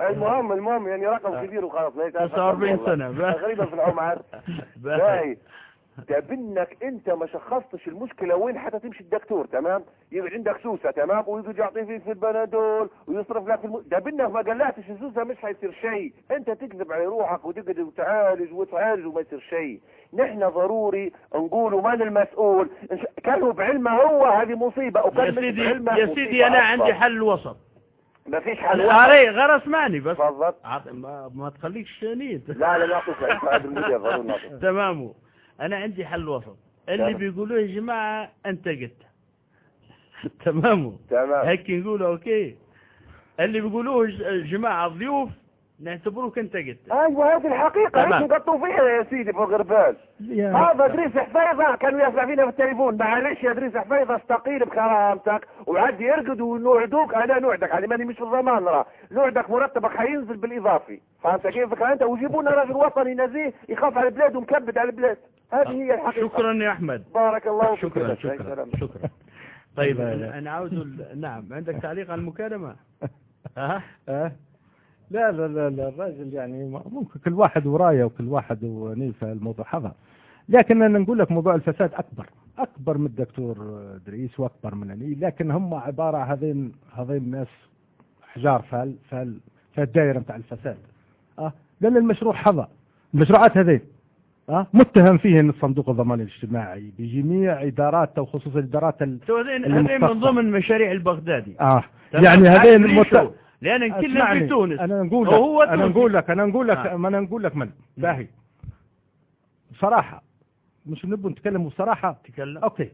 المهم المهم يعني رقم كبير وخلاص لا يتعرف 49 والله. سنة. تقريبا في العمر. باي باي تبنك أنت ما شخصتش المشكلة وين حتى تمشي الدكتور تمام؟ يقعد عندك سوسة تمام؟ ويقعد يعطي فيك في البنادول ويصرف لك في الم... تبنك ما قلعتش السوسة مش حيصير شيء. أنت تكذب على روحك وتقعد وتعالج وتعالج وما يصير شيء. نحن ضروري نقولوا من المسؤول؟ كانوا بعلمه هو هذه مصيبة يا وكان مش سيدي يا سيدي أنا. عندي حل وسط. ما فيش حل واحد. غير أسمعني بس. تفضل. ما, ما تخليكش نيت لا لا نعطيك تمام. أنا عندي حل وسط. اللي. بيقولوه يا جماعة أنت قلت. تمام. تمام. هيك نقول أوكي. اللي بيقولوه ج- جماعة ضيوف نعتبروك أنت قلت. أيوه هذه الحقيقة. تمام. إيش نقطوا فيها يا سيدي فوق الغربال يا هذا ادريس حفيظة كانوا يسمع فينا في التليفون. معلش يا ادريس حفيظة استقيل بكرامتك وعد يرقد ونوعدوك أنا نوعدك يعني ماني مش في الضمان راه. نوعدك مرتبك حينزل بالإضافي. فهمت كيف؟ فكرة أنت وجيبوا لنا راجل وطني نزيه يخاف على البلاد ومكبد على البلاد. هذه هي الحقيقة. شكرا يا أحمد. بارك الله فيك. شكرا شكرا. شكرا. طيب. أنا عاوز نعم. عندك تعليق على المكالمة؟ ها آه. لا لا لا لا الراجل يعني ممكن كل واحد ورايه وكل واحد ونيفه الموضوع هذا لكن أنا نقول لك موضوع الفساد أكبر أكبر من الدكتور دريس وأكبر منني لكن هم عبارة هذين هذين الناس حجار فال فال فالدائرة نتاع الفساد آه لأن المشروع هذا المشروعات هذين آه متهم فيه الصندوق الضمان الاجتماعي بجميع اداراته وخصوصا. سو هذين من. ضمن مشاريع البغدادي آه. يعني هذين كلهم أسمعني، في تونس. أنا نقول لك وهو أنا تونسي. نقول لك أنا نقول لك آه. ما أنا نقول لك من؟ باهي. صراحة مش نبغى نتكلم بصراحة؟ تكلم. OK.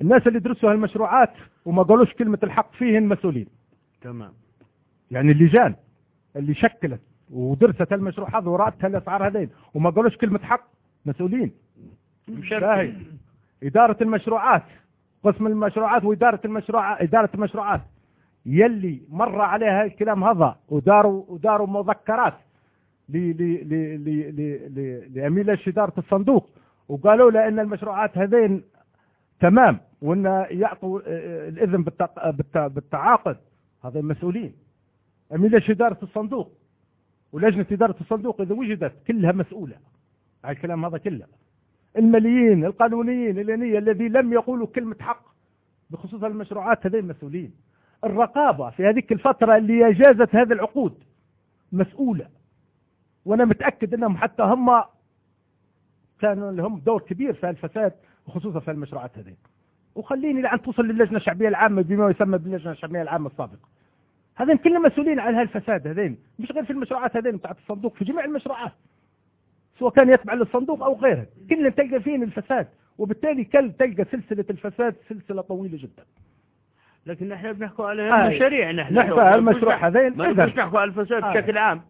الناس اللي درسوا هالمشروعات وما قالوش كلمة الحق فيهن مسؤولين. تمام. يعني اللجان اللي شكلت ودرست هالمشروع هذا وراتها الاسعار هذين وما قالوش كلمة حق مسؤولين. باهي. إدارة المشروعات قسم المشروعات وإدارة المشروعات إدارة المشروعات. يلي مر عليها الكلام هذا وداروا وداروا مذكرات ل ل ل ل ل ل لأمين لجنة إدارة الصندوق. وقالوا له أن المشروعات هذين تمام وأن يعطوا آه، الإذن بالتق- بالت- بالتعاقد. هذا مسؤولين. أمين لجنة إدارة الصندوق ولجنة إدارة الصندوق إذا وجدت كلها مسؤولة. على الكلام هذا كله. الماليين القانونيين اليانية الذي لم يقولوا كلمة حق بخصوص المشروعات هذين مسؤولين. الرقابة في هذيك الفترة اللي أجازت هذه العقود مسؤولة. وأنا متأكد أنهم حتى هم كانوا لهم دور كبير في الفساد وخصوصا في المشروعات هذين وخليني لعن توصل للجنة الشعبية العامة بما يسمى باللجنة الشعبية العامة السابقة. هذين كلهم مسؤولين عن هالفساد هذين مش غير في المشروعات هذين بتاعت الصندوق في جميع المشروعات. سواء كان يتبع للصندوق أو غيره كلهم تلقى فيهم الفساد وبالتالي كل تلقى سلسلة الفساد سلسلة طويلة جدا. لكن إحنا بنحكوا على آه. المشاريع نحن نحكي ما على المشروع هذين ما نحكوا على الفساد آه. بشكل عام.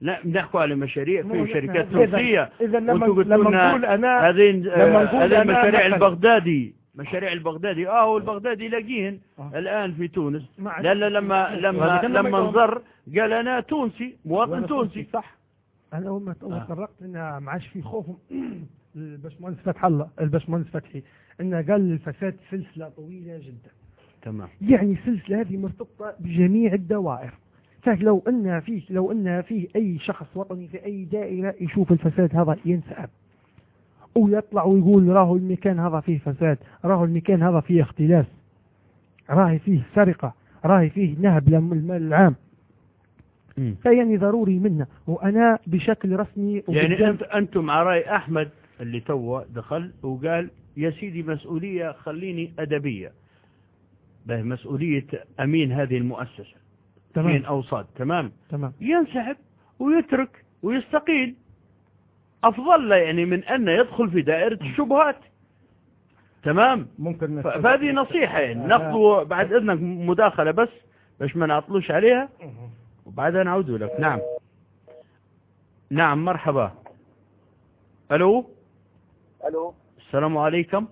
لا بنحكوا على مشاريع في شركات تونسية إذا لما نقول أنا هذين أنا مشاريع البغدادي. مشاريع البغدادي. آه هو البغدادي لاقيهن آه. الآن في تونس. لا لا لما لما لما انظر قال أنا تونسي مواطن تونسي. صح. أنا أول ما آه. تطرقت إن ما عادش في خوف. الباشمهندس فتح الله الباشمهندس فتحي. انه قال الفساد سلسلة طويلة جدا. تمام. يعني السلسله هذه مرتبطة بجميع الدوائر. فلو أن فيه لو أن فيه أي شخص وطني في أي دائرة يشوف الفساد هذا ينسحب ويطلع ويقول راهو المكان هذا فيه فساد راهو المكان هذا فيه اختلاس. راهي فيه سرقة راهي فيه نهب للمال العام. فيعني ضروري منا. وأنا بشكل رسمي يعني أنت أنتم مع رأي أحمد اللي تو دخل وقال يا سيدي مسؤولية خليني أدبية. به مسؤولية أمين هذه المؤسسة تمام. من اوساط تمام؟ تمام. ينسحب ويترك ويستقيل. أفضل له يعني من أن يدخل في دائرة الشبهات. تمام؟ ممكن فهذه نصيحة يعني. ناخذ بعد إذنك مداخلة بس باش ما نعطلوش عليها. وبعدها نعود لك. نعم. نعم مرحبا. ألو؟ ألو. السلام عليكم.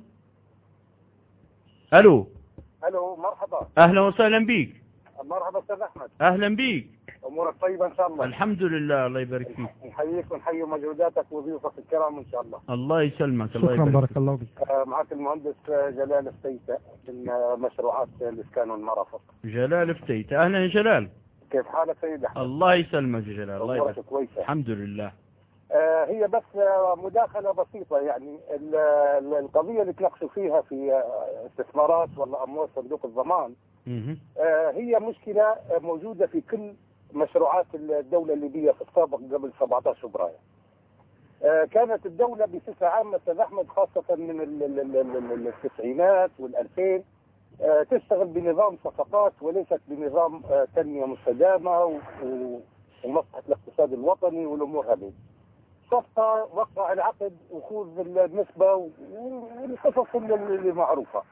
ألو؟ ألو مرحبا. أهلا وسهلا بيك. مرحبا أستاذ أحمد. أهلا بيك. أمورك طيبة إن شاء الله. الحمد لله الله يبارك فيك. نحييك ونحيي مجهوداتك وضيوفك الكرام إن شاء الله. الله يسلمك الله شكرا يبارك بارك فيك. الله بك آه، معك المهندس جلال السيسة من مشروعات الإسكان والمرافق. جلال فتيت أهلا يا جلال. كيف حالك سيد أحمد؟ الله يسلمك يا جلال الله يبارك الحمد لله. هي بس آه، مداخلة بسيطة يعني ال- ال- القضية اللي تناقشوا فيها في آه، استثمارات ولا أموال صندوق الضمان. آه، هي مشكلة آه، موجودة في كل مشروعات الدولة الليبية في السابق قبل 17 فبراير. آه، كانت الدولة بصفة عامة أستاذ احمد خاصة من ال- ال- ال- ال- ال- التسعينات وال2000 آه، تشتغل بنظام صفقات وليست بنظام آه، تنمية مستدامة و- و- ومصلحة الاقتصاد الوطني والأمور هذه. صفقه وقع العقد وخوذ النسبة والقصص اللي معروفة.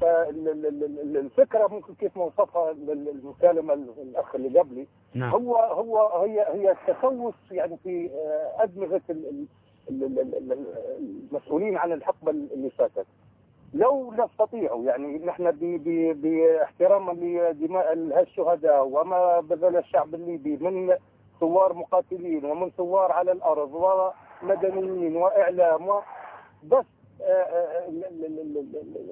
فالفكرة ممكن كيف ما وصفها ال- المكالمة الأخ اللي قبلي نعم هو هو هي هي التخوف يعني في ادمغه ال- ال- ال- ال- ال- المسؤولين عن الحقبة اللي فاتت. لو نستطيع يعني نحن باحتراما لدماء الشهداء وما بذل الشعب الليبي من ثوار مقاتلين ومن ثوار على الأرض ومدنيين وإعلام و بس آه، آه، ال-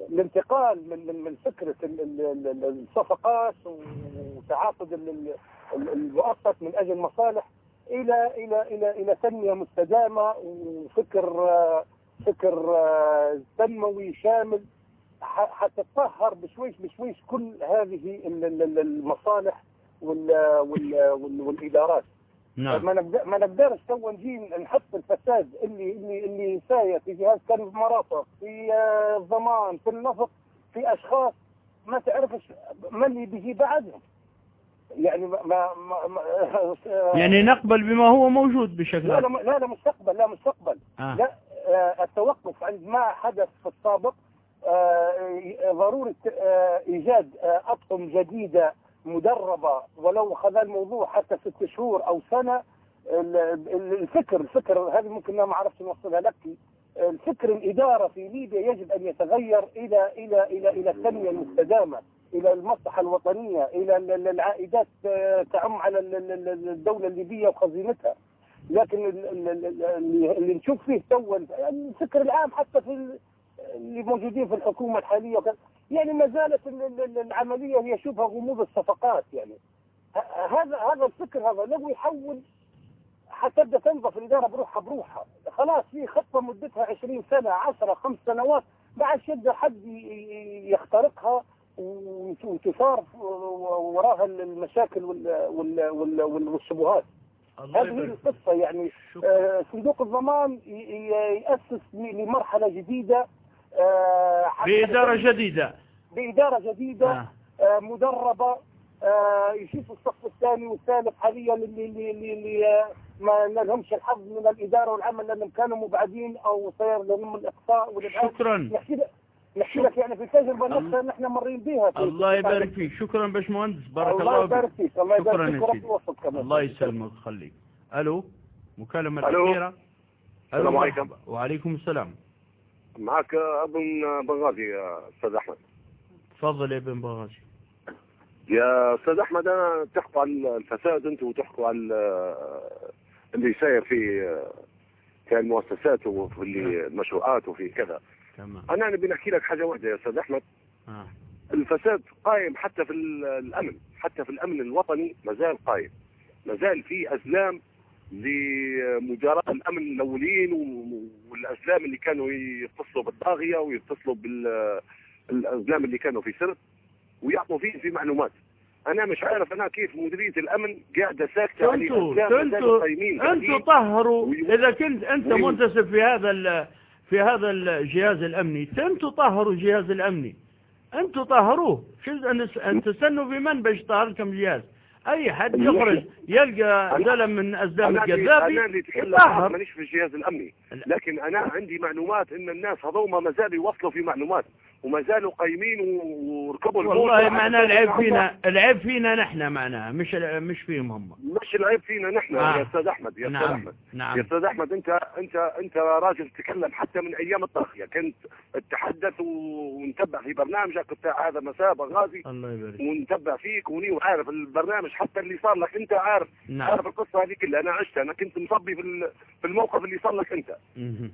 الانتقال من من فكرة ال- ال- ال- الصفقات وتعاقد ال- ال- ال- المؤقت من أجل مصالح إلى إلى إلى إلى تنميه مستدامة وفكر آه، فكر آه، تنموي شامل حتتطهر بشويش بشويش كل هذه ال- ال- ال- المصالح وال- وال- وال- والإدارات. نعم. ما ما نقدرش تو نجي نحط الفساد اللي اللي اللي ساير في جهاز كان المرافق في آه، الضمان في النفط في أشخاص ما تعرفش ما اللي بيجي بعدهم. يعني ما ما, ما, ما يعني نقبل بما هو موجود بشكل لا لا لا لا مستقبل لا مستقبل. آه. لا آه، التوقف عند ما حدث في السابق آه، ضرورة آه، إيجاد آه، أطقم جديدة مدربة ولو خذ الموضوع حتى ست شهور أو سنة ال- ال- الفكر الفكر هذه ممكن ما عرفت نوصلها لك. الفكر الإدارة في ليبيا يجب أن يتغير إلى إلى إلى إلى التنمية المستدامة إلى المصلحة الوطنية إلى ال- ال- العائدات آه، تعم على ال- ال- ال- الدولة الليبية وخزينتها. لكن ال- ال- ال- اللي نشوف فيه تو الفكر العام حتى في اللي موجودين في الحكومة الحالية وكذا. يعني ما زالت ال- ال- ال- العملية هي شبه غموض الصفقات يعني. هذا هذا الفكر هذا لو يحول حتبدا تنظف الإدارة بروحها بروحها. خلاص في خطة مدتها 20 سنة 10 خمس سنوات ما عادش يقدر حد يخترقها وت- وتثار وراها المشاكل وال- وال- وال- وال- والشبهات. هذه القصة يعني. آه، صندوق الضمان ي- ي- يأسس آه، بإدارة جديدة. بإدارة جديدة آه. آه، مدربة آه، يشوف الصف الثاني والثالث حاليا اللي اللي اللي, اللي ما لهمش الحظ من الإدارة والعمل لأنهم كانوا مبعدين أو صار لهم الإقصاء والإبعاد. شكرا. نحكي نحكي لك يعني في التجربه نفسها نحن مرين بها في الله يبارك فيك. شكرا باشمهندس. بارك الله الله يبارك فيك. فيك الله شكرا يبارك فيك سيدي. وربنا يوفقك كمان. الله يسلمك ويخليك. ألو؟ مكالمة ألو. الأخيرة السلام ألو، عليكم. وعليكم السلام. معك اظن بنغازي يا أستاذ أحمد. تفضل يا ابن بغاشي يا أستاذ أحمد أنا تحكوا على الفساد أنتم وتحكوا على اللي صاير في في المؤسسات وفي المشروعات وفي كذا. تمام. أنا نبي نحكي لك حاجة واحدة يا أستاذ أحمد. آه. الفساد قائم حتى في ال- الأمن حتى في الأمن الوطني ما زال قائم. ما زال في أزلام لمدراء الأمن الأولين و- والأزلام اللي كانوا يتصلوا بالطاغية ويتصلوا بالازلام اللي كانوا في سرب ويعطوا فيه في معلومات. أنا مش عارف أنا كيف مديرية الأمن قاعدة ساكتة أنتوا أنتوا أنتوا. طهروا. إذا كنت أنت منتسب في هذا في هذا الجهاز الأمني أنتوا طهروا الجهاز الأمني. أنتوا طهروه. شو ان تستنوا في من باش طهركم الجهاز؟ أي حد يخرج يلقى زلم من ازلام القذافي أنا اللي اتكلم مانيش في الجهاز الأمني. لا. لكن أنا عندي معلومات إن الناس هذوما ما زالوا يوصلوا في معلومات. وما زالوا قايمين وركبوا الموت والله وعلى معناه العيب. فينا العيب فينا نحن معناها مش مش فيهم هم. مش العيب فينا نحن آه. يا أستاذ أحمد يا أستاذ نعم أحمد. يا نعم أستاذ أحمد انت انت أنت راجل تتكلم حتى من أيام الطاغية. كنت تتحدث ونتبع في برنامجك بتاع هذا مساء بغازي. الله يبارك. ونتبع فيك وني وعارف البرنامج حتى اللي صار لك أنت عارف نعم. عارف القصة هذه كلها. أنا عشتها أنا كنت مصبي في في الموقف اللي صار لك أنت.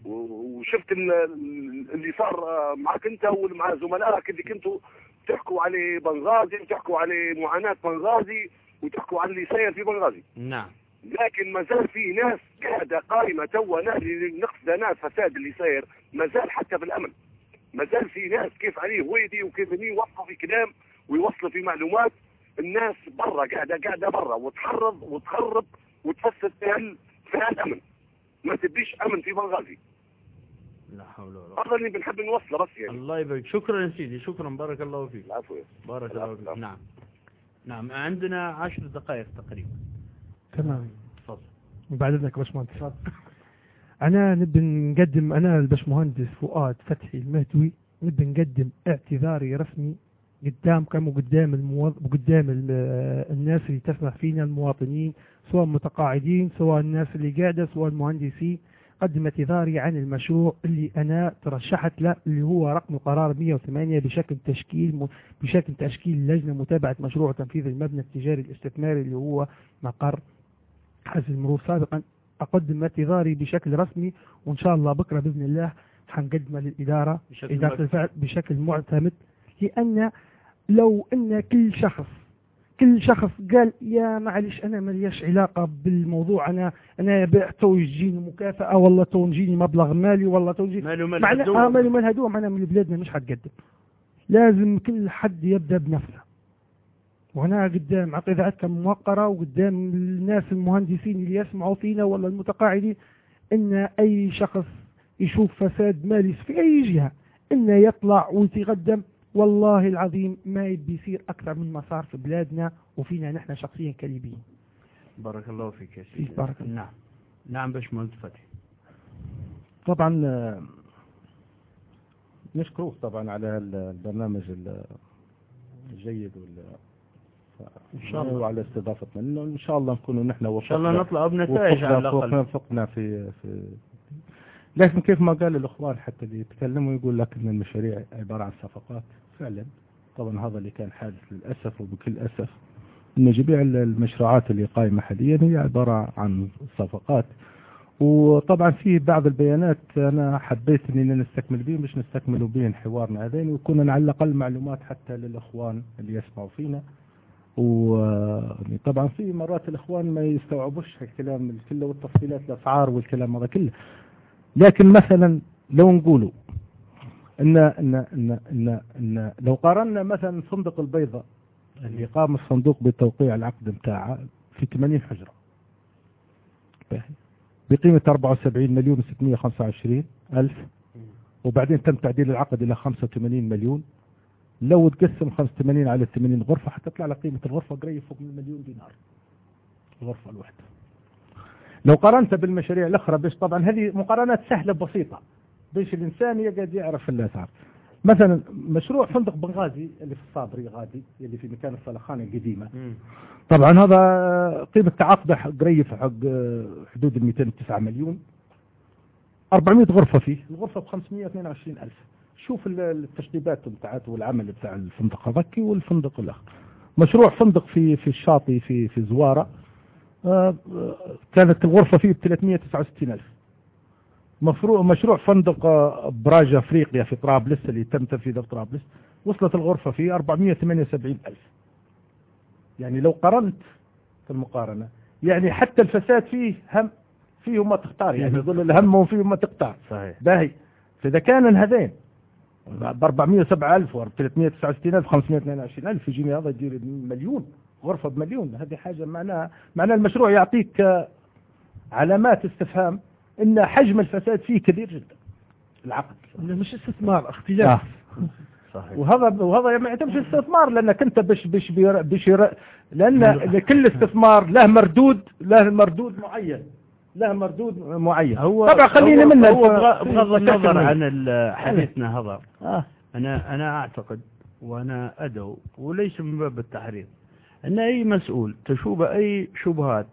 وشفت ال- ال- اللي صار معك أنت ومع زملائك اللي كنتوا تحكوا على بنغازي وتحكوا على معاناة بنغازي وتحكوا على اللي صاير في بنغازي. نعم. لكن ما زال في ناس قاعدة قائمة توا نقصد ناس فساد اللي صاير ما زال حتى في الأمن. ما زال في ناس كيف عليه ويدي وكيف هني يوقفوا في كلام ويوصلوا في معلومات. الناس برا قاعدة قاعدة برا وتحرض وتخرب وتفسد في هالأمن ما تبيش أمن في بنغازي. لا حول ولا قوة. هذا اللي بنحب نوصله بس يعني. الله يبارك. شكرا يا سيدي شكرا. بارك الله فيك. العفو. بارك الله فيك. نعم. نعم. عندنا عشر دقائق تقريبا. تمام. تفضل. بعد إذنك يا باشمهندس. أنا نبي نقدم أنا الباشمهندس فؤاد فتحي المهدوي نبي نقدم اعتذاري رسمي قدامكم وقدام الموظ... وقدام ال- الناس اللي تسمع فينا المواطنين سواء متقاعدين سواء الناس اللي قاعدة سواء المهندسين. قدم اعتذاري عن المشروع اللي أنا ترشحت له اللي هو رقم القرار 108 بشكل تشكيل. بشكل تشكيل لجنة متابعة مشروع تنفيذ المبنى التجاري الاستثماري اللي هو مقر حزب المرور سابقا أقدم اعتذاري بشكل رسمي وإن شاء الله بكرة بإذن الله حنقدمه للإدارة بشكل إدارة. الفعل بشكل معتمد لأن لو أن كل شخص كل شخص قال يا معلش أنا ملياش علاقة بالموضوع أنا بعت تو يجيني مكافأة والله تو يجيني مبلغ مالي والله تو يجيني ماله مال الدول. آه مالي مال هدوء معنى من بلادنا مش حتقدم. لازم كل حد يبدأ بنفسه. وهنا قدام عقيدتكم موقرة وقدام الناس المهندسين اللي يسمعوا فينا ولا المتقاعدين إن أي شخص يشوف فساد مالي في أي جهة انه يطلع ويتقدم. والله العظيم ما يبي يصير أكثر من ما صار في بلادنا وفينا نحن شخصيا كليبيين. بارك الله فيك يا سيدي. بارك الله. نعم. نعم باشمهندس فتحي. طبعا آه، نشكروك طبعا على ال- البرنامج ال- الجيد وال إن شاء الله. وعلى استضافتنا إنه إن شاء الله نكون نحن إن شاء الله نطلع بنتائج على وفقنا الأقل. وفقنا وفقنا في في لكن كيف ما قال الأخوان حتى اللي يتكلموا يقول لك ان المشاريع عبارة عن صفقات. فعلا. طبعا هذا اللي كان حادث للأسف وبكل أسف. إن جميع المشروعات اللي قائمة حاليا هي عبارة عن صفقات. وطبعا في بعض البيانات أنا حبيت اننا نستكمل بهم مش نستكملوا بهم حوارنا هذين ويكون على الأقل معلومات حتى للإخوان اللي يسمعوا فينا. وطبعا في مرات الإخوان ما يستوعبوش الكلام كله والتفصيلات الأسعار والكلام هذا كله. لكن مثلا لو نقولوا ان ان ان ان, إن لو قارنا مثلا صندوق البيضاء اللي قام الصندوق بتوقيع العقد بتاعه في 80 حجرة. باهي. بقيمه 74 مليون و625 ألف. وبعدين تم تعديل العقد إلى 85 مليون. لو تقسم 85 على 80 غرفة حتطلع لك قيمة الغرفة قريب فوق من مليون دينار. الغرفة الواحدة. لو قارنت بالمشاريع الأخرى بس طبعا هذه مقارنات سهلة بسيطة. باش الإنسان يقعد يعرف الأسعار مثلا مشروع فندق بنغازي اللي في الصابري غادي اللي في مكان الصلخانة القديمة. مم. طبعا هذا قيمة تعاقده قريب حق حدود ال 209 مليون. 400 غرفة فيه. الغرفة ب 522 ألف. شوف ال- التشطيبات بتاعته والعمل بتاع الفندق هذاك والفندق الآخر. مشروع فندق في في الشاطئ في في زوارة. آه، آه، كانت الغرفة فيه ب 369 ألف. مفروع مشروع فندق آه، براج أفريقيا في طرابلس اللي تم تنفيذه في طرابلس وصلت الغرفة فيه 478 ألف. يعني لو قارنت في المقارنة يعني حتى الفساد فيه هم فيه ما تختار يعني يقول الهم وفيه ما تختار. صحيح. باهي. فإذا كان هذين ب 407 ألف و 369 ألف 522 ألف يجيني هذا يدير مليون غرفة بمليون. هذه حاجة معناها معناها المشروع يعطيك آه، علامات استفهام. إن حجم الفساد فيه كبير جدا. العقد. مش استثمار اختلاف. صحيح. وهذا وهذا ما يعتمدش استثمار لانك انت بش بش بش لأن لكل استثمار له مردود له مردود معين. له مردود معين. هو طبعا خلينا هو- منه. بغض النظر. عن ال- حديثنا هذا آه. أنا أنا أعتقد وأنا أدعو وليس من باب التحريض أن أي مسؤول تشوب أي شبهات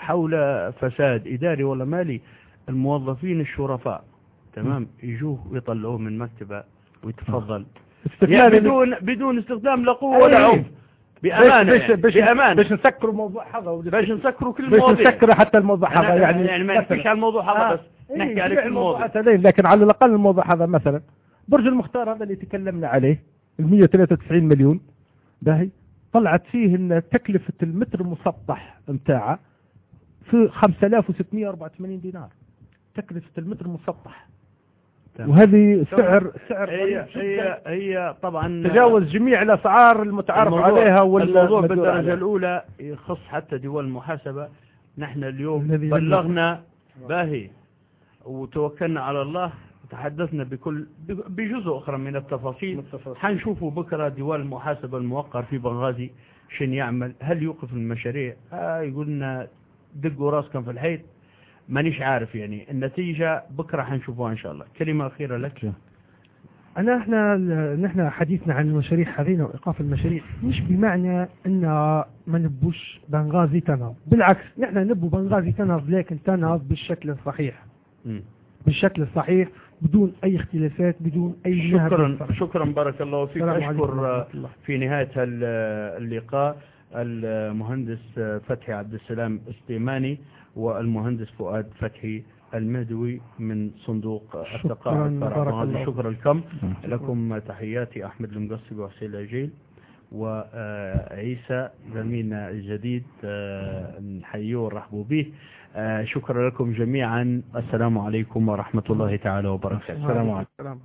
حول فساد إداري ولا مالي الموظفين الشرفاء. تمام؟ يجوه ويطلعوه من مكتبه ويتفضل. يعني بدون بدون استخدام لا أي. ولا عنف. بأمانة بش يعني بش بأمانة. باش نسكروا موضوع هذا باش نسكروا كل باش المواضيع. نسكروا حتى الموضوع هذا يعني يعني ما نحكيش على الموضوع هذا آه. بس إيه، نحكي على المواضيع. الموضوعات هذه لكن على الأقل الموضوع هذا مثلا. برج المختار هذا اللي تكلمنا عليه ال 193 مليون باهي طلعت فيه إن تكلفة المتر المسطح متاعه في 5684 دينار تكلفة المتر المسطح. وهذه سعر سعر هي. هي هي طبعا تجاوز جميع الأسعار المتعارف عليها وال- الموضوع المدلول بالدرجة عليها. الأولى يخص حتى دول المحاسبة نحن اليوم بلغنا باهي. وتوكلنا على الله. وتحدثنا بكل بجزء أخرى من التفاصيل. حنشوفوا بكرة ديوان المحاسبة الموقر في بنغازي شن يعمل. هل يوقف المشاريع؟ آه يقول لنا دقوا راسكم في الحيط. مانيش عارف يعني. النتيجة بكرة حنشوفوها إن شاء الله. كلمة أخيرة لك. أنا إحنا نحن حديثنا عن المشاريع هذين وإيقاف المشاريع مش بمعنى أن ما نبوش بنغازي تنهض بالعكس نحن نبو بنغازي تنهض لكن تنهض بالشكل الصحيح. مم. بالشكل الصحيح بدون أي اختلافات بدون أي شكرا. شكرا بارك الله فيك. أشكر. في نهاية اللقاء. المهندس فتحي عبد السلام السليماني والمهندس فؤاد فتحي المهدوي من صندوق التقاعد. شكراً، لكم. لكم تحياتي أحمد المقصبي وحسين العجيل وعيسى زميلنا الجديد آه، نحييه ونرحبوا به. آه، شكرا لكم جميعا. السلام عليكم ورحمة الله تعالى وبركاته. السلام عليكم.